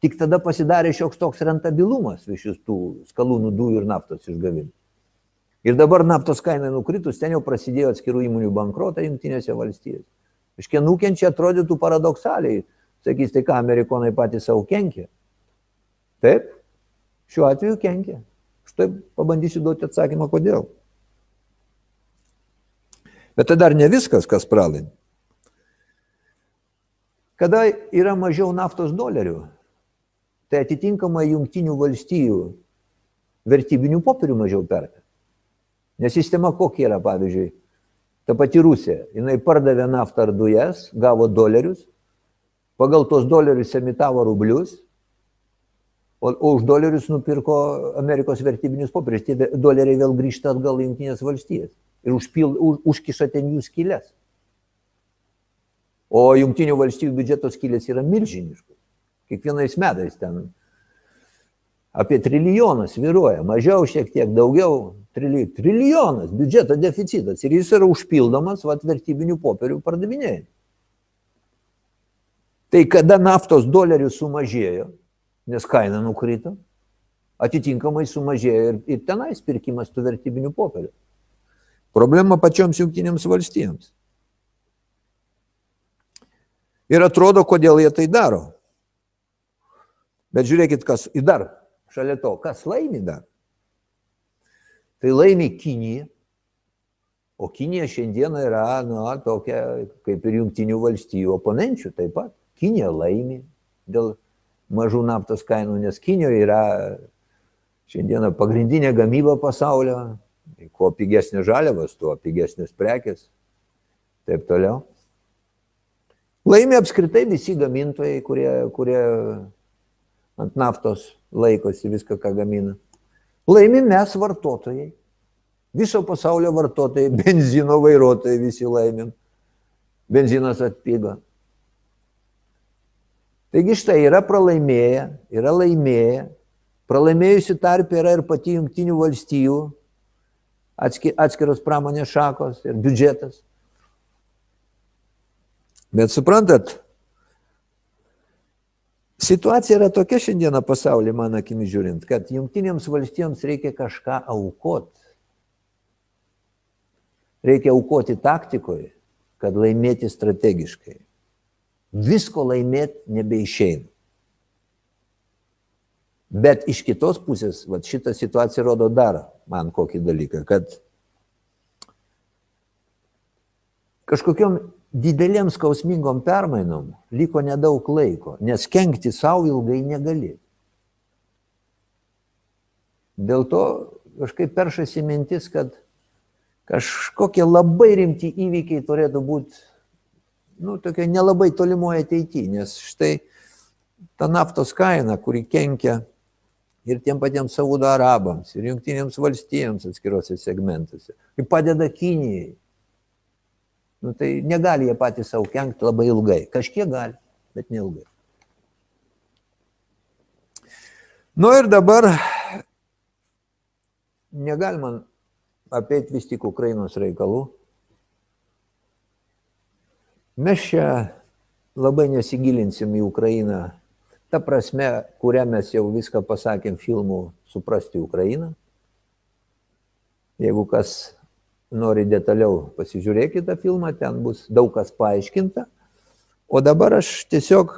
tik tada pasidarė šioks toks rentabilumas iš tų skalūnų dujų ir naftos išgavimų. Ir dabar naftos kainai nukritus, ten jau prasidėjo atskirų įmonių bankrotai Junktinėse valstijose. Iškia nukenčia atrodytų paradoksaliai. Sakys, tai ką, amerikonai patys savo kenkia. Taip, šiuo atveju kenkia. Štai pabandysiu duoti atsakymą, kodėl. Bet tai dar ne viskas, kas pralaimi. Kada yra mažiau naftos dolerių, tai atitinkamai jungtinių valstijų vertybinių popierių mažiau perka. Nes sistema kokia yra, pavyzdžiui, ta pati Rusija, jinai pardavė naftą ar dujas, gavo dolerius, pagal tos dolerius emitavo rublius, o, o už dolerius nupirko Amerikos vertybinius popierius. Tie doleriai vėl grįžta atgal į Junktinės valstijas ir užpil, už, užkiša ten jų skylės. O Junktinių valstybių biudžeto skylės yra milžiniškos. Kiekvienais metais ten apie trilijonas viruoja, mažiau šiek tiek, daugiau, trili, trilijonas biudžeto deficitas ir jis yra užpildomas vat, vertybinių popierių pardavinėjimui. Tai kada naftos dolerių sumažėjo, nes kaina nukrito, atitinkamai sumažėjo ir, ir tenais pirkimas tų vertybinių popierių. Problema pačioms jungtinėms valstijoms. Ir atrodo, kodėl jie tai daro. Bet žiūrėkit, kas į dar šalia to, kas laimi dar. Tai laimi Kinija. O Kinija šiandieną yra nu, tokia kaip ir jungtinių valstybių oponenčių taip pat. Kinija laimi dėl mažų naftos kainų, nes Kinijoje yra šiandieną pagrindinė gamyba pasaulio. Kuo pigesnės žaliavos, tuo pigesnės prekės. Taip toliau. Laimi apskritai visi gamintojai, kurie, kurie ant naftos laikosi viską, ką gamina. Laimi mes vartotojai. Viso pasaulio vartotojai, benzino vairuotojai visi laimim. Benzinas atpigo. Taigi štai yra pralaimėję, yra laimėję. Pralaimėjusi tarp yra ir pati jungtinių valstijų atskiros pramonės šakos ir biudžetas. Bet suprantat, Situacija yra tokia šiandieną pasaulyje, mano akimi žiūrint, kad jungtinėms valstijoms reikia kažką aukoti. Reikia aukoti taktikoje, kad laimėti strategiškai. Visko laimėti nebeišeina. Bet iš kitos pusės, va, šitą situaciją rodo dar man kokį dalyką, kad kažkokiam didelėm skausmingom permainom liko nedaug laiko, nes kenkti savo ilgai negali. Dėl to kažkaip peršasi mintis, kad kažkokie labai rimti įvykiai turėtų būti, nu, tokia nelabai tolimoje ateityje, nes štai ta naftos kaina, kuri kenkia ir tiem patiems Saudo Arabams, ir Junktinėms valstijams atskiruose segmentuose, ir padeda Kinijai, nu, tai negali jie patys savo kenkti labai ilgai. Kažkiek gali, bet neilgai. Nu ir dabar negalima apeiti vis tik Ukrainos reikalų. Mes čia labai nesigilinsim į Ukrainą. Ta prasme, kurią mes jau viską pasakėm filmų suprasti Ukrainą. Jeigu kas nori detaliau pasižiūrėkite tą filmą, ten bus daug kas paaiškinta. O dabar aš tiesiog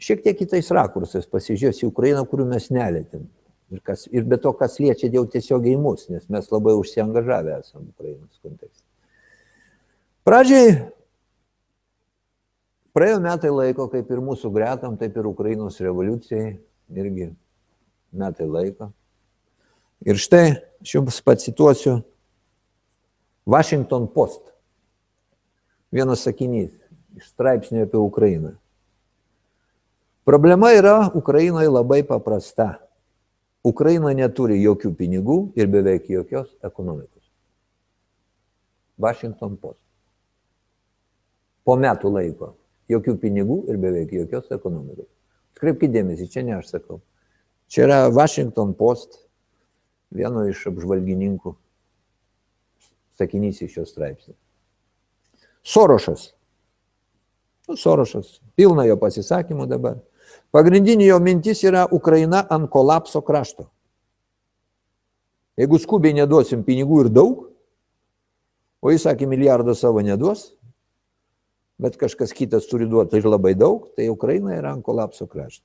šiek tiek kitais rakursais pasižiūrėsiu į Ukrainą, kurių mes nelėtėm. Ir, kas, ir be to, kas liečia jau tiesiogiai mus, nes mes labai užsiengažavę esame Ukrainos kontekste. Pradžiai praėjo metai laiko, kaip ir mūsų gretam, taip ir Ukrainos revoliucijai, irgi metai laiko. Ir štai aš jums pacituosiu Washington Post. Vienas sakinys iš straipsnio apie Ukrainą. Problema yra Ukrainoje labai paprasta. Ukraina neturi jokių pinigų ir beveik jokios ekonomikos. Washington Post. Po metų laiko jokių pinigų ir beveik jokios ekonomikos. Skreipkite dėmesį, čia ne aš sakau. Čia yra Washington Post vieno iš apžvalgininkų sakinys iš šios straipsnio. Sorošas Nu, Sorošas, pilna jo pasisakymų dabar. Pagrindinė jo mintis yra Ukraina ant kolapso krašto. Jeigu skubiai neduosim pinigų ir daug, o jis sakė, milijardą savo neduos, bet kažkas kitas turi duoti ir labai daug, tai Ukraina yra ant kolapso krašto.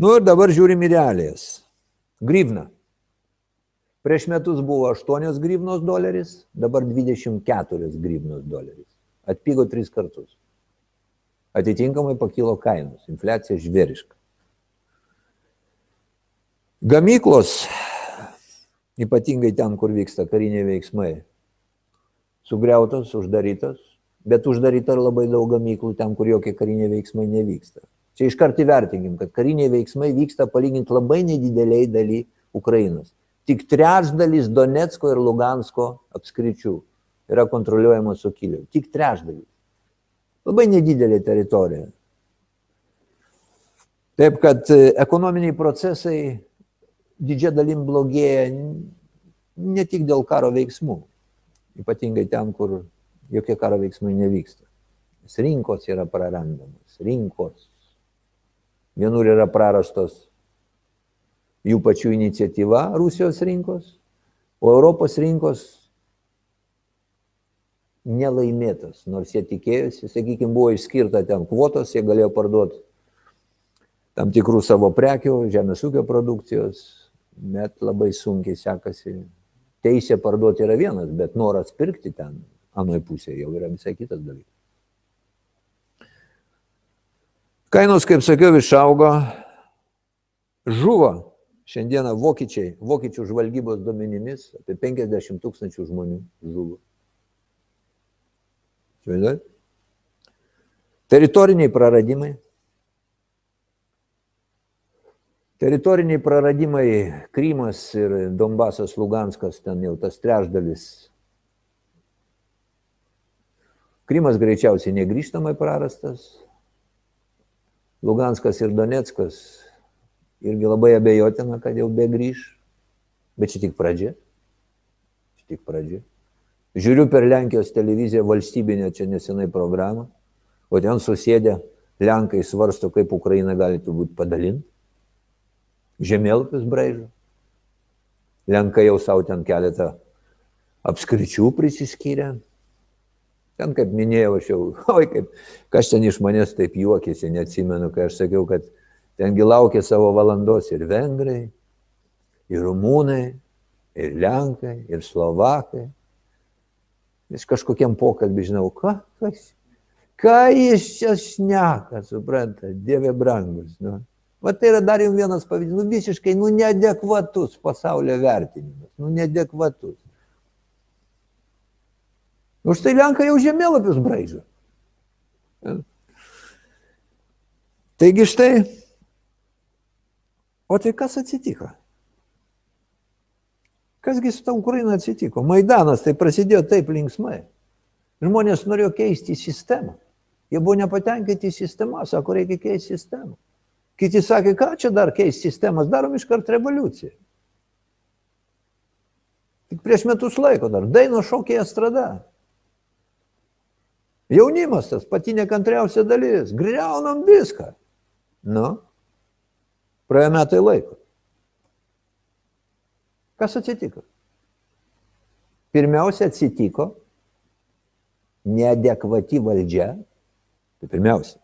Nu ir dabar žiūrim į realijas. Grivna. Prieš metus buvo 8 grivnos doleris, dabar 24 grivnos doleris. Atpigo 3 kartus. Atitinkamai pakilo kainos, infliacija žvėriška. Gamyklos, ypatingai ten, kur vyksta kariniai veiksmai, sugriautos, uždarytos, bet uždaryta ir labai daug gamyklų ten, kur jokie kariniai veiksmai nevyksta. Čia iškart įvertinkim, kad kariniai veiksmai vyksta palyginti labai nedideliai daly Ukrainos. Tik trečdalis Donetsko ir Lugansko apskričių yra kontroliuojamos sukilėlių. Tik trečdalis. Labai nedidelė teritorija. Taip kad e, ekonominiai procesai didžia dalim blogėja ne tik dėl karo veiksmų, ypatingai ten, kur jokie karo veiksmai nevyksta. Nes rinkos yra prarandamos, rinkos. Vienur yra prarastos jų pačių iniciatyva Rusijos rinkos, o Europos rinkos nelaimėtas, nors jie tikėjosi, sakykime, buvo išskirta ten kvotos, jie galėjo parduoti tam tikrų savo prekių, žemės ūkio produkcijos, bet labai sunkiai sekasi. Teisė parduoti yra vienas, bet noras pirkti ten, anoje pusėje, jau yra visai kitas dalykas. Kainos, kaip sakiau, išaugo, žuvo šiandieną vokiečiai, vokiečių žvalgybos duomenimis, apie 50 tūkstančių žmonių žuvo. Įsivaizduojat? Teritoriniai praradimai. Teritoriniai praradimai Krymas ir Donbasas, Luganskas, ten jau tas trešdalis. Krymas greičiausiai negrįžtamai prarastas. Luganskas ir Donetskas irgi labai abejotina, kad jau be grįž. Bet čia tik pradžia. Čia tik pradžia. Žiūriu per Lenkijos televiziją valstybinę čia nesenai programą, o ten susėdė Lenkai svarsto, kaip Ukraina galėtų būti padalinta. Žemėlapis braižo. Lenkai jau savo ten keletą apskričių prisiskyrė. Ten, kaip minėjau, aš jau, oi, kaip, kas ten iš manęs taip juokėsi, neatsimenu, kai aš sakiau, kad tengi laukia savo valandos ir vengrai, ir rumūnai, ir lenkai, ir slovakai, Vis kažkokiam pokalbį žinau, ką, kas, ką jis čia šneka, supranta, Dieve brangus. Nu. Va tai yra dar jums vienas pavyzdys, nu visiškai, nu neadekvatus pasaulio vertinimas, nu neadekvatus. Už tai Lenkai jau žemėlapius braižo. Taigi štai, o tai kas atsitiko? Kasgi su ta Ukraina atsitiko? Maidanas tai prasidėjo taip linksmai. Žmonės norėjo keisti sistemą. Jie buvo nepatenkinti sistema, sako, reikia keisti sistemą. Kiti sakė, ką čia dar keisti sistemas, darom iškart revoliuciją. Tik prieš metus laiko dar, daino šokė estrada. Jaunimas tas pati nekantriausia dalis, greunam viską. Nu, praėjo metai laiko. Kas atsitiko? Pirmiausia atsitiko neadekvati valdžia. Tai pirmiausia.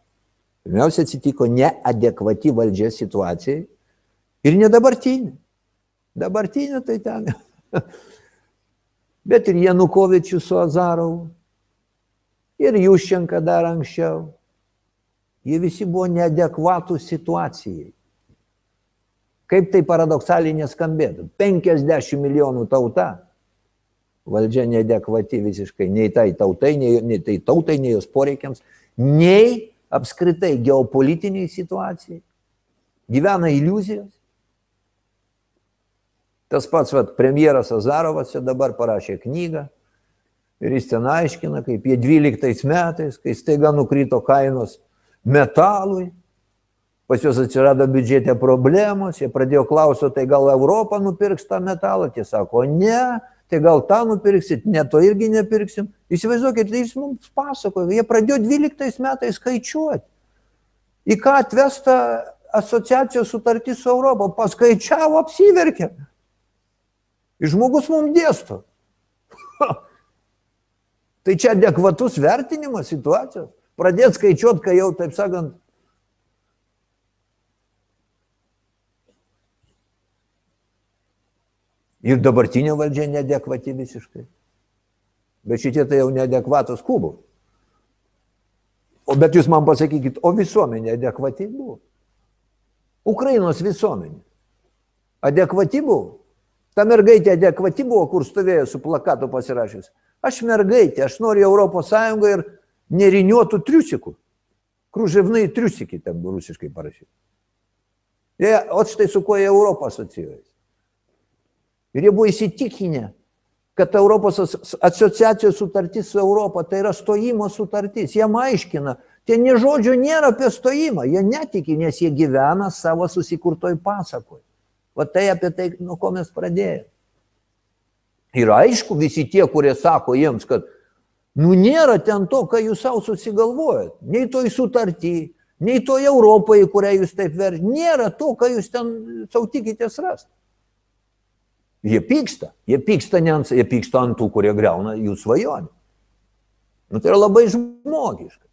Pirmiausia atsitiko neadekvati valdžia situacijai ir ne dabartinė. Dabartinė tai ten. Bet ir Janukovičius su Azarovu. Ir Juščenka dar anksčiau. Jie visi buvo neadekvatų situacijai. Kaip tai paradoksaliai neskambėtų. 50 milijonų tauta, valdžia nedekvati visiškai nei tai tautai, nei, nei tai tautai, nei jos poreikiams, nei apskritai geopolitiniai situacijai. Gyvena iliuzijos. Tas pats vat, premjeras Azarovas čia dabar parašė knygą ir jis ten aiškina, kaip jie 12 metais, kai staiga nukrito kainos metalui, pas juos atsirado biudžete problemos, jie pradėjo klausyti, tai gal Europą nupirks tą metalą, tie sako, ne, tai gal tą nupirksit, ne to irgi nepirksim. Įsivaizduokit, jis mums pasakoja, jie pradėjo 12 metais skaičiuoti. Į ką atvesta asociacijos sutartis su Europą, paskaičiavo, apsiverkė. Ir žmogus mums dėsto. tai čia adekvatus vertinimas situacijos. Pradėti skaičiuoti, kai jau, taip sakant, Ir dabartinė valdžia neadekvati visiškai. Bet šitie tai jau neadekvatus kubų. O bet jūs man pasakykit, o visuomenė adekvati buvo. Ukrainos visuomenė. Adekvati buvo. Ta mergaitė adekvati buvo, kur stovėjo su plakatu pasirašęs. Aš mergaitė, aš noriu Europos Sąjungą ir neriniuotų triusikų. Krūževnai triusikai ten rusiškai parašyti. Jie, o štai su kuo jie Europą asocijuojasi. Ir jie buvo įsitikinę, kad Europos asociacijos sutartis su Europą tai yra stojimo sutartis. Jie aiškina, ten nie žodžio nėra apie stojimą, jie netiki, nes jie gyvena savo susikurtoj pasakoj. O tai apie tai, nuo ko mes pradėjome. Ir aišku, visi tie, kurie sako jiems, kad nu nėra ten to, ką jūs savo susigalvojat, nei toj sutartį, nei toj Europai, kurią jūs taip verčiate, nėra to, ką jūs ten savo tikitės rasti. Jie pyksta. Jie pyksta, ne ant, jie pyksta ant tų, kurie greuna jų svajonę. Nu, tai yra labai žmogiška.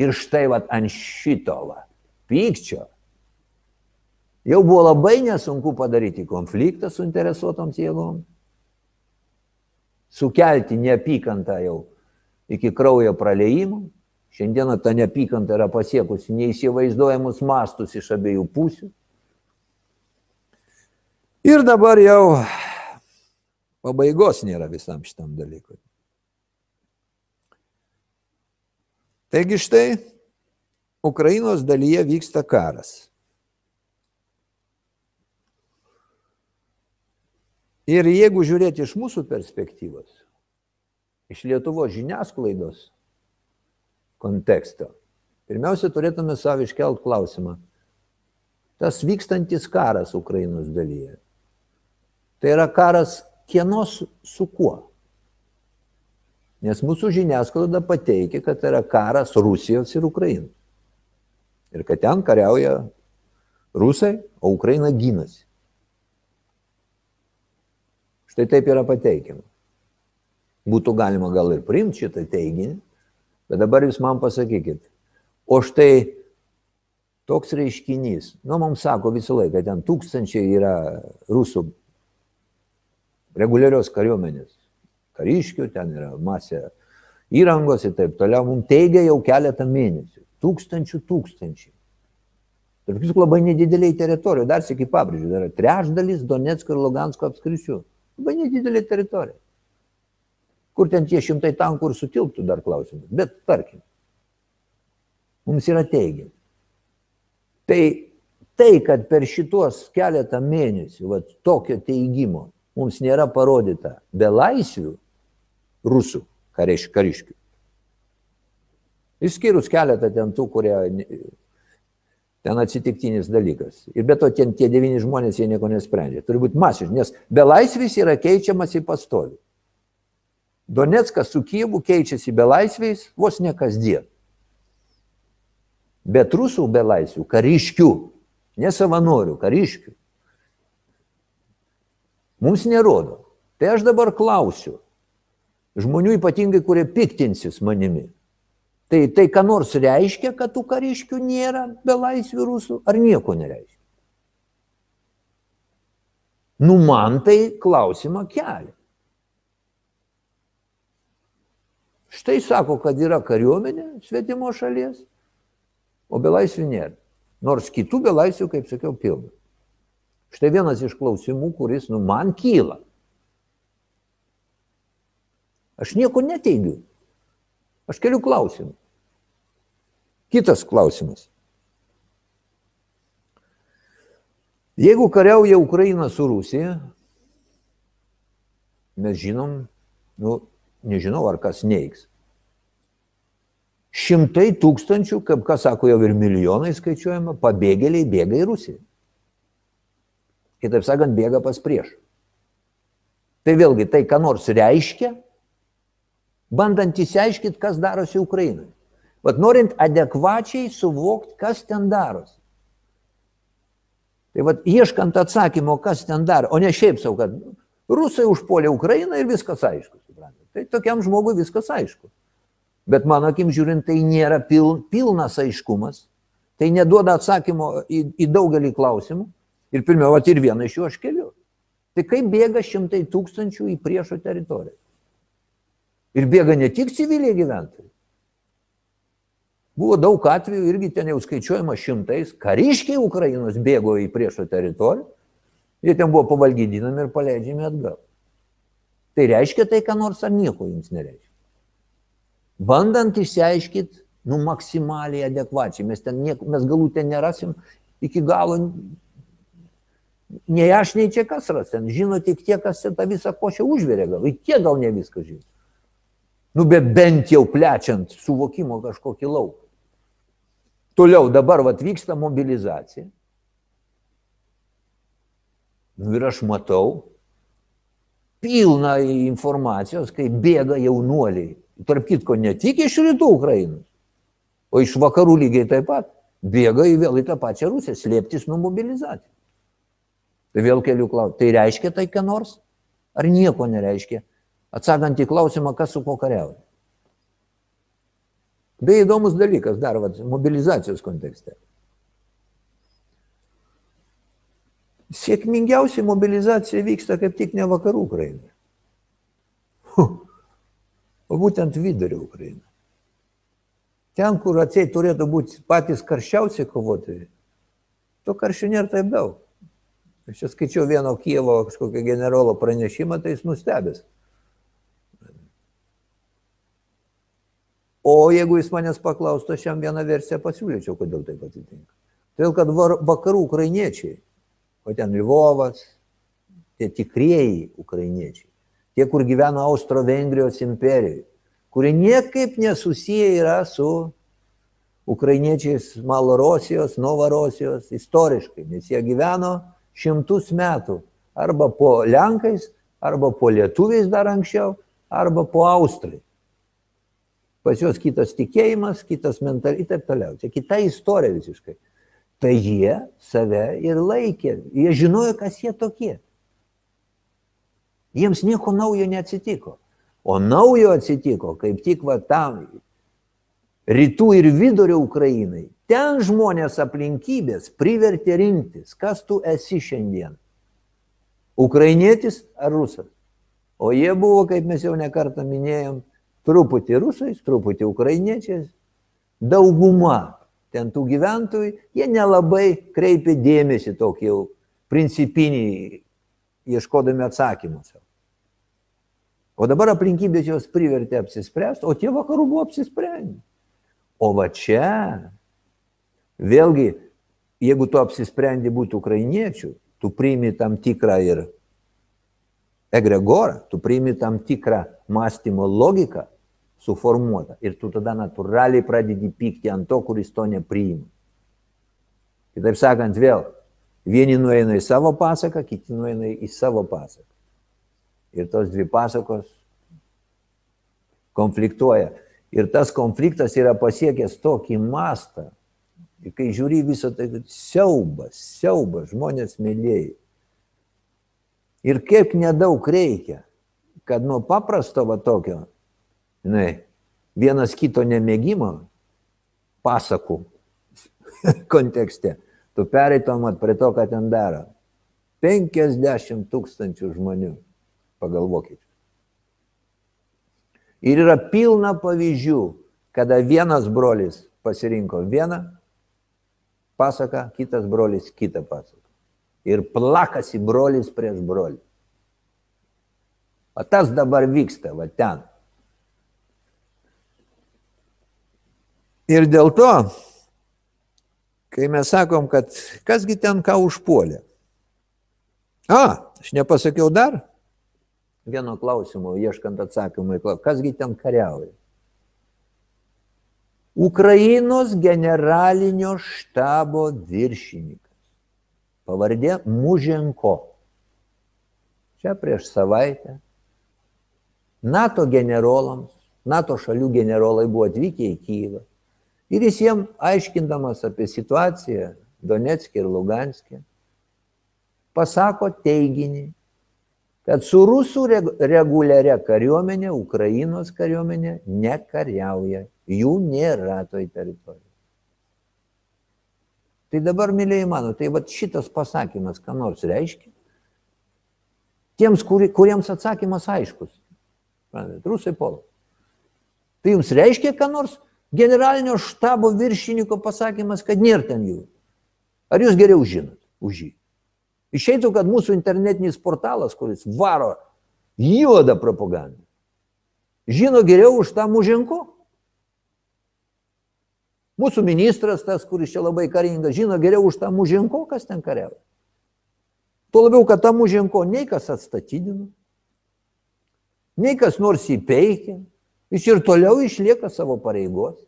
Ir štai vat ant šito va, pykčio jau buvo labai nesunku padaryti konfliktą su interesuotoms jėgom, sukelti neapykantą jau iki kraujo praleimų. Šiandieną ta neapykanta yra pasiekusi neįsivaizduojamus mastus iš abiejų pusių. Ir dabar jau pabaigos nėra visam šitam dalykui. Taigi štai Ukrainos dalyje vyksta karas. Ir jeigu žiūrėti iš mūsų perspektyvos, iš Lietuvo žiniasklaidos konteksto, pirmiausia, turėtume savo iškelt klausimą. Tas vykstantis karas Ukrainos dalyje Tai yra karas kieno su kuo. Nes mūsų žiniasklaida pateikia, kad tai yra karas Rusijos ir Ukrainos. Ir kad ten kariauja rusai, o Ukraina gynasi. Štai taip yra pateikiama. Būtų galima gal ir priimti šitą teiginį, bet dabar jūs man pasakykit, o štai toks reiškinys, nu mums sako visą laiką, ten tūkstančiai yra rusų reguliarios kariuomenės kariškių, ten yra masė įrangos ir taip toliau, mums teigia jau keletą mėnesių. Tūkstančių tūkstančiai. Tarp visų labai nedideliai teritorijų, dar sėki pabrėžiu, yra trečdalis Donetsko ir Lugansko apskričių. Labai nedidelė teritorija. Kur ten tie šimtai tankų ir sutilptų dar klausimas. Bet tarkim, mums yra teigiama. Tai tai, kad per šitos keletą mėnesių, va, tokio teigimo, mums nėra parodyta be laisvių rusų kariš, kariškių. Išskyrus keletą ten tų, kurie ten atsitiktinis dalykas. Ir be to ten tie devyni žmonės jie nieko nesprendžia. Turi būti masiš, nes be laisvės yra keičiamas į pastovi. Donetskas su Kyjevu keičiasi be laisvės vos ne kasdien. Bet rusų be laisvių, kariškių, ne savanorių, kariškių, Mums nerodo. Tai aš dabar klausiu žmonių ypatingai, kurie piktinsis manimi. Tai, tai ką nors reiškia, kad tų kariškių nėra be laisvių rusų, ar nieko nereiškia? Nu, man tai klausimą kelia. Štai sako, kad yra kariuomenė svetimo šalies, o be laisvių nėra. Nors kitų be laisvių, kaip sakiau, pilna. Štai vienas iš klausimų, kuris nu, man kyla. Aš nieko neteigiu. Aš keliu klausimų. Kitas klausimas. Jeigu kariauja Ukraina su Rusija, mes žinom, nu, nežinau ar kas neiks. Šimtai tūkstančių, kaip kas sako, jau ir milijonai skaičiuojama, pabėgėliai bėga į Rusiją. Kitaip sakant, bėga pas prieš. Tai vėlgi tai, ką nors reiškia, bandant įsiaiškinti, kas darosi Ukrainai. Vat norint adekvačiai suvokti, kas ten darosi. Tai vat ieškant atsakymo, kas ten daro, o ne šiaip savo, kad rusai užpuolė Ukrainą ir viskas aišku. Suprantate. Tai tokiam žmogui viskas aišku. Bet mano akim žiūrint, tai nėra pil, pilnas aiškumas, tai neduoda atsakymo į, į daugelį klausimų. Ir pirmiau, vat ir vieną iš jų aš keliu. Tai kaip bėga šimtai tūkstančių į priešo teritoriją? Ir bėga ne tik civiliai gyventojai. Buvo daug atvejų, irgi ten jau skaičiuojama šimtais, kariškiai Ukrainos bėgo į priešo teritoriją, jie ten buvo pavalgydinami ir paleidžiami atgal. Tai reiškia tai, ką nors ar nieko jums nereiškia. Bandant išsiaiškinti, nu, maksimaliai adekvačiai, mes, ten nieko, mes galų ten nerasim iki galo, nei aš, nei čia kas ras, ten žino tik tie, kas tą visą košę užveria gal, tie gal ne viską žino. Nu, bet bent jau plečiant suvokimo kažkokį lauką. Toliau dabar vat, vyksta mobilizacija. Nu, ir aš matau pilną informacijos, kai bėga jaunuoliai. Tarp kitko, ne tik iš rytų Ukrainos, o iš vakarų lygiai taip pat. Bėga į vėl į tą pačią Rusiją, slėptis nuo mobilizacijos. Tai vėl kelių klausimų. Tai reiškia tai ką nors? Ar nieko nereiškia? Atsakant į klausimą, kas su ko kariauja. Bei įdomus dalykas dar vat, mobilizacijos kontekste. Sėkmingiausiai mobilizacija vyksta kaip tik ne vakarų Ukrainoje, o būtent vidurio Ukrainoje. Ten, kur atsiai turėtų būti patys karščiausi kovotojai, to karščio nėra taip daug. Aš čia skaičiau vieno Kievo kažkokio generolo pranešimą, tai jis nustebęs. O jeigu jis manęs paklaustų, aš jam vieną versiją pasiūlyčiau, kodėl taip atsitinka. Todėl, kad vakarų ukrainiečiai, o ten Lvovas, tie tikrieji ukrainiečiai, tie, kur gyvena Austro-Vengrijos imperijoje, kurie niekaip nesusiję yra su ukrainiečiais Malorosijos, Novorosijos istoriškai, nes jie gyveno šimtus metų arba po Lenkais, arba po Lietuviais dar anksčiau, arba po Austrai. Pas juos kitas tikėjimas, kitas mentalitetas ir taip toliau. Čia kita istorija visiškai. Tai jie save ir laikė. Jie žinojo, kas jie tokie. Jiems nieko naujo neatsitiko. O naujo atsitiko, kaip tik va tam rytų ir vidurio Ukrainai. Ten žmonės aplinkybės privertė rinktis, kas tu esi šiandien. Ukrainietis ar rusas. O jie buvo, kaip mes jau nekartą minėjom, truputį rusais, truputį ukrainiečiais, dauguma ten tų gyventojų, jie nelabai kreipia dėmesį tokį jau principinį, ieškodami atsakymus. O dabar aplinkybės jos privertė apsispręsti, o tie vakarų buvo apsisprendę. O va čia, vėlgi, jeigu tu apsisprendi būti ukrainiečių, tu priimi tam tikrą ir egregorą, tu priimi tam tikrą mąstymo logiką, suformuota. Ir tu tada natūraliai pradedi pykti ant to, kuris to nepriima. Kitaip sakant, vėl, vieni nueina į savo pasaką, kiti nueina į savo pasaką. Ir tos dvi pasakos konfliktuoja. Ir tas konfliktas yra pasiekęs tokį mastą. Ir kai žiūri visą tai, siaubas, siaubas, žmonės mėlyjei. Ir kiek nedaug reikia, kad nuo paprasto va tokio žinai, vienas kito nemėgimo pasakų kontekste, tu pereitom at prie to, ką ten daro. 50 tūkstančių žmonių, pagalvokit. Ir yra pilna pavyzdžių, kada vienas brolis pasirinko vieną pasaką, kitas brolis kitą pasaką. Ir plakasi brolis prieš brolį. O tas dabar vyksta, va ten. Ir dėl to, kai mes sakom, kad kasgi ten ką užpuolė. A, aš nepasakiau dar vieno klausimo, ieškant atsakymą į klausimą, kasgi ten kariauja. Ukrainos generalinio štabo viršininkas. Pavardė Muženko. čia prieš savaitę NATO generolams, NATO šalių generolai buvo atvykę į Kyivą. Ir jis jiem aiškindamas apie situaciją Donetskė ir Luganskė, pasako teiginį, kad su rusų reguliaria kariuomenė, Ukrainos kariuomenė nekariauja, jų nėra toj teritorijai. Tai dabar, mėlyje mano, tai va šitas pasakymas, ką nors reiškia. Tiems, kuri, kuriems atsakymas aiškus. Rusai polo. Tai jums reiškia, ką nors generalinio štabo viršininko pasakymas, kad nėra ten jų. Ar jūs geriau žinot už jį? Išeitų, kad mūsų internetinis portalas, kuris varo juodą propagandą, žino geriau už tą muženko? Mūsų ministras, tas, kuris čia labai karingas, žino geriau už tą mužinko, kas ten kariavo. Tuo labiau, kad tą mužinko nei kas atstatydino, nei kas nors įpeikė, jis ir toliau išlieka savo pareigos.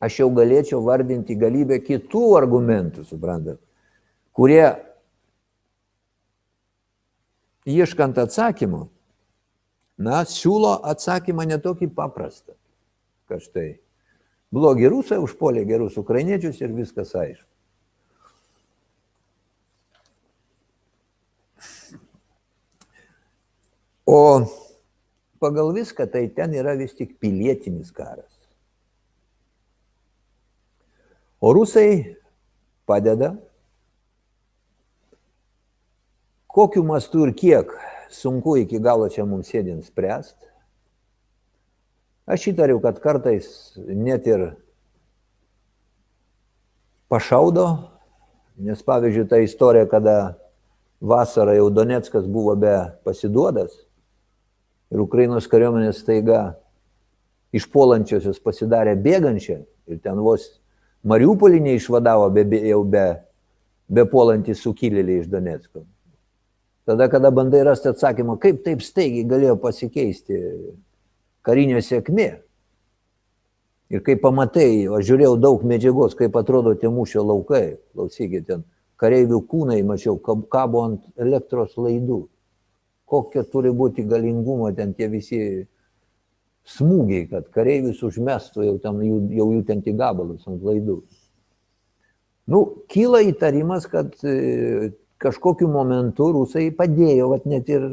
Aš jau galėčiau vardinti galybę kitų argumentų, suprantat, kurie ieškant atsakymų, na, siūlo atsakymą netokį paprastą kad štai blogi rusai užpuolė gerus ukrainiečius ir viskas aišku. O pagal viską tai ten yra vis tik pilietinis karas. O rusai padeda, kokiu mastu ir kiek sunku iki galo čia mums sėdint spręsti. Aš įtariu, kad kartais net ir pašaudo, nes pavyzdžiui, ta istorija, kada vasarą jau Donetskas buvo be pasiduodas ir Ukrainos kariuomenės staiga išpuolančiosios pasidarė bėgančią ir ten vos Mariupolį neišvadavo be, be, jau be, be puolantys sukilėliai iš Donetsko. Tada, kada bandai rasti atsakymą, kaip taip staigiai galėjo pasikeisti karinė sėkmė. Ir kai pamatai, aš žiūrėjau daug medžiagos, kaip atrodo tie mūšio laukai, klausykit, ten kareivių kūnai, mačiau, kabo ant elektros laidų. Kokia turi būti galingumo ten tie visi smūgiai, kad kareivis užmestų jau, ten, jau, jau jų ten tik gabalus ant laidų. Nu, kyla įtarimas, kad e, kažkokiu momentu rusai padėjo, vat net ir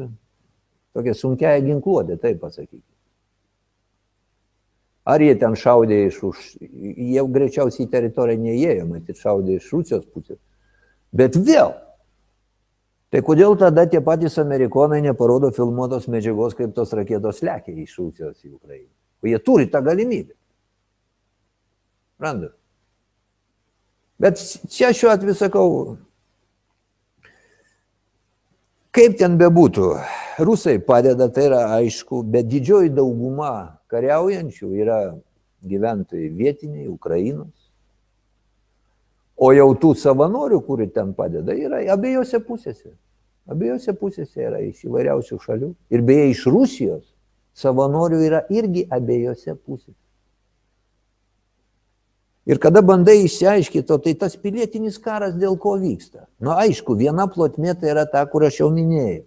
tokia sunkiaja ginkluotė, taip pasakyti. Ar jie ten šaudė iš už, jie greičiausiai į teritoriją neįėjo, matyt, šaudė iš Rusijos pusės. Bet vėl, tai kodėl tada tie patys amerikonai neparodo filmuotos medžiagos, kaip tos raketos lekia iš Rusijos į Ukrainą? O jie turi tą galimybę. Randu. Bet čia šiuo atveju sakau, kaip ten bebūtų, rusai padeda, tai yra aišku, bet didžioji dauguma kariaujančių yra gyventojai vietiniai, Ukrainos. O jau tų savanorių, kuri ten padeda, yra abiejose pusėse. Abiejose pusėse yra iš įvairiausių šalių. Ir beje, iš Rusijos savanorių yra irgi abiejose pusėse. Ir kada bandai išsiaiškinti, tai tas pilietinis karas dėl ko vyksta. Na, nu, aišku, viena plotmė tai yra ta, kur aš jau minėjau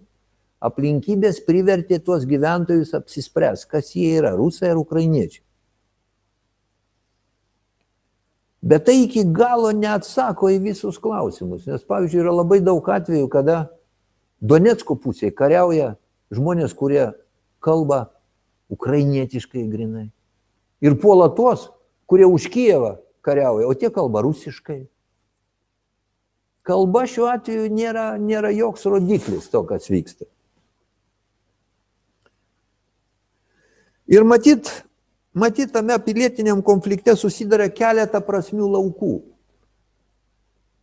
aplinkybės privertė tuos gyventojus apsispręs, kas jie yra, rusai ar ukrainiečiai. Bet tai iki galo neatsako į visus klausimus, nes pavyzdžiui yra labai daug atvejų, kada Donetsko pusėje kariauja žmonės, kurie kalba ukrainietiškai grinai. Ir puola tuos, kurie už Kijevą kariauja, o tie kalba rusiškai. Kalba šiuo atveju nėra, nėra joks rodiklis to, kas vyksta. Ir matyt, matyt, tame pilietiniam konflikte susidarė keletą prasmių laukų.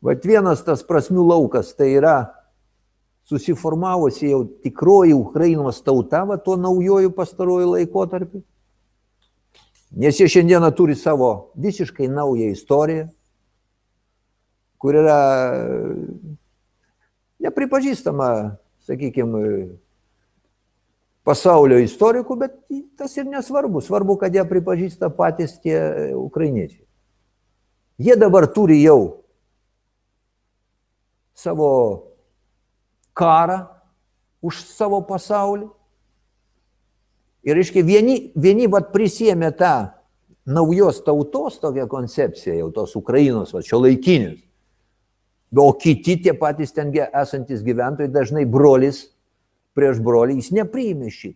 Vat vienas tas prasmių laukas tai yra susiformavusi jau tikroji Ukrainos tauta, va tuo naujojų pastaruoju laikotarpiu. Nes jie šiandieną turi savo visiškai naują istoriją, kur yra nepripažįstama, sakykime, pasaulio istorikų, bet tas ir nesvarbu. Svarbu, kad ją pripažįsta patys tie ukrainiečiai. Jie dabar turi jau savo karą už savo pasaulį. Ir, reiškia, vieni, vieni vat, prisėmė tą naujos tautos tokią koncepciją, jau tos Ukrainos, va, šio laikinis. O kiti tie patys ten esantis gyventojai dažnai brolis prieš brolį, jis nepriimė šį.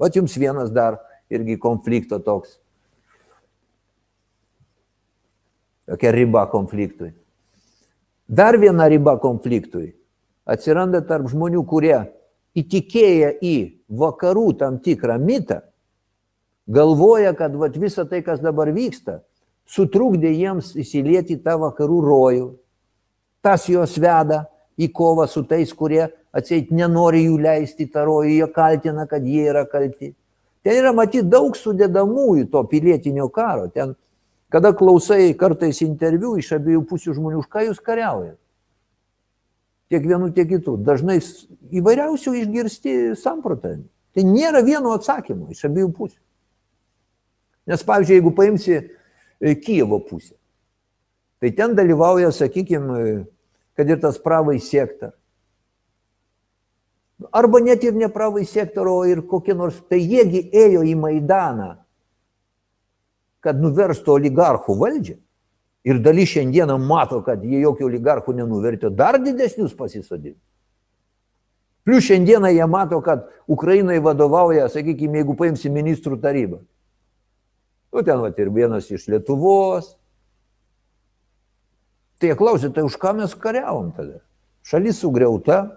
Vat jums vienas dar irgi konflikto toks. Tokia riba konfliktui. Dar viena riba konfliktui atsiranda tarp žmonių, kurie įtikėję į vakarų tam tikrą mitą, galvoja, kad vat, visa tai, kas dabar vyksta, sutrukdė jiems įsilieti tą vakarų rojų. Tas juos veda į kovą su tais, kurie atseit nenori jų leisti tą rojų, jie kaltina, kad jie yra kalti. Ten yra matyti daug sudėdamųjų to pilietinio karo. Ten, kada klausai kartais interviu iš abiejų pusių žmonių, už ką jūs kariaujate. Tiek vienų, tiek kitų. Dažnai įvairiausių išgirsti samprotavimų. Tai nėra vieno atsakymo iš abiejų pusių. Nes, pavyzdžiui, jeigu paimsi e, Kievo pusę, tai ten dalyvauja, sakykime, kad ir tas pravai sektor. Arba net ir ne pravai sektor, o ir kokie nors, tai jiegi ėjo į Maidaną, kad nuverstų oligarchų valdžią. Ir dalis šiandieną mato, kad jie jokių oligarchų nenuvertė, dar didesnius pasisodino. Plius šiandieną jie mato, kad Ukrainai vadovauja, sakykime, jeigu paimsi ministrų tarybą. Nu, ten va ir vienas iš Lietuvos. Tai jie klausė, tai už ką mes kariavom tada? Šalis sugriauta,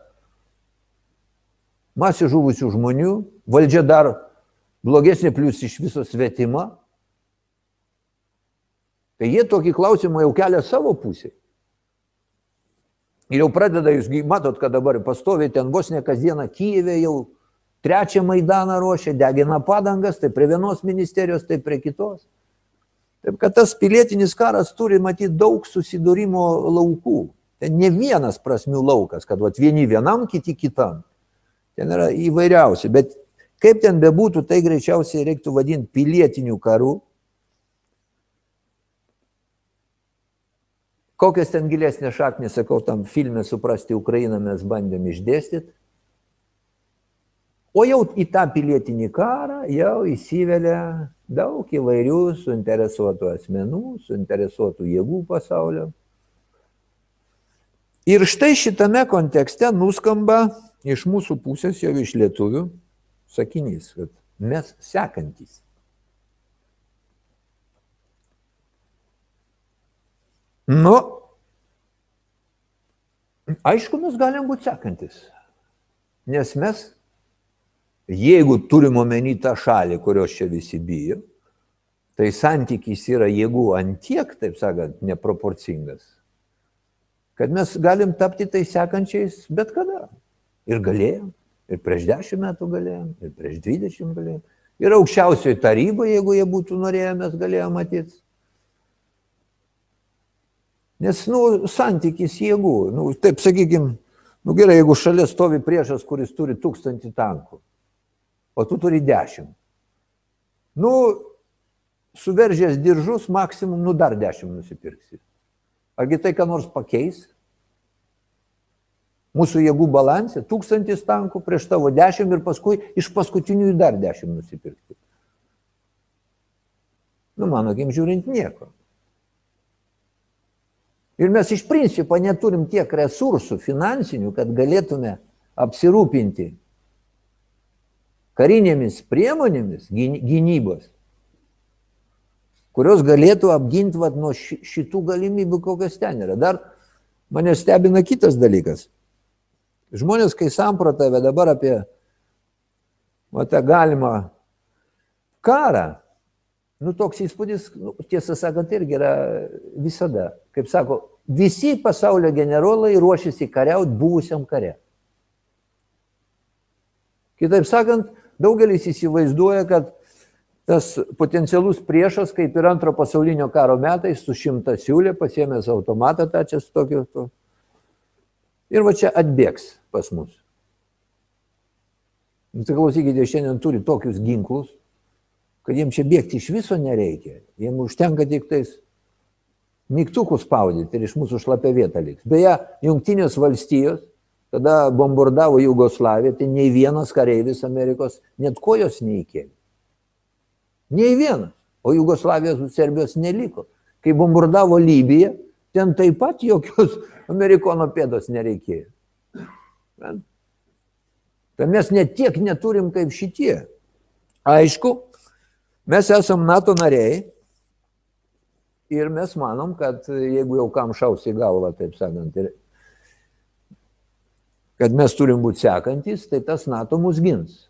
masė žuvusių žmonių, valdžia dar blogesnė, plus iš viso svetima. Tai jie tokį klausimą jau kelia savo pusėje. Ir jau pradeda, jūs matot, kad dabar pastoviai ten vos ne kasdieną Kyivė jau trečią Maidaną ruošia, degina padangas, tai prie vienos ministerijos, tai prie kitos. Taip kad tas pilietinis karas turi matyti daug susidūrimo laukų. Ten ne vienas prasmių laukas, kad vat, vieni vienam, kiti kitam. Ten yra įvairiausi, bet kaip ten bebūtų, tai greičiausiai reiktų vadinti pilietiniu karu. Kokios ten gilesnės šaknės, sakau, tam filmė suprasti Ukrainą mes bandėm išdėstyti. O jau į tą pilietinį karą jau įsivelia daug įvairių suinteresuotų asmenų, suinteresuotų jėgų pasaulio. Ir štai šitame kontekste nuskamba iš mūsų pusės, jau iš lietuvių, sakinys, kad mes sekantys. Nu, aišku, mes galim būti sekantis, nes mes jeigu turim omeny tą šalį, kurios čia visi bijo, tai santykis yra jėgų antiek, taip sakant, neproporcingas, kad mes galim tapti tai sekančiais bet kada. Ir galėjom, ir prieš dešimt metų galėjom, ir prieš dvidešimt galėjom. Ir aukščiausioji taryba, jeigu jie būtų norėję, mes galėjome matyti. Nes, nu, santykis jėgų, nu, taip sakykime, nu gerai, jeigu šalia stovi priešas, kuris turi tūkstantį tankų, o tu turi dešimt. Nu, suveržęs diržus, maksimum, nu dar dešimt nusipirksi. Argi tai ką nors pakeis? Mūsų jėgų balansė, tūkstantis tankų prieš tavo dešimt ir paskui iš paskutinių dar dešimt nusipirkti. Nu, mano akim žiūrint, nieko. Ir mes iš principo neturim tiek resursų finansinių, kad galėtume apsirūpinti karinėmis priemonėmis gynybos, kurios galėtų apginti vat, nuo šitų galimybių, kokios ten yra. Dar mane stebina kitas dalykas. Žmonės, kai samprotavę dabar apie va, tą galimą karą, nu toks įspūdis, nu, tiesą sakant, irgi yra visada. Kaip sako, visi pasaulio generolai ruošiasi kariauti buvusiam kare. Kitaip sakant, Daugelis įsivaizduoja, kad tas potencialus priešas, kaip ir antro pasaulinio karo metais, su šimta siūlė, pasiemęs automatą tą čia su tokiu. To. Ir va čia atbėgs pas mus. Nu, tai klausykite, šiandien turi tokius ginklus, kad jiems čia bėgti iš viso nereikia. Jiems užtenka tik tais mygtukus spaudyti ir iš mūsų šlapia vieta liks. Beje, jungtinės valstijos kada bombardavo Jugoslaviją, tai nei vienas kareivis Amerikos net kojos neįkėlė. Nei vienas. O Jugoslavijos Serbijos neliko. Kai bombardavo Libiją, ten taip pat jokios amerikono pėdos nereikėjo. Tai mes net tiek neturim kaip šitie. Aišku, mes esam NATO nariai ir mes manom, kad jeigu jau kam šaus į galvą, taip sakant, ir kad mes turim būti sekantis, tai tas NATO mus gins.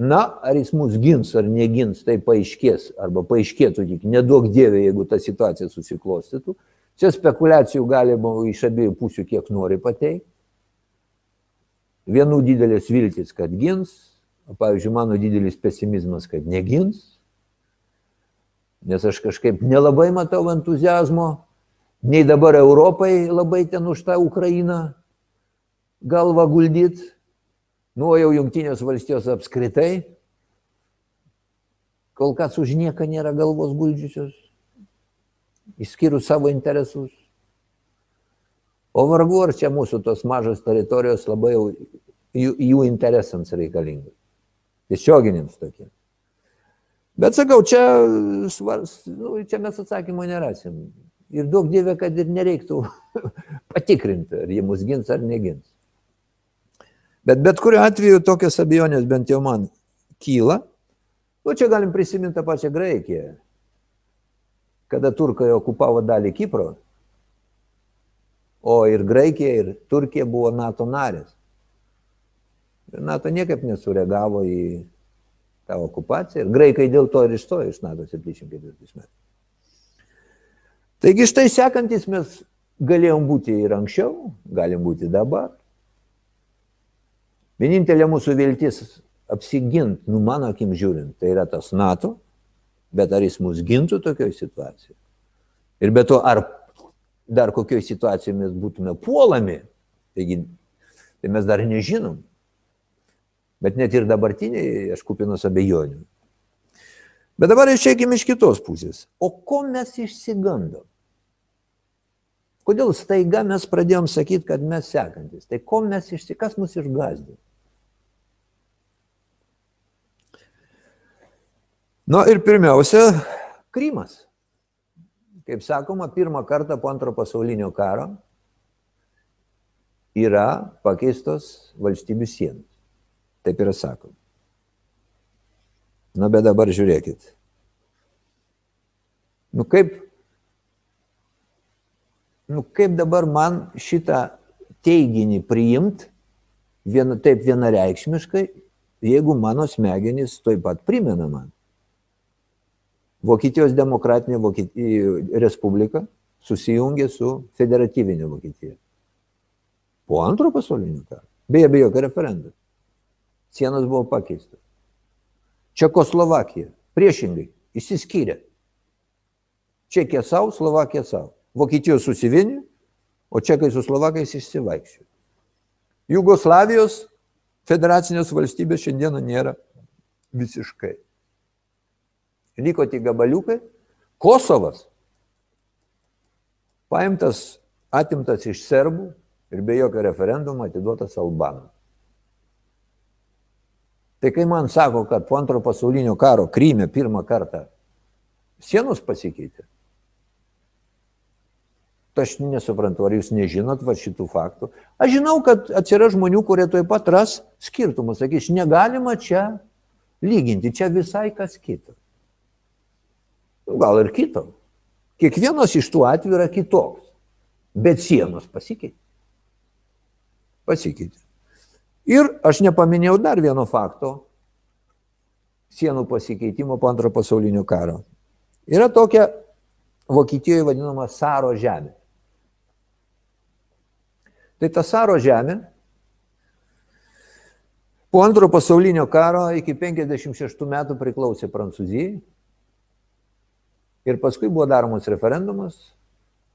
Na, ar jis mus gins ar negins, tai paaiškės, arba paaiškėtų tik, nedaug dievė, jeigu ta situacija susiklostytų. Čia spekulacijų galima iš abiejų pusių kiek nori pateikti. Vienų didelės viltis, kad gins, pavyzdžiui, mano didelis pesimizmas, kad negins, nes aš kažkaip nelabai matau entuzijazmo, nei dabar Europai labai ten už tą Ukrainą galvą guldyti, nu, jau jungtinės valstijos apskritai, kol kas už nieką nėra galvos guldžiusios, išskyrus savo interesus. O vargu ar čia mūsų tos mažos teritorijos labai jau jų, jų interesams reikalingos. Tiesioginiams tokiems. Bet sakau, čia, svars, nu, čia mes atsakymo nerasim. Ir daug dievė, kad ir nereiktų patikrinti, ar jie mus gins ar negins. Bet bet kuriu atveju tokios abejonės bent jau man kyla. Nu, čia galim prisiminti tą pačią Graikiją. Kada turkai okupavo dalį Kipro, o ir Graikija, ir Turkija buvo NATO narės. Ir NATO niekaip nesureagavo į tą okupaciją. Ir graikai dėl to ir išstojo iš NATO 74 metų. Taigi štai sekantis mes galėjom būti ir anksčiau, galim būti dabar. Vienintelė mūsų viltis apsigint, nu mano akim žiūrint, tai yra tas NATO, bet ar jis mus gintų tokioje situacijoje? Ir be to, ar dar kokioje situacijoje mes būtume puolami, taigi, tai mes dar nežinom. Bet net ir dabartiniai aš kupinos abejonių. Bet dabar išėkime iš kitos pusės. O ko mes išsigandom? Kodėl staiga mes pradėjom sakyti, kad mes sekantis? Tai ko mes išsigandom? Kas mus išgazdino? Na ir pirmiausia, Krymas. Kaip sakoma, pirmą kartą po antro pasaulinio karo yra pakeistos valstybių sienos. Taip yra sakoma. Na, bet dabar žiūrėkit. Nu kaip, nu kaip dabar man šitą teiginį priimt vien, taip vienareikšmiškai, jeigu mano smegenys taip pat primena man. Vokietijos demokratinė Vokietijos Respublika susijungė su federatyvinė Vokietija. Po antro pasaulinio karo. Beje, be jokio referendumo. Sienos buvo pakeistos. Čekoslovakija priešingai išsiskyrė. Čekija savo, Slovakija savo. Vokietijos susivienė, o čekai su slovakais išsivaikščiojo. Jugoslavijos federacinės valstybės šiandieną nėra visiškai liko tik gabaliukai. Kosovas paimtas, atimtas iš serbų ir be jokio referendumo atiduotas Albanų. Tai kai man sako, kad po antro pasaulinio karo Kryme pirmą kartą sienos pasikeitė, tai aš nesuprantu, ar jūs nežinot va šitų faktų. Aš žinau, kad atsiras žmonių, kurie tuoj pat ras skirtumus, sakys, negalima čia lyginti, čia visai kas kita. Nu, gal ir kito. Kiekvienas iš tų atvejų yra kitoks. Bet sienos pasikeitė. Pasikeitė. Ir aš nepaminėjau dar vieno fakto sienų pasikeitimo po antro pasaulinio karo. Yra tokia Vokietijoje vadinama Saro žemė. Tai ta Saro žemė po antro pasaulinio karo iki 56 metų priklausė Prancūzijai, Ir paskui buvo daromas referendumas.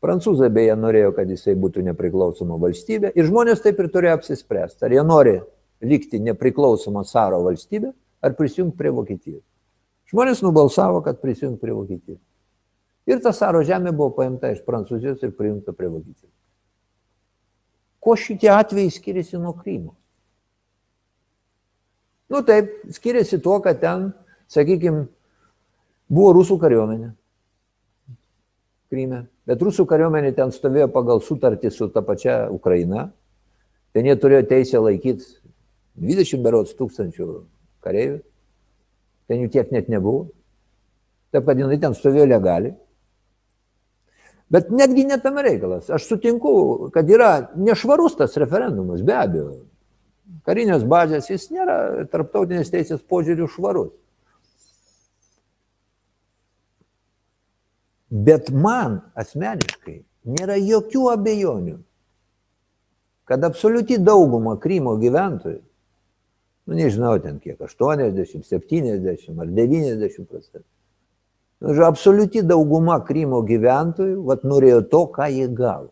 Prancūzai beje norėjo, kad jisai būtų nepriklausoma valstybė. Ir žmonės taip ir turėjo apsispręsti, ar jie nori likti nepriklausoma Saro valstybė, ar prisijungti prie Vokietijos. Žmonės nubalsavo, kad prisijungti prie Vokietijos. Ir ta Saro žemė buvo paimta iš Prancūzijos ir prijungta prie Vokietijos. Kuo šitie atvejai skiriasi nuo Krymo? Nu taip, skiriasi tuo, kad ten, sakykime, buvo rusų kariuomenė. Kryme. Bet rusų kariuomenė ten stovėjo pagal sutartį su ta pačia Ukraina. Ten jie turėjo teisę laikyti 20 berots tūkstančių kareivių. Ten jų tiek net nebuvo. Taip, kad jinai ten stovėjo legaliai. Bet netgi netame reikalas. Aš sutinku, kad yra nešvarus tas referendumas, be abejo. Karinės bazės jis nėra tarptautinės teisės požiūrių švarus. Bet man asmeniškai nėra jokių abejonių, kad absoliuti dauguma Krymo gyventojų, nu nežinau ten kiek, 80, 70 ar 90 procentų, nu, absoliuti dauguma Krymo gyventojų vat, norėjo to, ką jie gavo.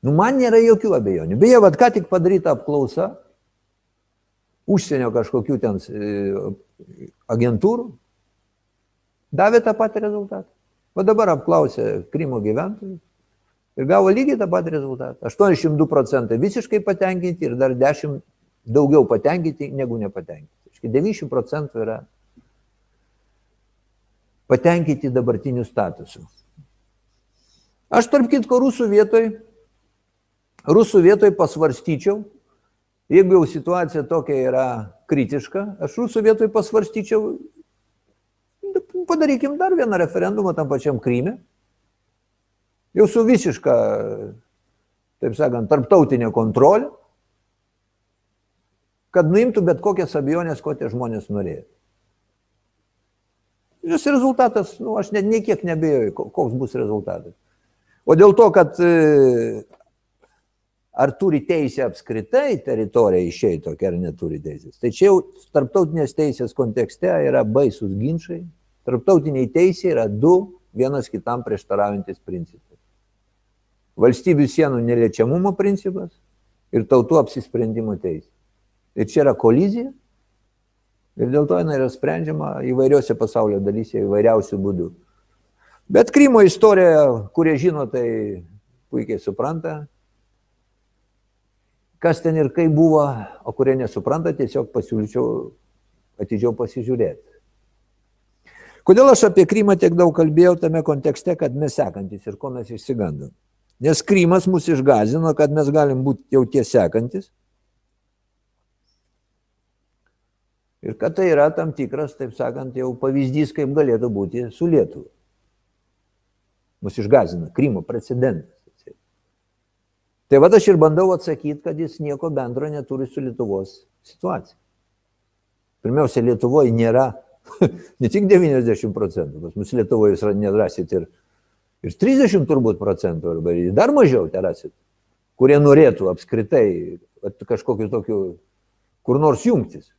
Nu, man nėra jokių abejonių. Beje, vad ką tik padaryta apklausa užsienio kažkokių ten e, agentūrų, davė tą patį rezultatą. O dabar apklausė Krymo gyventojų ir gavo lygiai tą patį rezultatą. 82 procentai visiškai patenkinti ir dar 10 daugiau patenkinti negu nepatenkinti. 90 procentų yra patenkinti dabartiniu statusu. Aš tarp kitko rusų vietoj, rusų vietoj pasvarstyčiau, jeigu jau situacija tokia yra kritiška, aš rusų vietoj pasvarstyčiau padarykim dar vieną referendumą tam pačiam Kryme. Jau su visiška, taip sakant, tarptautinė kontrolė, kad nuimtų bet kokias abejonės, ko tie žmonės norėjo. Šis rezultatas, nu, aš net niekiek nebejoju, koks bus rezultatas. O dėl to, kad e, ar turi teisę apskritai teritoriją išeiti tokia ar neturi teisės. Tai čia jau tarptautinės teisės kontekste yra baisus ginčiai, Tarptautiniai teisė yra du vienas kitam prieštaraujantis principai. Valstybių sienų neliečiamumo principas ir tautų apsisprendimo teisė. Ir čia yra kolizija ir dėl to jinai yra sprendžiama įvairiose pasaulio dalyse įvairiausių būdų. Bet Krymo istorija, kurie žino, tai puikiai supranta, kas ten ir kaip buvo, o kurie nesupranta, tiesiog pasiūlyčiau atidžiau pasižiūrėti. Kodėl aš apie Krymą tiek daug kalbėjau tame kontekste, kad mes sekantis ir ko mes išsigandom? Nes Krymas mus išgazino, kad mes galim būti jau tie sekantis. Ir kad tai yra tam tikras, taip sakant, jau pavyzdys, kaip galėtų būti su Lietuva. Mus išgazina Krymo precedentas. Tai va aš ir bandau atsakyti, kad jis nieko bendro neturi su Lietuvos situacija. Pirmiausia, Lietuvoje nėra ne tik 90 procentų, pas mus Lietuvoje jūs nedrasit ir, ir 30 turbūt procentų, arba dar mažiau terasit, kurie norėtų apskritai kažkokiu tokiu, kur nors jungtis.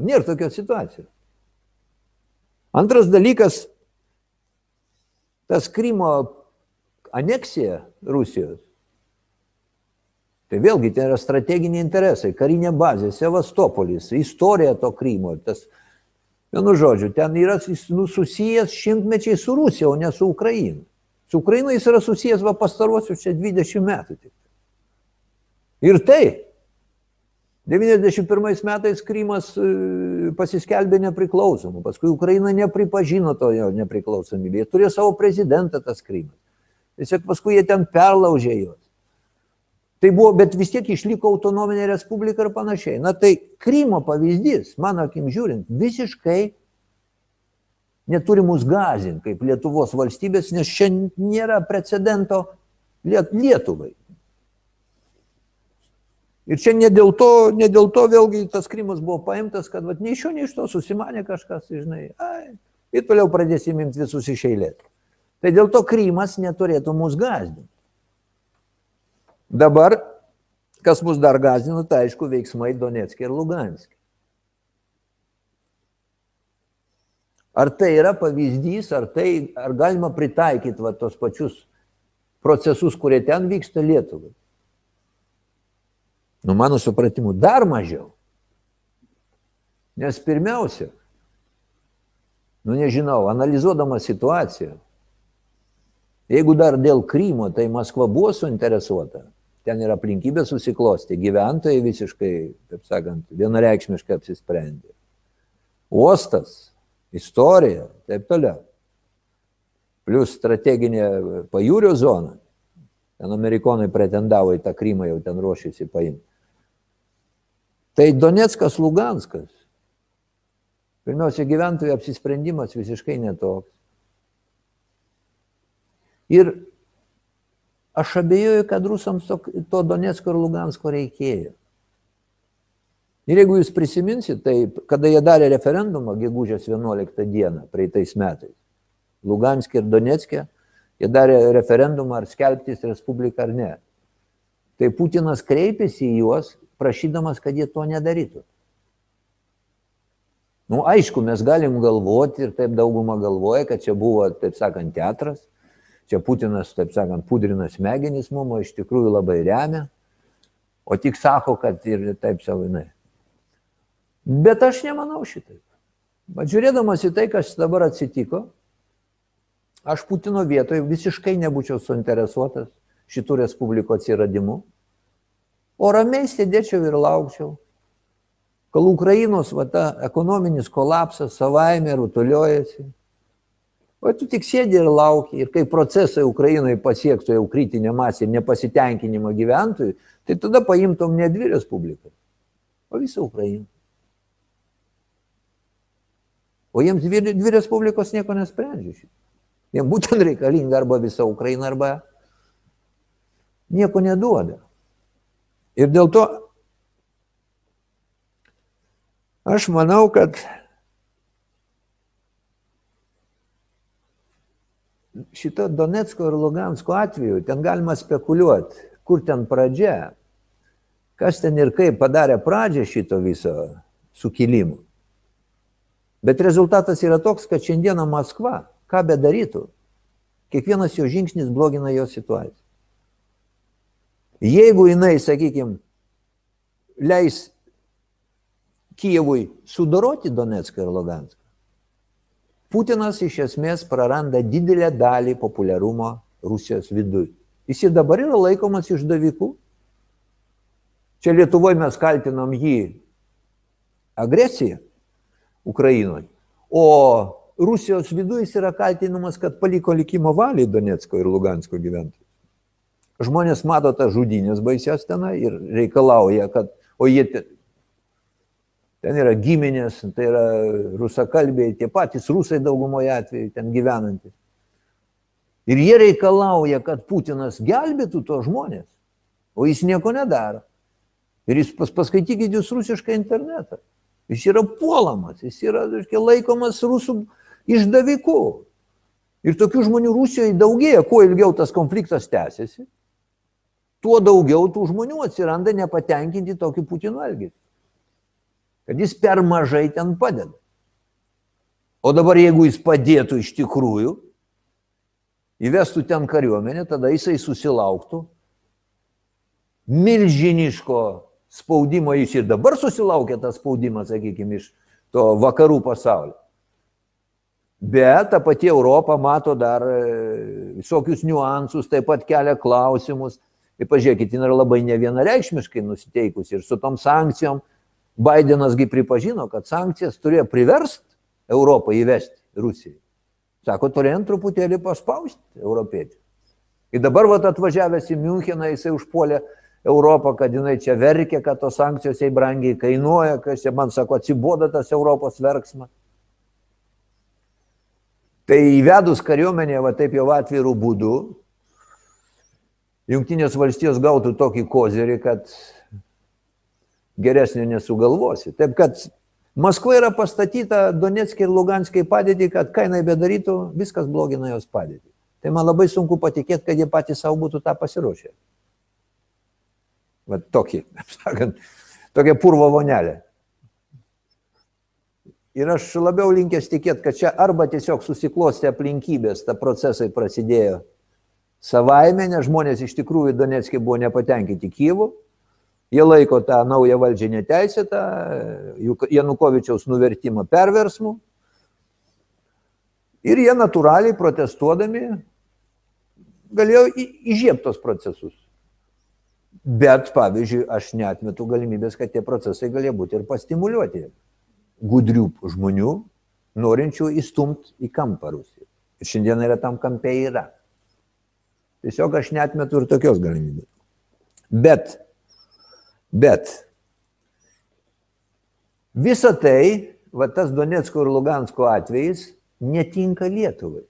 Nėra tokios situacijos. Antras dalykas, tas Krymo aneksija Rusijos Tai vėlgi tai yra strateginiai interesai, karinė bazė, Sevastopolis, istorija to Krymo. Tas, vienu žodžiu, ten yra nu, susijęs šimtmečiai su Rusija, o ne su Ukraina. Su Ukraina jis yra susijęs va pastaruosius čia 20 metų. Tik. Ir tai, 91 metais Krymas e, pasiskelbė nepriklausomu, paskui Ukraina nepripažino to jo nepriklausomybę, jie turėjo savo prezidentą tas Krymas. Tiesiog paskui jie ten perlaužė juos. Tai buvo, bet vis tiek išliko autonominė respublika ir panašiai. Na tai Krymo pavyzdys, mano akim žiūrint, visiškai neturi mus gazinti kaip Lietuvos valstybės, nes čia nėra precedento Lietuvai. Ir čia ne dėl to, ne dėl to vėlgi tas Krymas buvo paimtas, kad vat, nei iš šio, nei iš to susimanė kažkas, žinai, ai, ir toliau pradėsim imti visus iš eilės. Tai dėl to Krymas neturėtų mus gazdinti. Dabar, kas mus dar gazina, tai aišku, veiksmai Donetskė ir Luganskė. Ar tai yra pavyzdys, ar, tai, ar galima pritaikyti va, tos pačius procesus, kurie ten vyksta Lietuvai? Nu, mano supratimu, dar mažiau. Nes pirmiausia, nu nežinau, analizuodama situaciją, Jeigu dar dėl Krymo, tai Maskva buvo suinteresuota, ten yra aplinkybė susiklosti, gyventojai visiškai, taip sakant, vienareikšmiškai apsisprendė. Uostas, istorija, taip toliau. Plius strateginė pajūrio zona. Ten amerikonai pretendavo į tą Krymą, jau ten ruošėsi paimti. Tai Donetskas, Luganskas. Pirmiausia, gyventojų apsisprendimas visiškai netoks. Ir aš abejoju, kad rusams to, to Donetsko ir Lugansko reikėjo. Ir jeigu jūs prisiminsit, tai kada jie darė referendumą gegužės 11 dieną, praeitais metais, Luganskė ir Donetskė, jie darė referendumą ar skelbtis Respubliką ar ne. Tai Putinas kreipėsi į juos, prašydamas, kad jie to nedarytų. Nu, aišku, mes galim galvoti ir taip dauguma galvoja, kad čia buvo, taip sakant, teatras, čia Putinas, taip sakant, pudrina smegenys mum, o iš tikrųjų labai remia, o tik sako, kad ir taip savinai. Bet aš nemanau šitaip. Bet žiūrėdamas į tai, kas dabar atsitiko, aš Putino vietoje visiškai nebūčiau suinteresuotas šitų respublikų atsiradimu, o ramiai sėdėčiau ir laukčiau, kol Ukrainos va, ta ekonominis kolapsas savaime rutuliojasi. O tu tik sėdi ir lauki, ir kai procesai Ukrainoje pasiektų jau kritinę masę ir nepasitenkinimą gyventojų, tai tada paimtum ne dvi respublikas, o visą Ukrainą. O jiems dvi, dvi respublikos nieko nesprendžia. Šitą. Jiems būtent reikalinga arba visa Ukraina, arba nieko neduoda. Ir dėl to aš manau, kad šito Donetsko ir Lugansko atveju ten galima spekuliuoti, kur ten pradžia, kas ten ir kaip padarė pradžią šito viso sukilimo. Bet rezultatas yra toks, kad šiandieną Maskva, ką bedarytų, kiekvienas jo žingsnis blogina jo situaciją. Jeigu jinai, sakykime, leis Kijevui sudoroti Donetską ir Luganską, Putinas iš esmės praranda didelę dalį populiarumo Rusijos viduje. Jis ir dabar yra laikomas išdavikų. Čia Lietuvoje mes kaltinam jį agresiją, Ukrainoje. O Rusijos viduje jis yra kaltinamas, kad paliko likimo valiai Donetsko ir Lugansko gyventojus. Žmonės mato tą žudynės baisias tenai ir reikalauja, kad, o jie ten, yra giminės, tai yra rusakalbiai, tie patys rusai daugumoje atveju ten gyvenantys. Ir jie reikalauja, kad Putinas gelbėtų tos žmonės, o jis nieko nedaro. Ir jūs pas, paskaitykite jūs rusišką internetą. Jis yra puolamas, jis yra reiškia, laikomas rusų išdaviku. Ir tokių žmonių Rusijoje daugėja, kuo ilgiau tas konfliktas tęsiasi, tuo daugiau tų žmonių atsiranda nepatenkinti tokiu Putino elgesiu. Kad jis per mažai ten padeda. O dabar jeigu jis padėtų iš tikrųjų, įvestų ten kariuomenę, tada jisai susilauktų milžiniško spaudimo jis ir dabar susilaukia tą spaudimą, sakykime, iš to vakarų pasaulio. Bet ta pati Europa mato dar e, visokius niuansus, taip pat kelia klausimus. Ir pažiūrėkit, jin yra labai nevienareikšmiškai nusiteikusi ir su tom sankcijom. Bidenasgi pripažino, kad sankcijas turėjo priversti Europą įvesti Rusijai. Sako, turėjom truputėlį paspausti europiečių. Ir dabar vat atvažiavęs į Müncheną, jisai užpuolė Europą, kad jinai čia verkia, kad tos sankcijos jai brangiai kainuoja, kas čia man sako, atsiboda tas Europos verksmas. Tai įvedus kariuomenę, va taip jau atvirų būdų, Junktinės valstijos gautų tokį kozerį, kad geresnio nesugalvosi. Taip kad Maskva yra pastatyta Donetskai ir Luganskai padėti, kad ką jinai bedarytų, viskas blogina jos padėtį. Tai man labai sunku patikėti, kad jie patys savo būtų tą pasiruošę. Va tokį, sakant, tokia purvo vonelė. Ir aš labiau linkęs tikėti, kad čia arba tiesiog susiklosti aplinkybės, ta procesai prasidėjo savaime, nes žmonės iš tikrųjų Donetskiai buvo nepatenkinti Kyivų, jie laiko tą naują valdžią neteisėtą, Janukovičiaus nuvertimą perversmų ir jie natūraliai protestuodami galėjo įžiebti tos procesus. Bet, pavyzdžiui, aš netmetu galimybės, kad tie procesai galėjo būti ir pastimuliuoti gudrių žmonių, norinčių įstumti į kampą Rusiją. Ir šiandien yra tam kampe yra. Tiesiog aš netmetu ir tokios galimybės. Bet, bet, visa tai, va tas Donetsko ir Lugansko atvejais, netinka Lietuvai.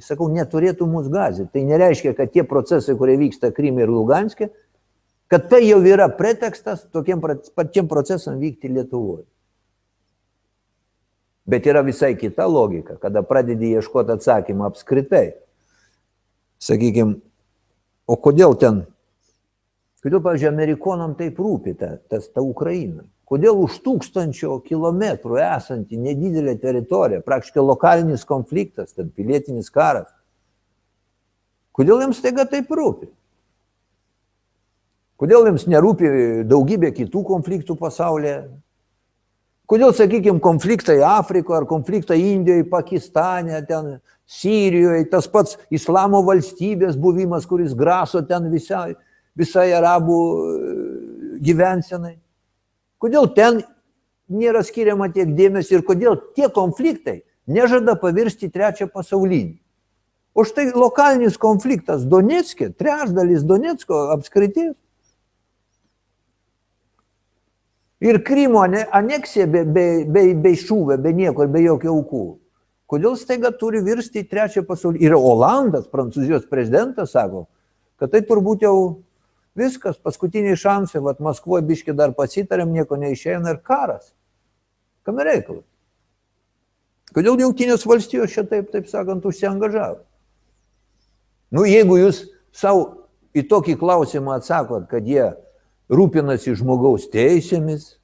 Sakau, neturėtų mus gazyti. Tai nereiškia, kad tie procesai, kurie vyksta Kryme ir Luganskė, kad tai jau yra pretekstas tokiem patiem procesam vykti Lietuvoje. Bet yra visai kita logika, kada pradedi ieškoti atsakymą apskritai. Sakykime, o kodėl ten, kodėl, pavyzdžiui, amerikonam taip rūpi ta, tas, ta Ukraina? Kodėl už tūkstančio kilometrų esanti nedidelė teritorija, praktiškai lokalinis konfliktas, ten pilietinis karas, kodėl jiems taiga taip rūpi? Kodėl jiems nerūpi daugybė kitų konfliktų pasaulyje? Kodėl, sakykime, konfliktai Afrikoje ar konfliktai Indijoje, Pakistane, ten Sirijoje, tas pats islamo valstybės buvimas, kuris graso ten visai, visai arabų gyvensenai. Kodėl ten nėra skiriama tiek dėmesio ir kodėl tie konfliktai nežada pavirsti trečią pasaulinį. O štai lokalinis konfliktas Donetskė, trečdalis Donetsko apskrities. Ir Krymo aneksija be, be, be, be šūvio, be nieko, be jokio aukų. Kodėl staiga turi virsti į trečią pasaulį? Ir Olandas, prancūzijos prezidentas, sako, kad tai turbūt jau Viskas, paskutiniai šansai, vad Maskvoje biški dar pasitarėm, nieko neišeina ir karas. Kam reikalas? Kodėl jungtinės valstijos čia taip, taip sakant, užsiengažavo? Nu, jeigu jūs savo į tokį klausimą atsakot, kad jie rūpinasi žmogaus teisėmis,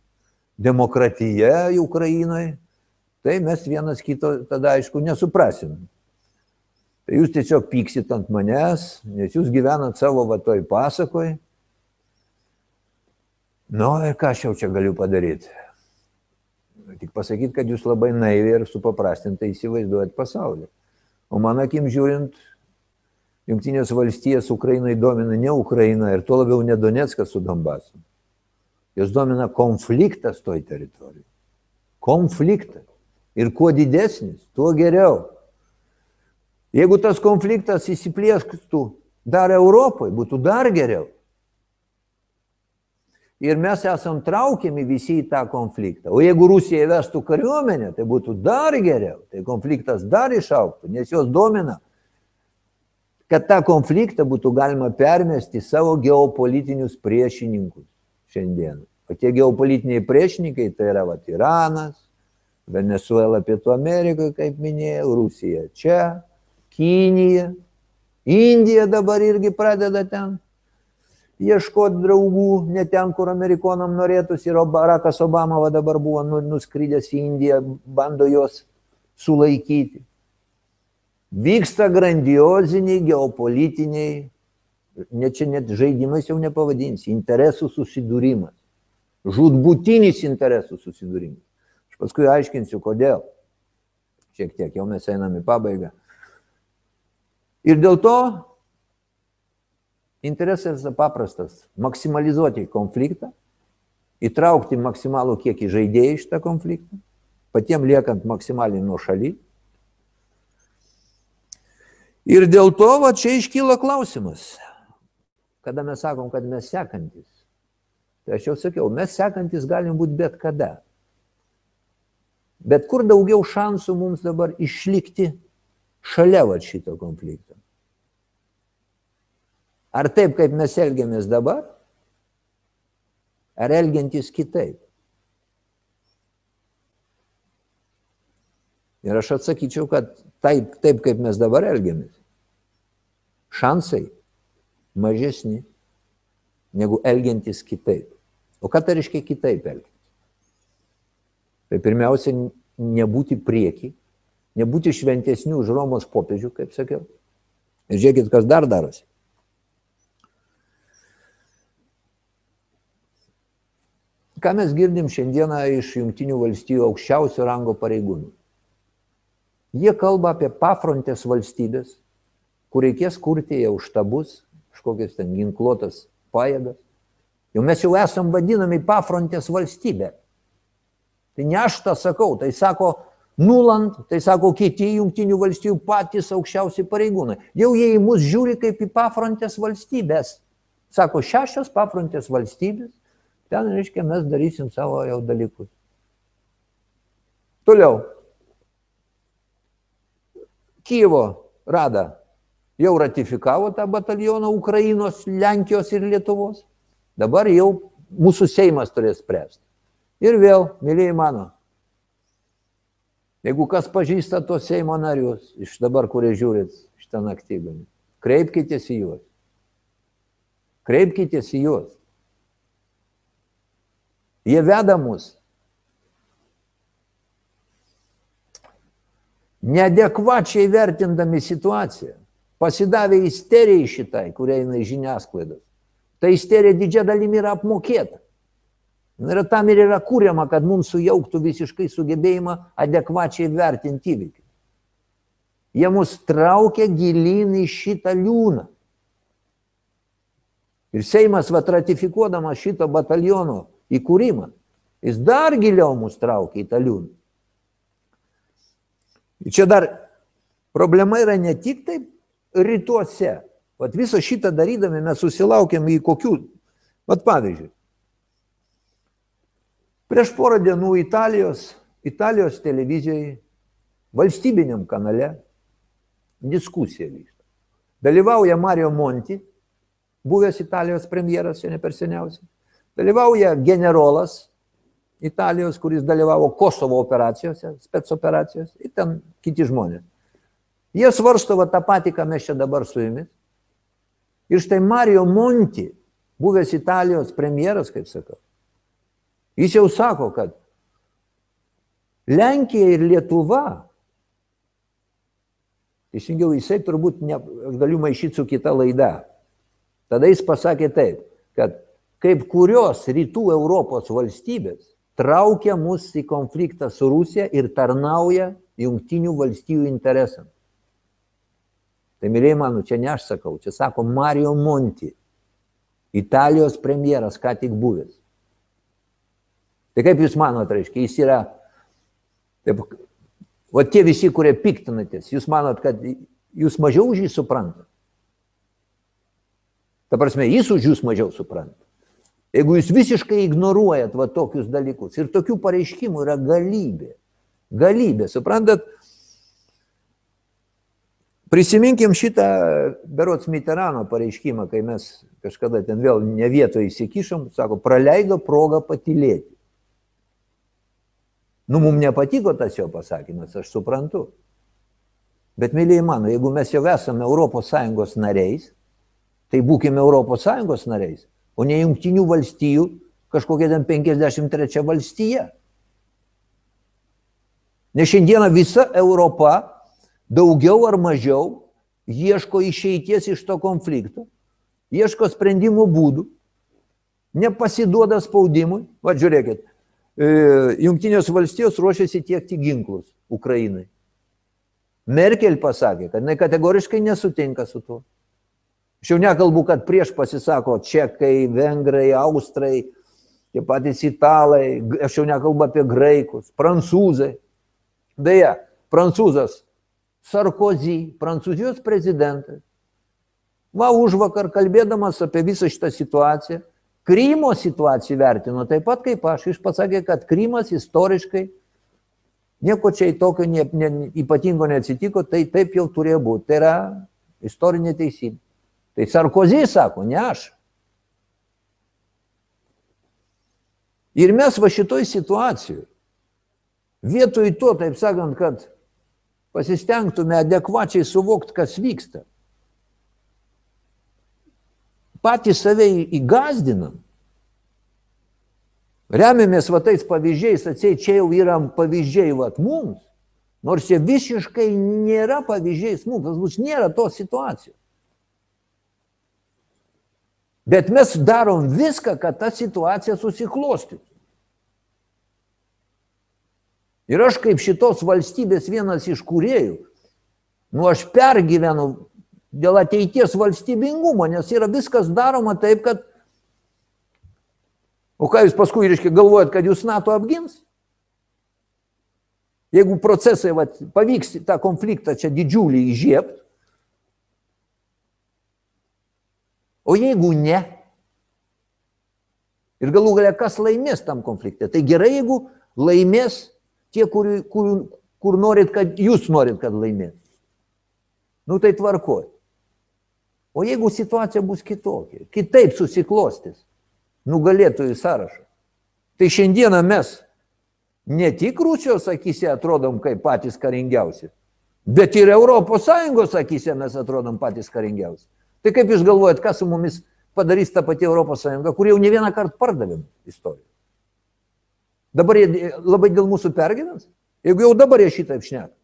demokratija Ukrainoje, tai mes vienas kito tada aišku nesuprasim. Tai jūs tiesiog pyksit ant manęs, nes jūs gyvenat savo vatoj pasakoj. Nu ir ką aš jau čia galiu padaryti? Tik pasakyti, kad jūs labai naiviai ir supaprastintai įsivaizduojat pasaulį. O mano akim žiūrint, Junktinės valstijas Ukrainai domina ne Ukraina ir tuo labiau ne Donetskas su Donbasu. Jos domina konfliktas toj teritorijai. Konfliktas. Ir kuo didesnis, tuo geriau. Jeigu tas konfliktas įsiplėsktų dar Europoje, būtų dar geriau. Ir mes esam traukiami visi į tą konfliktą. O jeigu Rusija įvestų kariuomenę, tai būtų dar geriau. Tai konfliktas dar išauktų, nes jos domina, kad tą konfliktą būtų galima permesti savo geopolitinius priešininkus šiandien. O tie geopolitiniai priešininkai tai yra vat, Iranas, Venezuela Pietų Amerikoje, kaip minėjau, Rusija čia, Kinija, Indija dabar irgi pradeda ten ieškoti draugų, ne ten, kur amerikonam norėtųsi. Ir Barackas Obama va dabar buvo nu, nuskridęs į Indiją, bando juos sulaikyti. Vyksta grandioziniai geopolitiniai, net čia net žaidimais jau nepavadinsi, interesų susidūrimas. Žudbutinis interesų susidūrimas. Aš paskui aiškinsiu, kodėl. Šiek tiek jau mes einame į pabaigą. Ir dėl to interesas paprastas - maksimalizuoti konfliktą, įtraukti maksimalų kiekį žaidėjų iš tą konfliktą, patiems liekant maksimaliai nuo šaly. Ir dėl to va čia iškyla klausimas, kada mes sakom, kad mes sekantis. Tai aš jau sakiau, mes sekantis galim būti bet kada. Bet kur daugiau šansų mums dabar išlikti šalia va šito konflikto. Ar taip, kaip mes elgiamės dabar, ar elgiantis kitaip? Ir aš atsakyčiau, kad taip, taip kaip mes dabar elgiamės, šansai mažesni negu elgiantis kitaip. O ką tai reiškia kitaip elgtis? Tai pirmiausia, nebūti prieki, nebūti šventesnių už Romos popiežių, kaip sakiau. Ir žiūrėkit, kas dar darosi. Ką mes girdim šiandieną iš Junktinių valstybių aukščiausio rango pareigūnų? Jie kalba apie pafrontės valstybės, kur reikės kurti jau štabus, kažkokias ten ginkluotas pajėgas. Jau mes jau esam vadinami pafrontės valstybė. Tai ne aš tą sakau, tai sako Nuland, tai sako kiti jungtinių valstybių patys aukščiausi pareigūnai. Jau jie į mus žiūri kaip į pafrontės valstybės. Sako, šešios pafrontės valstybės, ten, reiškia, mes darysim savo jau dalykus. Toliau. Kyivo rada jau ratifikavo tą batalioną Ukrainos, Lenkijos ir Lietuvos. Dabar jau mūsų Seimas turės spręsti. Ir vėl, mėlyjei mano, Jeigu kas pažįsta tos Seimo narius, iš dabar, kurie žiūrit šitą naktybę, kreipkitės į juos. Kreipkitės į juos. Jie veda mus. Neadekvačiai vertindami situaciją, pasidavė isterijai šitai, kuria eina žiniasklaidos. Ta isterija didžia dalimi yra apmokėta. Ir tam ir yra kūriama, kad mums sujauktų visiškai sugebėjimą adekvačiai vertinti įvykį. Jie mus traukia gilin į šitą liūną. Ir Seimas, va, ratifikuodamas šito bataliono įkūrimą, jis dar giliau mus traukia į tą liūną. Ir čia dar problema yra ne tik taip rytuose. Vat visą šitą darydami mes susilaukėm į kokių, vat pavyzdžiui, Prieš porą dienų Italijos, Italijos televizijoje, valstybiniam kanale diskusija vyksta. Dalyvauja Mario Monti, buvęs Italijos premjeras, čia ne per seniausiai. Dalyvauja generolas Italijos, kuris dalyvavo Kosovo operacijose, spetsoperacijose ir ten kiti žmonės. Jie svarsto va tą patį, ką mes čia dabar su jumis. Ir štai Mario Monti, buvęs Italijos premjeras, kaip sakau, Jis jau sako, kad Lenkija ir Lietuva, teisingiau jisai turbūt, ne, aš galiu maišyti su kita laida. Tada jis pasakė taip, kad kaip kurios rytų Europos valstybės traukia mus į konfliktą su Rusija ir tarnauja jungtinių valstybių interesams. Tai mėlyje mano, čia ne aš sakau, čia sako Mario Monti, Italijos premjeras, ką tik buvęs. Tai kaip jūs manot, reiškia, jis yra, taip, o tie visi, kurie piktinatės, jūs manot, kad jūs mažiau už jį suprantate? Ta prasme, jis už jūs mažiau supranta. Jeigu jūs visiškai ignoruojat va tokius dalykus ir tokių pareiškimų yra galybė, galybė, suprantat, Prisiminkim šitą Berots Mitterano pareiškimą, kai mes kažkada ten vėl ne vietoje įsikišom, sako, praleido progą patylėti. Nu, mums nepatiko tas jo pasakymas, aš suprantu. Bet, mėlyje mano, jeigu mes jau esame ES nariais, tai būkime ES nariais, o ne jungtinių valstijų kažkokia ten 53 valstija. Nes šiandieną visa Europa daugiau ar mažiau ieško išeities iš to konflikto, ieško sprendimų būdų, nepasiduoda spaudimui. Va, žiūrėkit, E, Junktinės valstijos ruošiasi tiekti ginklus Ukrainai. Merkel pasakė, kad jinai kategoriškai nesutinka su tuo. Aš jau nekalbu, kad prieš pasisako čekai, vengrai, austrai, tie patys italai, aš jau nekalbu apie graikus, prancūzai. Beje, prancūzas Sarkozy, prancūzijos prezidentas, va už vakar kalbėdamas apie visą šitą situaciją, Krymo situaciją vertino taip pat kaip aš. Jis pasakė, kad Krymas istoriškai nieko čia tokio ne, ne, ypatingo neatsitiko, tai taip jau turėjo būti. Tai yra istorinė teisybė. Tai Sarkozy sako, ne aš. Ir mes va šitoj situacijoje, vietoj to, taip sakant, kad pasistengtume adekvačiai suvokti, kas vyksta, patys save įgazdinam. Remiamės va tais pavyzdžiais, atsiai čia jau yra pavyzdžiai va mums, nors jie visiškai nėra pavyzdžiais mums, pas mus nėra tos situacijos. Bet mes darom viską, kad ta situacija susiklostytų. Ir aš kaip šitos valstybės vienas iš kuriejų, nu aš pergyvenu dėl ateities valstybingumo, nes yra viskas daroma taip, kad... O ką jūs paskui, reiškia, galvojat, kad jūs NATO apgins? Jeigu procesai, va, pavyks tą konfliktą čia didžiulį įžiebti, o jeigu ne, ir galų galia, kas laimės tam konflikte, tai gerai, jeigu laimės tie, kur, kur, kur norit, kad jūs norit, kad laimėtų. Nu tai tvarkoj. O jeigu situacija bus kitokia, kitaip susiklostys nugalėtojų sąrašą, tai šiandieną mes ne tik Rusijos akise atrodom kaip patys karingiausi, bet ir ES akise mes atrodom patys karingiausi. Tai kaip jūs galvojat, kas su mumis padarys ta pati ES, kur jau ne vieną kartą pardavėm istoriją? Dabar jie labai dėl mūsų pergyvens? Jeigu jau dabar jie šitą apšneka.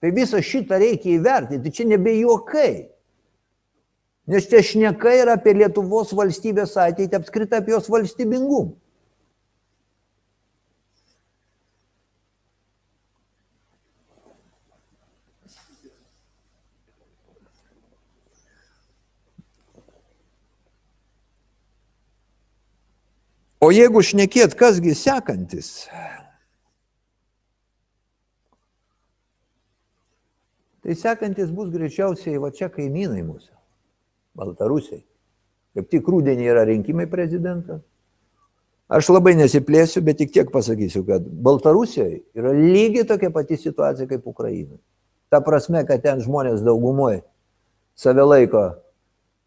Tai visą šitą reikia įvertinti, čia nebe juokai. Nes čia šneka yra apie Lietuvos valstybės ateitį, apskritai apie jos valstybingumą. O jeigu šnekėt, kasgi sekantis, Tai sekantis bus greičiausiai va čia kaimynai mūsų, Baltarusiai. Kaip tik rūdienį yra rinkimai prezidentą. Aš labai nesiplėsiu, bet tik tiek pasakysiu, kad Baltarusijoje yra lygiai tokia pati situacija kaip Ukrainoje. Ta prasme, kad ten žmonės daugumoje save laiko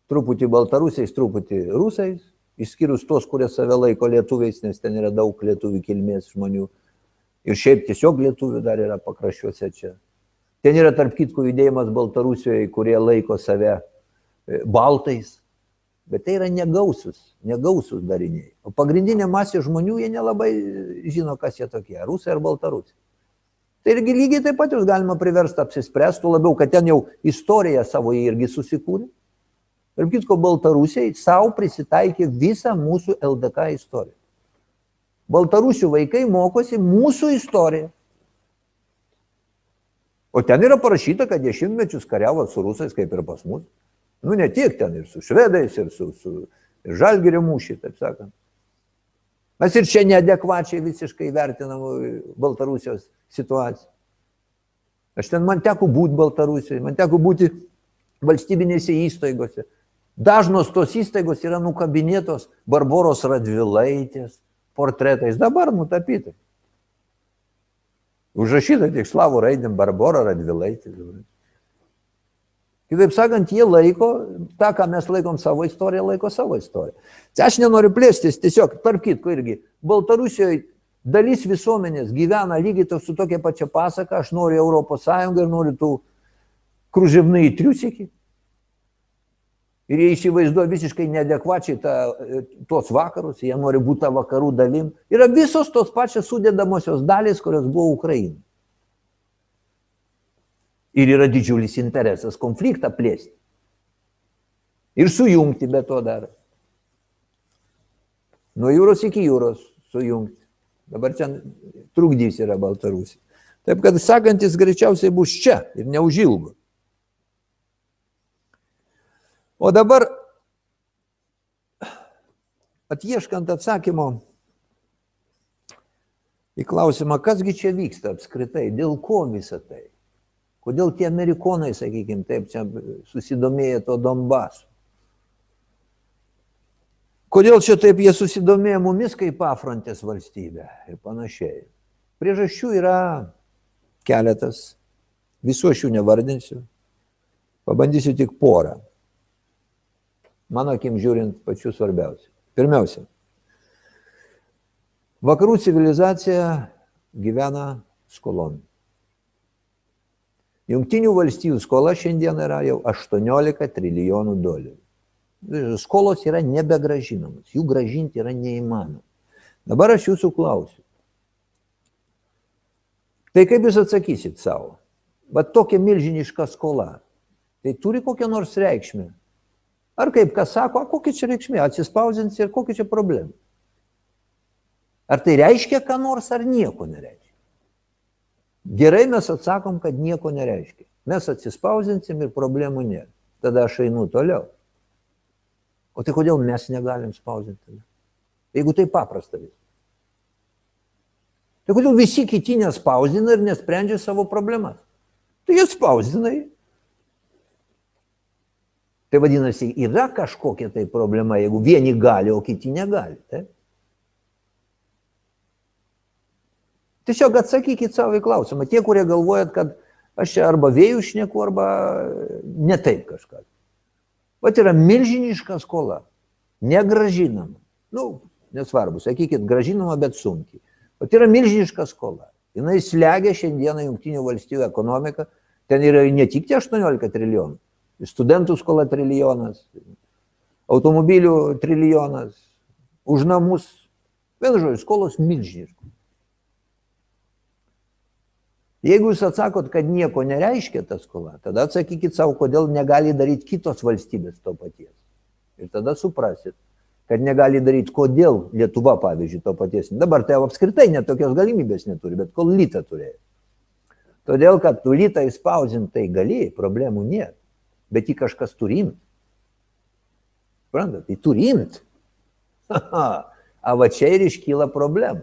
truputį baltarusiais, truputį rusais, išskyrus tos, kurie save laiko lietuviais, nes ten yra daug lietuvių kilmės žmonių. Ir šiaip tiesiog lietuvių dar yra pakraščiuose čia. Ten yra tarp kitko judėjimas Baltarusijoje, kurie laiko save e, baltais, bet tai yra negausus, negausus dariniai. O pagrindinė masė žmonių, jie nelabai žino, kas jie tokie, rusai ar baltarusiai. Tai irgi lygiai taip pat jūs galima priversti apsispręstų labiau, kad ten jau istoriją savo irgi susikūrė. Ir kitko, Baltarusiai savo prisitaikė visą mūsų LDK istoriją. Baltarusių vaikai mokosi mūsų istoriją. O ten yra parašyta, kad dešimtmečius kariavo su rusais kaip ir pas mus. Nu, ne tiek ten ir su švedais, ir su, su ir žalgerio mūšį, taip sakant. Mes ir čia neadekvačiai visiškai vertinam Baltarusijos situaciją. Aš ten man teko būti Baltarusijoje, man teko būti valstybinėse įstaigose. Dažnos tos įstaigos yra nukabinėtos Barboros Radvilaitės portretais, dabar nutapytai. Užrašyta tik slavų raidėm Barbora Radvilaitė. Kitaip sakant, jie laiko tą, ką mes laikom savo istoriją, laiko savo istoriją. Tai aš nenoriu plėstis, tiesiog, tarp kitko irgi, Baltarusijoje dalis visuomenės gyvena lygiai to, su tokia pačia pasaka, aš noriu Europos Sąjungą ir noriu tų krūživnai triusikį. Ir jie įsivaizduoja visiškai neadekvačiai ta, tuos vakarus, jie nori būti vakarų dalim. Yra visos tos pačios sudėdamosios dalis, kurios buvo Ukraina. Ir yra didžiulis interesas konfliktą plėsti. Ir sujungti be to dar. Nuo jūros iki jūros sujungti. Dabar čia trukdys yra Baltarusija. Taip kad sakantis greičiausiai bus čia ir neužilgo. O dabar, atieškant atsakymo į klausimą, kasgi čia vyksta apskritai, dėl ko visą tai. Kodėl tie amerikonai, sakykime, taip čia susidomėjo to Donbasu. Kodėl čia taip jie susidomėjo mumis kaip pafrontės valstybė ir panašiai. Priežasčių yra keletas, visų aš jų nevardinsiu, pabandysiu tik porą mano akim žiūrint, pačių svarbiausių. Pirmiausia, vakarų civilizacija gyvena skolon. Junktinių valstybių skola šiandien yra jau 18 trilijonų dolerių. Skolos yra nebegražinamos, jų gražinti yra neįmanoma. Dabar aš jūsų klausiu. Tai kaip jūs atsakysit savo? Bet tokia milžiniška skola. Tai turi kokią nors reikšmę Ar kaip kas sako, kokia čia reikšmė, atsispausdins ir kokia čia problema. Ar tai reiškia ką nors, ar nieko nereiškia. Gerai mes atsakom, kad nieko nereiškia. Mes atsispausinsim ir problemų nėra. Tada aš einu toliau. O tai kodėl mes negalim spausdinti? Jeigu tai paprasta vis. Tai kodėl visi kiti nespausdina ir nesprendžia savo problemas? Tai jie spausdinai. Tai vadinasi, yra kažkokia tai problema, jeigu vieni gali, o kiti negali. Taip? Tiesiog atsakykit savo į klausimą. Tie, kurie galvojat, kad aš čia arba vėjų šneku, arba ne taip kažką. Vat yra milžiniška skola, negražinama. Nu, nesvarbu, sakykit, gražinama, bet sunkiai. Vat yra milžiniška skola. Jis slegia šiandieną Junktinių valstybių ekonomiką. Ten yra ne tik tie 18 trilijonų, studentų skola trilijonas, automobilių trilijonas, už namus, vienu žodžiu, skolos milžiniškos. Jeigu jūs atsakot, kad nieko nereiškia ta skola, tada atsakykit savo, kodėl negali daryti kitos valstybės to paties. Ir tada suprasit, kad negali daryti, kodėl Lietuva, pavyzdžiui, to paties. Dabar tai apskritai netokios galimybės neturi, bet kol lytą turėjo. Todėl, kad tu lytą įspausintai gali, problemų nėra bet jį kažkas turi imti. Suprantat, tai turi imti. A va čia ir iškyla problema.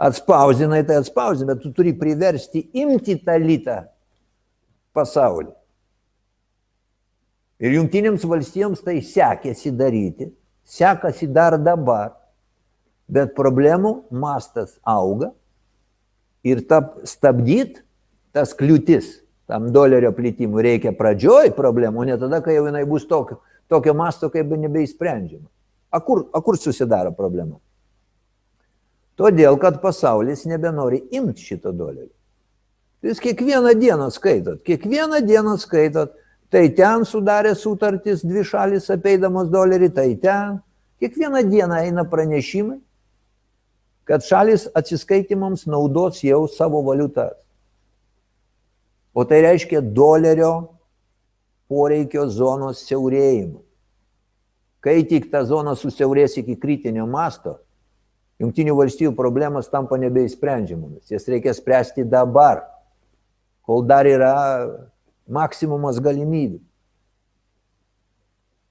Atspausinai, tai atspausinai, bet tu turi priversti imti tą litą pasaulį. Ir jungtinėms valstijoms tai sekėsi daryti, sekasi dar dabar, bet problemų mastas auga ir stabdyti tas kliūtis tam dolerio plitimui reikia pradžioj problemų, ne tada, kai jau jinai bus tokio, tokio masto, kaip nebeįsprendžiama. A kur, a kur susidaro problema? Todėl, kad pasaulis nebenori imti šito dolerio. Jūs kiekvieną dieną skaitot, kiekvieną dieną skaitot, tai ten sudarė sutartis dvi šalis apeidamos dolerį, tai ten. Kiekvieną dieną eina pranešimai, kad šalis atsiskaitimams naudos jau savo valiutas. O tai reiškia dolerio poreikio zonos siaurėjimą. Kai tik ta zona susiaurės iki kritinio masto, Junktinių valstybių problemas tampa nebeįsprendžiamomis. Jas reikia spręsti dabar, kol dar yra maksimumas galimybių.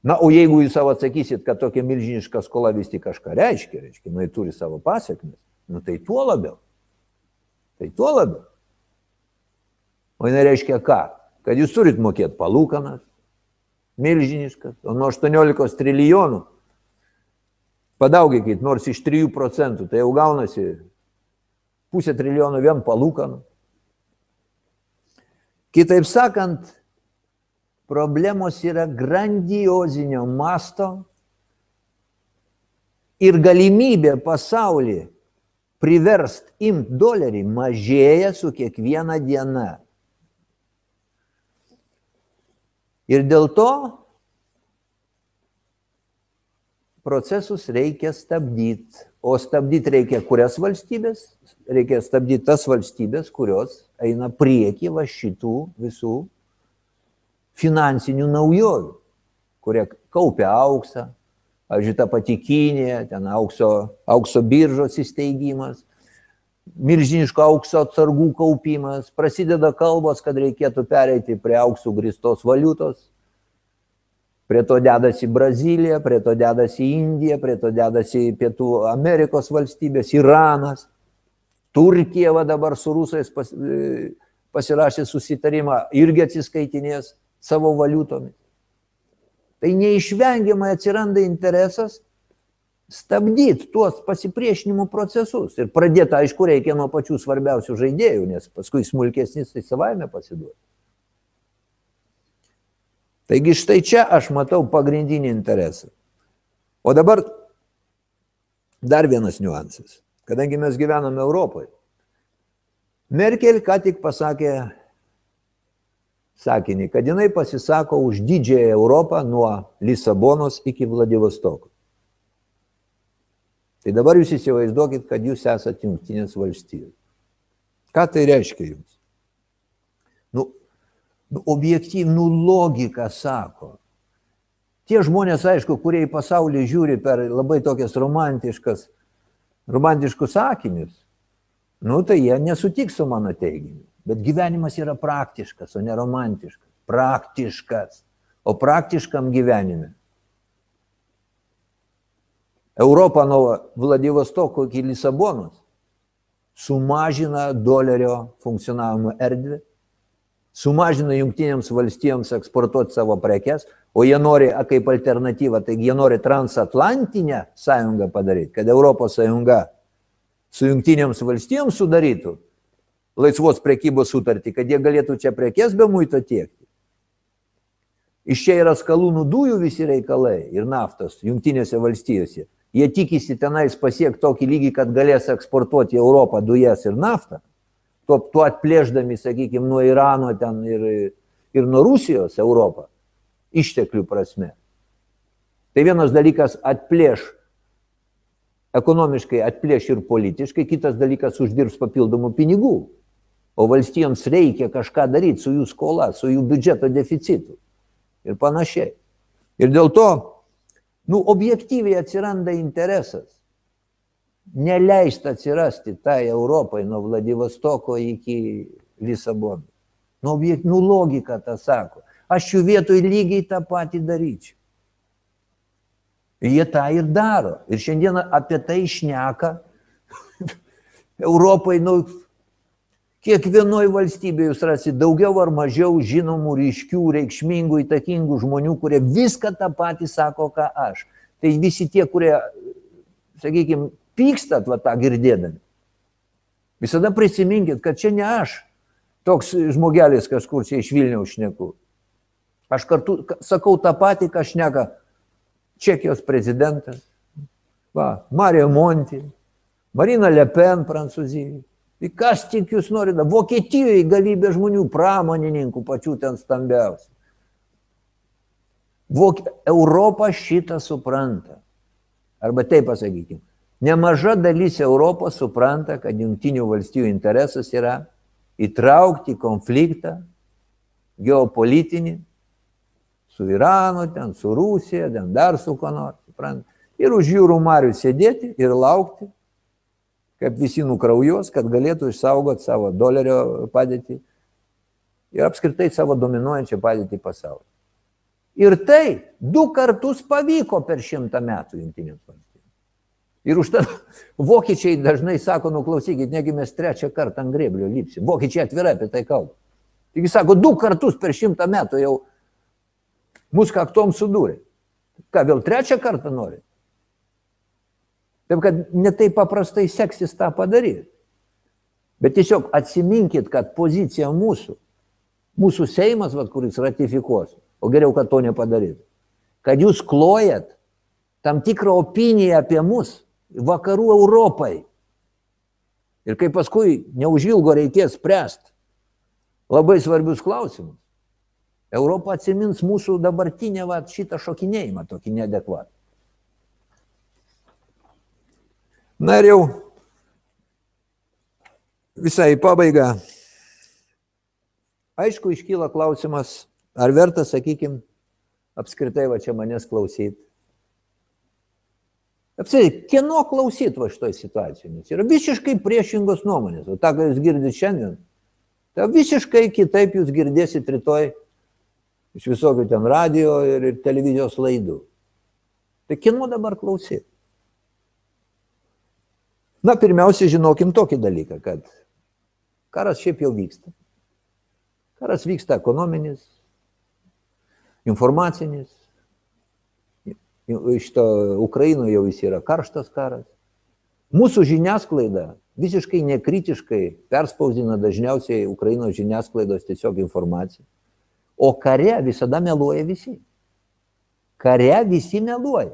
Na, o jeigu jūs savo atsakysit, kad tokia milžiniška skola vis tik kažką reiškia, reiškia, jinai turi savo pasiekmes, nu tai tuo labiau. Tai tuo labiau. O jinai reiškia ką? Kad jūs turit mokėti palūkanas, milžiniškas, o nuo 18 trilijonų padaugykit nors iš 3 procentų, tai jau gaunasi pusę trilijonų vien palūkanų. Kitaip sakant, problemos yra grandiozinio masto ir galimybė pasaulį priverst imt dolerį mažėja su kiekviena diena. Ir dėl to procesus reikia stabdyti. O stabdyti reikia kurias valstybės? Reikia stabdyti tas valstybės, kurios eina prieki va šitų visų finansinių naujovių, kurie kaupia auksą, pavyzdžiui, ta pati Kinė, ten aukso, aukso biržos įsteigimas, milžiniško aukso atsargų kaupimas, prasideda kalbos, kad reikėtų pereiti prie auksų gristos valiutos. Prie to dedasi Brazilija, prie to dedasi Indija, prie to dedasi Pietų Amerikos valstybės, Iranas, Turkija va dabar su rusais pas, pasirašė susitarimą, irgi atsiskaitinės savo valiutomis. Tai neišvengiamai atsiranda interesas stabdyti tuos pasipriešinimo procesus. Ir pradėti, aišku, reikia nuo pačių svarbiausių žaidėjų, nes paskui smulkesnis tai savaime pasiduoda. Taigi štai čia aš matau pagrindinį interesą. O dabar dar vienas niuansas. Kadangi mes gyvename Europoje, Merkel ką tik pasakė sakinį, kad jinai pasisako už didžiąją Europą nuo Lisabonos iki Vladivostoko. Tai dabar jūs įsivaizduokit, kad jūs esate jungtinės valstijos. Ką tai reiškia jums? Nu, nu objektyv, nu logika sako. Tie žmonės, aišku, kurie į pasaulį žiūri per labai tokias romantiškas, romantiškus sakinius, nu tai jie nesutiks su mano teiginiu. Bet gyvenimas yra praktiškas, o ne romantiškas. Praktiškas. O praktiškam gyvenime. Europą nuo Vladivostoko iki Lisabonos sumažina dolerio funkcionavimo erdvę, sumažina jungtinėms valstijoms eksportuoti savo prekes, o jie nori, kaip alternatyvą, taigi jie nori transatlantinę sąjungą padaryti, kad Europos sąjunga su jungtinėms valstijoms sudarytų laisvos prekybos sutartį, kad jie galėtų čia prekes be muito tiekti. Iš čia yra skalūnų dujų visi reikalai ir naftos jungtinėse valstijose. Jie tikisi tenais pasiekti tokį lygį, kad galės eksportuoti į Europą dujas ir naftą, tuo, tuo atplėždami, sakykime, nuo Irano ten ir, ir nuo Rusijos Europą, išteklių prasme. Tai vienas dalykas atplėš, ekonomiškai atplėš ir politiškai, kitas dalykas uždirbs papildomų pinigų. O valstijoms reikia kažką daryti su jų skola, su jų biudžeto deficitu ir panašiai. Ir dėl to, nu, objektyviai atsiranda interesas. Neleista atsirasti tai Europai nuo Vladivostoko iki Lisabono. Nu, objekt, nu logika tą sako. Aš jų vietoj lygiai tą patį daryčiau. Jie tą ir daro. Ir šiandieną apie tai išneka. Europai, nu, Kiekvienoje valstybėje jūs rasite daugiau ar mažiau žinomų, ryškių, reikšmingų, įtakingų žmonių, kurie viską tą patį sako, ką aš. Tai visi tie, kurie, sakykime, pykstat va tą girdėdami. Visada prisiminkit, kad čia ne aš, toks žmogelis kažkur čia iš Vilniaus šneku. Aš kartu sakau tą patį, ką šneka Čekijos prezidentas, va, Mario Monti, Marina Le Pen Prancūzijai. Tai kas tik jūs norite? Vokietijoje galybė žmonių, pramonininkų, pačių ten stambiausių. Vok... Europa šitą supranta. Arba taip pasakykime. Nemaža dalis Europos supranta, kad jungtinių valstybių interesas yra įtraukti konfliktą geopolitinį su Iranu, ten su Rusija, ten dar su kuo nors. Ir už jūrų marių sėdėti ir laukti, kad visi nukraujuos, kad galėtų išsaugoti savo dolerio padėtį ir apskritai savo dominuojančią padėtį pasaulyje. Ir tai du kartus pavyko per šimtą metų jungtinėms valstybėms. Ir už tai vokiečiai dažnai sako, nuklausykit, negi mes trečią kartą ant greblio lypsim. Vokiečiai atvirai apie tai kalba. Taigi sako, du kartus per šimtą metų jau mus kaktom sudūrė. Ką, vėl trečią kartą nori? Taip kad netai paprastai seksis tą padaryti. Bet tiesiog atsiminkit, kad pozicija mūsų, mūsų Seimas, vat, kuris ratifikuos, o geriau, kad to nepadarytų, kad jūs klojat tam tikrą opiniją apie mus vakarų Europai. Ir kai paskui neužilgo reikės spręsti labai svarbius klausimus, Europa atsimins mūsų dabartinę va, šitą šokinėjimą, tokį neadekvatą. Na ir jau visai pabaiga. Aišku, iškyla klausimas, ar verta, sakykime, apskritai va čia manęs klausyti. Apsitai, kieno klausyti va šitoj situacijai, nes yra visiškai priešingos nuomonės. O tą, ką jūs girdite šiandien, tai visiškai kitaip jūs girdėsit rytoj iš visokių ten radio ir televizijos laidų. Tai kieno dabar klausyti? Na, pirmiausia, žinokim tokį dalyką, kad karas šiaip jau vyksta. Karas vyksta ekonominis, informacinis. Šito Ukrainoje jau jis yra karštas karas. Mūsų žiniasklaida visiškai nekritiškai perspausdina dažniausiai Ukrainos žiniasklaidos tiesiog informaciją. O kare visada meluoja visi. Kare visi meluoja.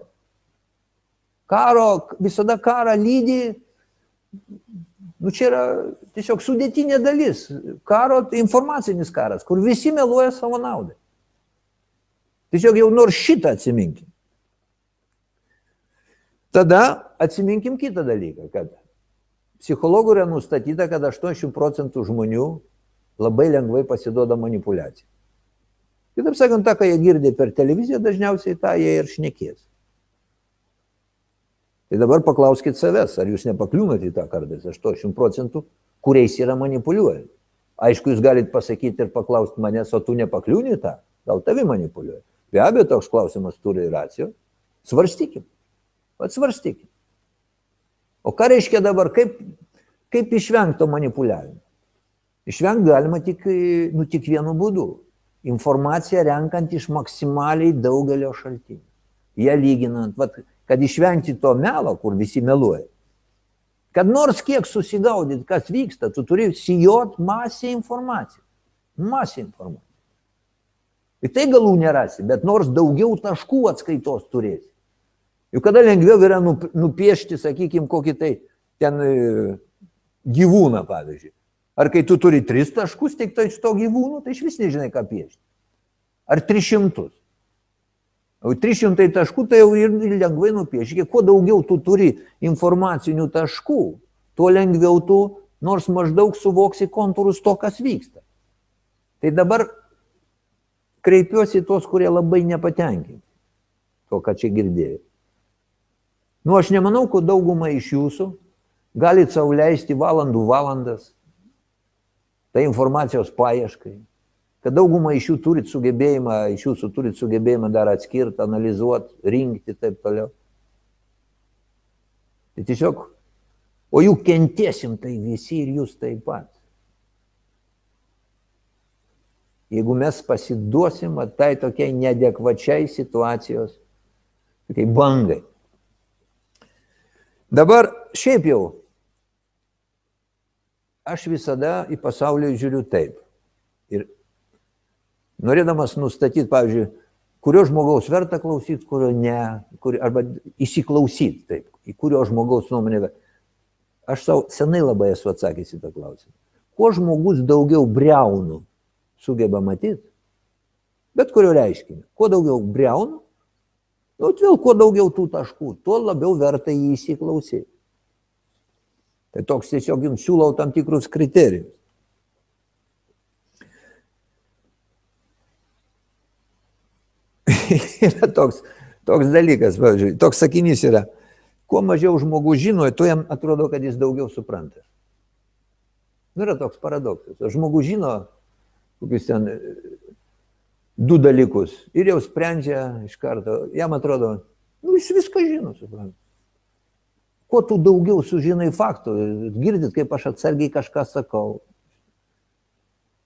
Karo, visada karą lydi Nu, čia yra tiesiog sudėtinė dalis. Karo, tai informacinis karas, kur visi meluoja savo naudai. Tiesiog jau nors šitą atsiminkim. Tada atsiminkim kitą dalyką, kad psichologų yra nustatyta, kad 80 procentų žmonių labai lengvai pasiduoda manipulacijai. Kitaip sakant, tą, ką jie girdė per televiziją, dažniausiai tą jie ir šnekės. Tai dabar paklauskit savęs, ar jūs nepakliūnat į tą kartais 80 procentų, kuriais yra manipuliuojama, Aišku, jūs galite pasakyti ir paklausti manęs, o tu nepakliūni tą, gal tavi manipuliuoja. Be abejo, toks klausimas turi racijo. Svarstykim. Atsvarstykim. O ką reiškia dabar, kaip, kaip išvengti to manipuliavimo? Išvengti galima tik, nu, tik vienu būdu. Informaciją renkant iš maksimaliai daugelio šaltinių. Jie lyginant, vat, kad išvengti to melo, kur visi meluoja. Kad nors kiek susigaudyti, kas vyksta, tu turi sijot masę informaciją. Masę informaciją. Ir tai galų nerasi, bet nors daugiau taškų atskaitos turėsi. Juk kada lengviau yra nupiešti, sakykime, kokį tai ten e, gyvūną, pavyzdžiui. Ar kai tu turi tris taškus tik tai iš to gyvūnų, tai iš vis nežinai, ką piešti. Ar tris šimtus. O 300 taškų tai jau ir lengvai nupieši. Kuo daugiau tu turi informacinių taškų, tuo lengviau tu nors maždaug suvoksi kontūrus to, kas vyksta. Tai dabar kreipiuosi tuos, kurie labai nepatenkinti to, ką čia girdėjau. Nu, aš nemanau, kad dauguma iš jūsų galite sauliaisti valandų valandas tai informacijos paieškai, kad dauguma iš jų turit sugebėjimą, iš jūsų turit sugebėjimą dar atskirti, analizuoti, rinkti ir taip toliau. Tai tiesiog, o jų kentėsim tai visi ir jūs taip pat. Jeigu mes pasiduosim tai tokiai nedekvačiai situacijos, tokiai bangai. Dabar šiaip jau, aš visada į pasaulį žiūriu taip. Ir norėdamas nustatyti, pavyzdžiui, kurio žmogaus verta klausyti, kurio ne, kur, arba įsiklausyti, taip, į kurio žmogaus nuomonę. Aš savo senai labai esu atsakęs į tą klausimą. Kuo žmogus daugiau breunų sugeba matyti, bet kurio reiškinio, kuo daugiau breunų, Nu, vėl kuo daugiau tų taškų, tuo labiau verta jį įsiklausyti. Tai toks tiesiog jums siūlau tam tikrus kriterijus. Yra toks, toks dalykas, pavyzdžiui, toks sakinys yra, kuo mažiau žmogus žino, tuo jam atrodo, kad jis daugiau supranta. Nu, yra toks paradoksas. Žmogus žino, kokius ten du dalykus ir jau sprendžia iš karto. Jam atrodo, nu, jis viską žino, supranta. Kuo tu daugiau sužinai faktų, girdit, kaip aš atsargiai kažką sakau.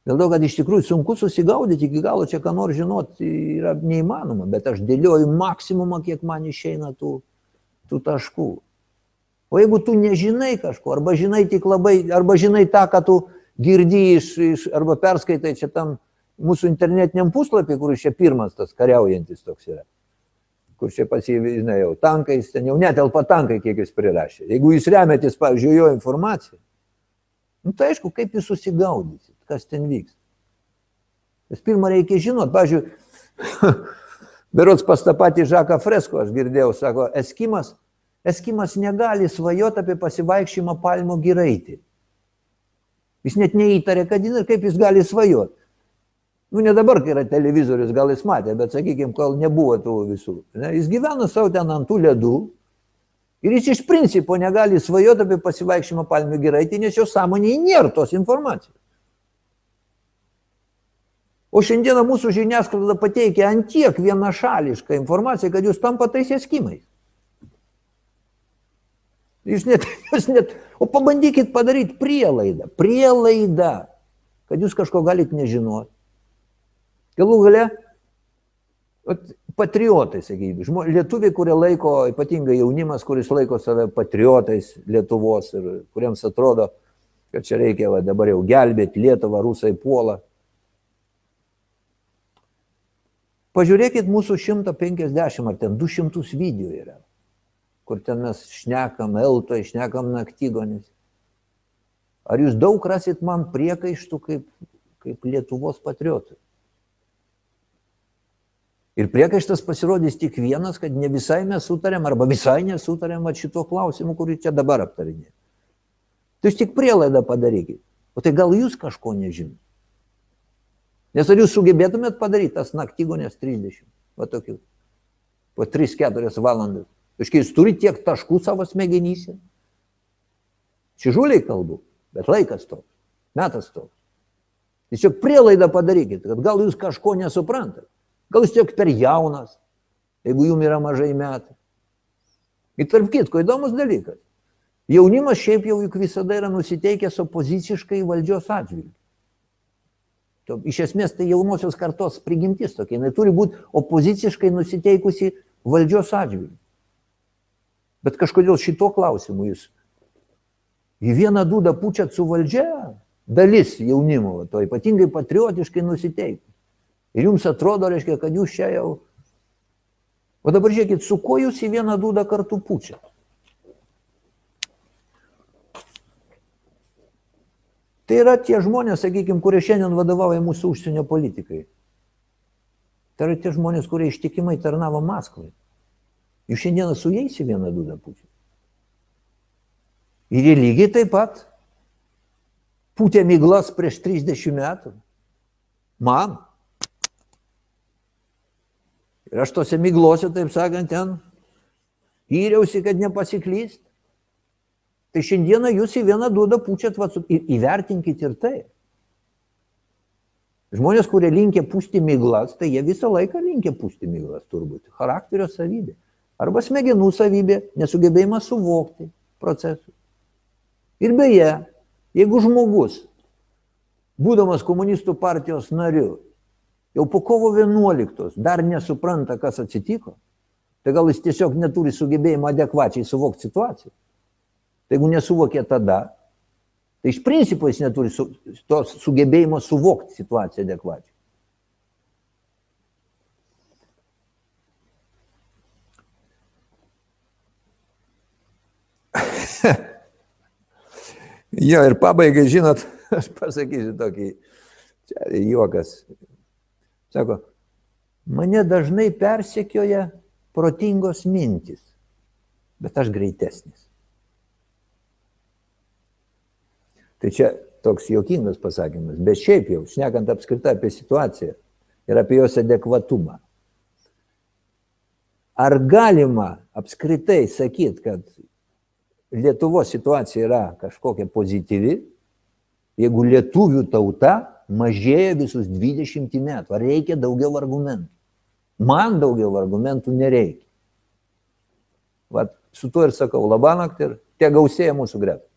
Dėl to, kad iš tikrųjų sunku susigaudyti iki galo, čia ką nors žinoti yra neįmanoma, bet aš dėlioju maksimumą, kiek man išeina tų, tų taškų. O jeigu tu nežinai kažko, arba žinai tik labai, arba žinai tą, ką tu girdi iš, iš arba perskaitai čia tam mūsų internetiniam puslapį, kur čia pirmas tas kariaujantis toks yra. Kur čia pasivynai jau tankais, ten jau netelpa tankai, kiek jis prirašė. Jeigu jūs remiatės, pavyzdžiui, jo informaciją, nu, tai aišku, kaip jūs susigaudysit, kas ten vyks. Nes pirmą reikia žinot, pavyzdžiui, berots pas tą patį Žaką Fresko, aš girdėjau, sako, Eskimas, Eskimas negali svajoti apie pasivaikščiojimą palmo giraitį. Jis net neįtarė, kad jis, kaip jis gali svajoti. Nu, ne dabar, kai yra televizorius, gal jis matė, bet, sakykime, kol nebuvo tų visų. Ne, jis gyvena savo ten ant tų ledų ir jis iš principo negali svajoti apie pasivaikščiojimą palmių giraitį, nes jo sąmonėje nėra tos informacijos. O šiandieną mūsų žiniasklaida pateikia antiek vienašališką informaciją, kad jūs tampa tais eskimais. Jūs net, jūs net, o pabandykit padaryti prielaidą, prielaidą, kad jūs kažko galite nežinoti. Galų gale, patriotai, sakykime, lietuviai, kurie laiko, ypatingai jaunimas, kuris laiko save patriotais Lietuvos ir kuriems atrodo, kad čia reikia va, dabar jau gelbėti Lietuvą, rusai puola. Pažiūrėkit mūsų 150 ar ten 200 video yra, kur ten mes šnekam eltoj, šnekam naktygonis. Ar jūs daug rasit man priekaištų kaip, kaip Lietuvos patriotui? Ir priekaištas pasirodys tik vienas, kad ne visai mes sutarėm arba visai nesutarėm šituo klausimu, kurį čia dabar aptarinė. Tai jūs tik prielaidą padarykit. O tai gal jūs kažko nežinot? Nes ar jūs sugebėtumėt padaryti tas naktygonės 30, va tokių, po 3-4 valandas. Iškai jūs turite tiek taškų savo smegenyse. Čižuliai kalbu, bet laikas toks, metas toks. Tiesiog prielaidą padarykit, kad gal jūs kažko nesuprantat. Gal jūs tiesiog per jaunas, jeigu jums yra mažai metų. Ir tarp kitko, įdomus dalykas. Jaunimas šiaip jau juk visada yra nusiteikęs opoziciškai valdžios atžvilgiu. Iš esmės tai jaunosios kartos prigimtis tokia, jinai turi būti opoziciškai nusiteikusi valdžios atžvilgiu. Bet kažkodėl šito klausimu jūs į vieną dūdą pučiat su valdžia, dalis jaunimo, to ypatingai patriotiškai nusiteikti. Ir jums atrodo, reiškia, kad jūs čia jau... O dabar žiūrėkit, su kuo jūs į vieną dūdą kartu pučiat? Tai yra tie žmonės, sakykime, kurie šiandien vadovauja mūsų užsienio politikai. Tai yra tie žmonės, kurie ištikimai tarnavo Maskvai. Jūs šiandieną su jais į vieną dūdą pučiat. Ir jie lygiai taip pat pūtė myglas prieš 30 metų. Man. Ir aš tose myglose, taip sakant, ten įriausi, kad nepasiklyst. Tai šiandieną jūs į vieną duodą pučiat, va, įvertinkit ir tai. Žmonės, kurie linkia pūsti myglas, tai jie visą laiką linkia pūsti myglas, turbūt. Charakterio savybė. Arba smegenų savybė, nesugebėjimas suvokti procesų. Ir beje, jeigu žmogus, būdamas komunistų partijos nariu, jau po kovo 11 dar nesupranta, kas atsitiko, tai gal jis tiesiog neturi sugebėjimo adekvačiai suvokti situaciją. Tai jeigu nesuvokė tada, tai iš principo jis neturi su, to sugebėjimo suvokti situaciją adekvačiai. jo, ir pabaigai, žinot, aš pasakysiu tokį, čia juokas. Sako, mane dažnai persekioja protingos mintis, bet aš greitesnis. Tai čia toks juokingas pasakymas, bet šiaip jau, šnekant apskritai apie situaciją ir apie jos adekvatumą. Ar galima apskritai sakyti, kad Lietuvos situacija yra kažkokia pozityvi, jeigu lietuvių tauta mažėja visus 20 metų? Ar reikia daugiau argumentų? Man daugiau argumentų nereikia. Vat su tuo ir sakau, labanakt ir tie gausėja mūsų gretų.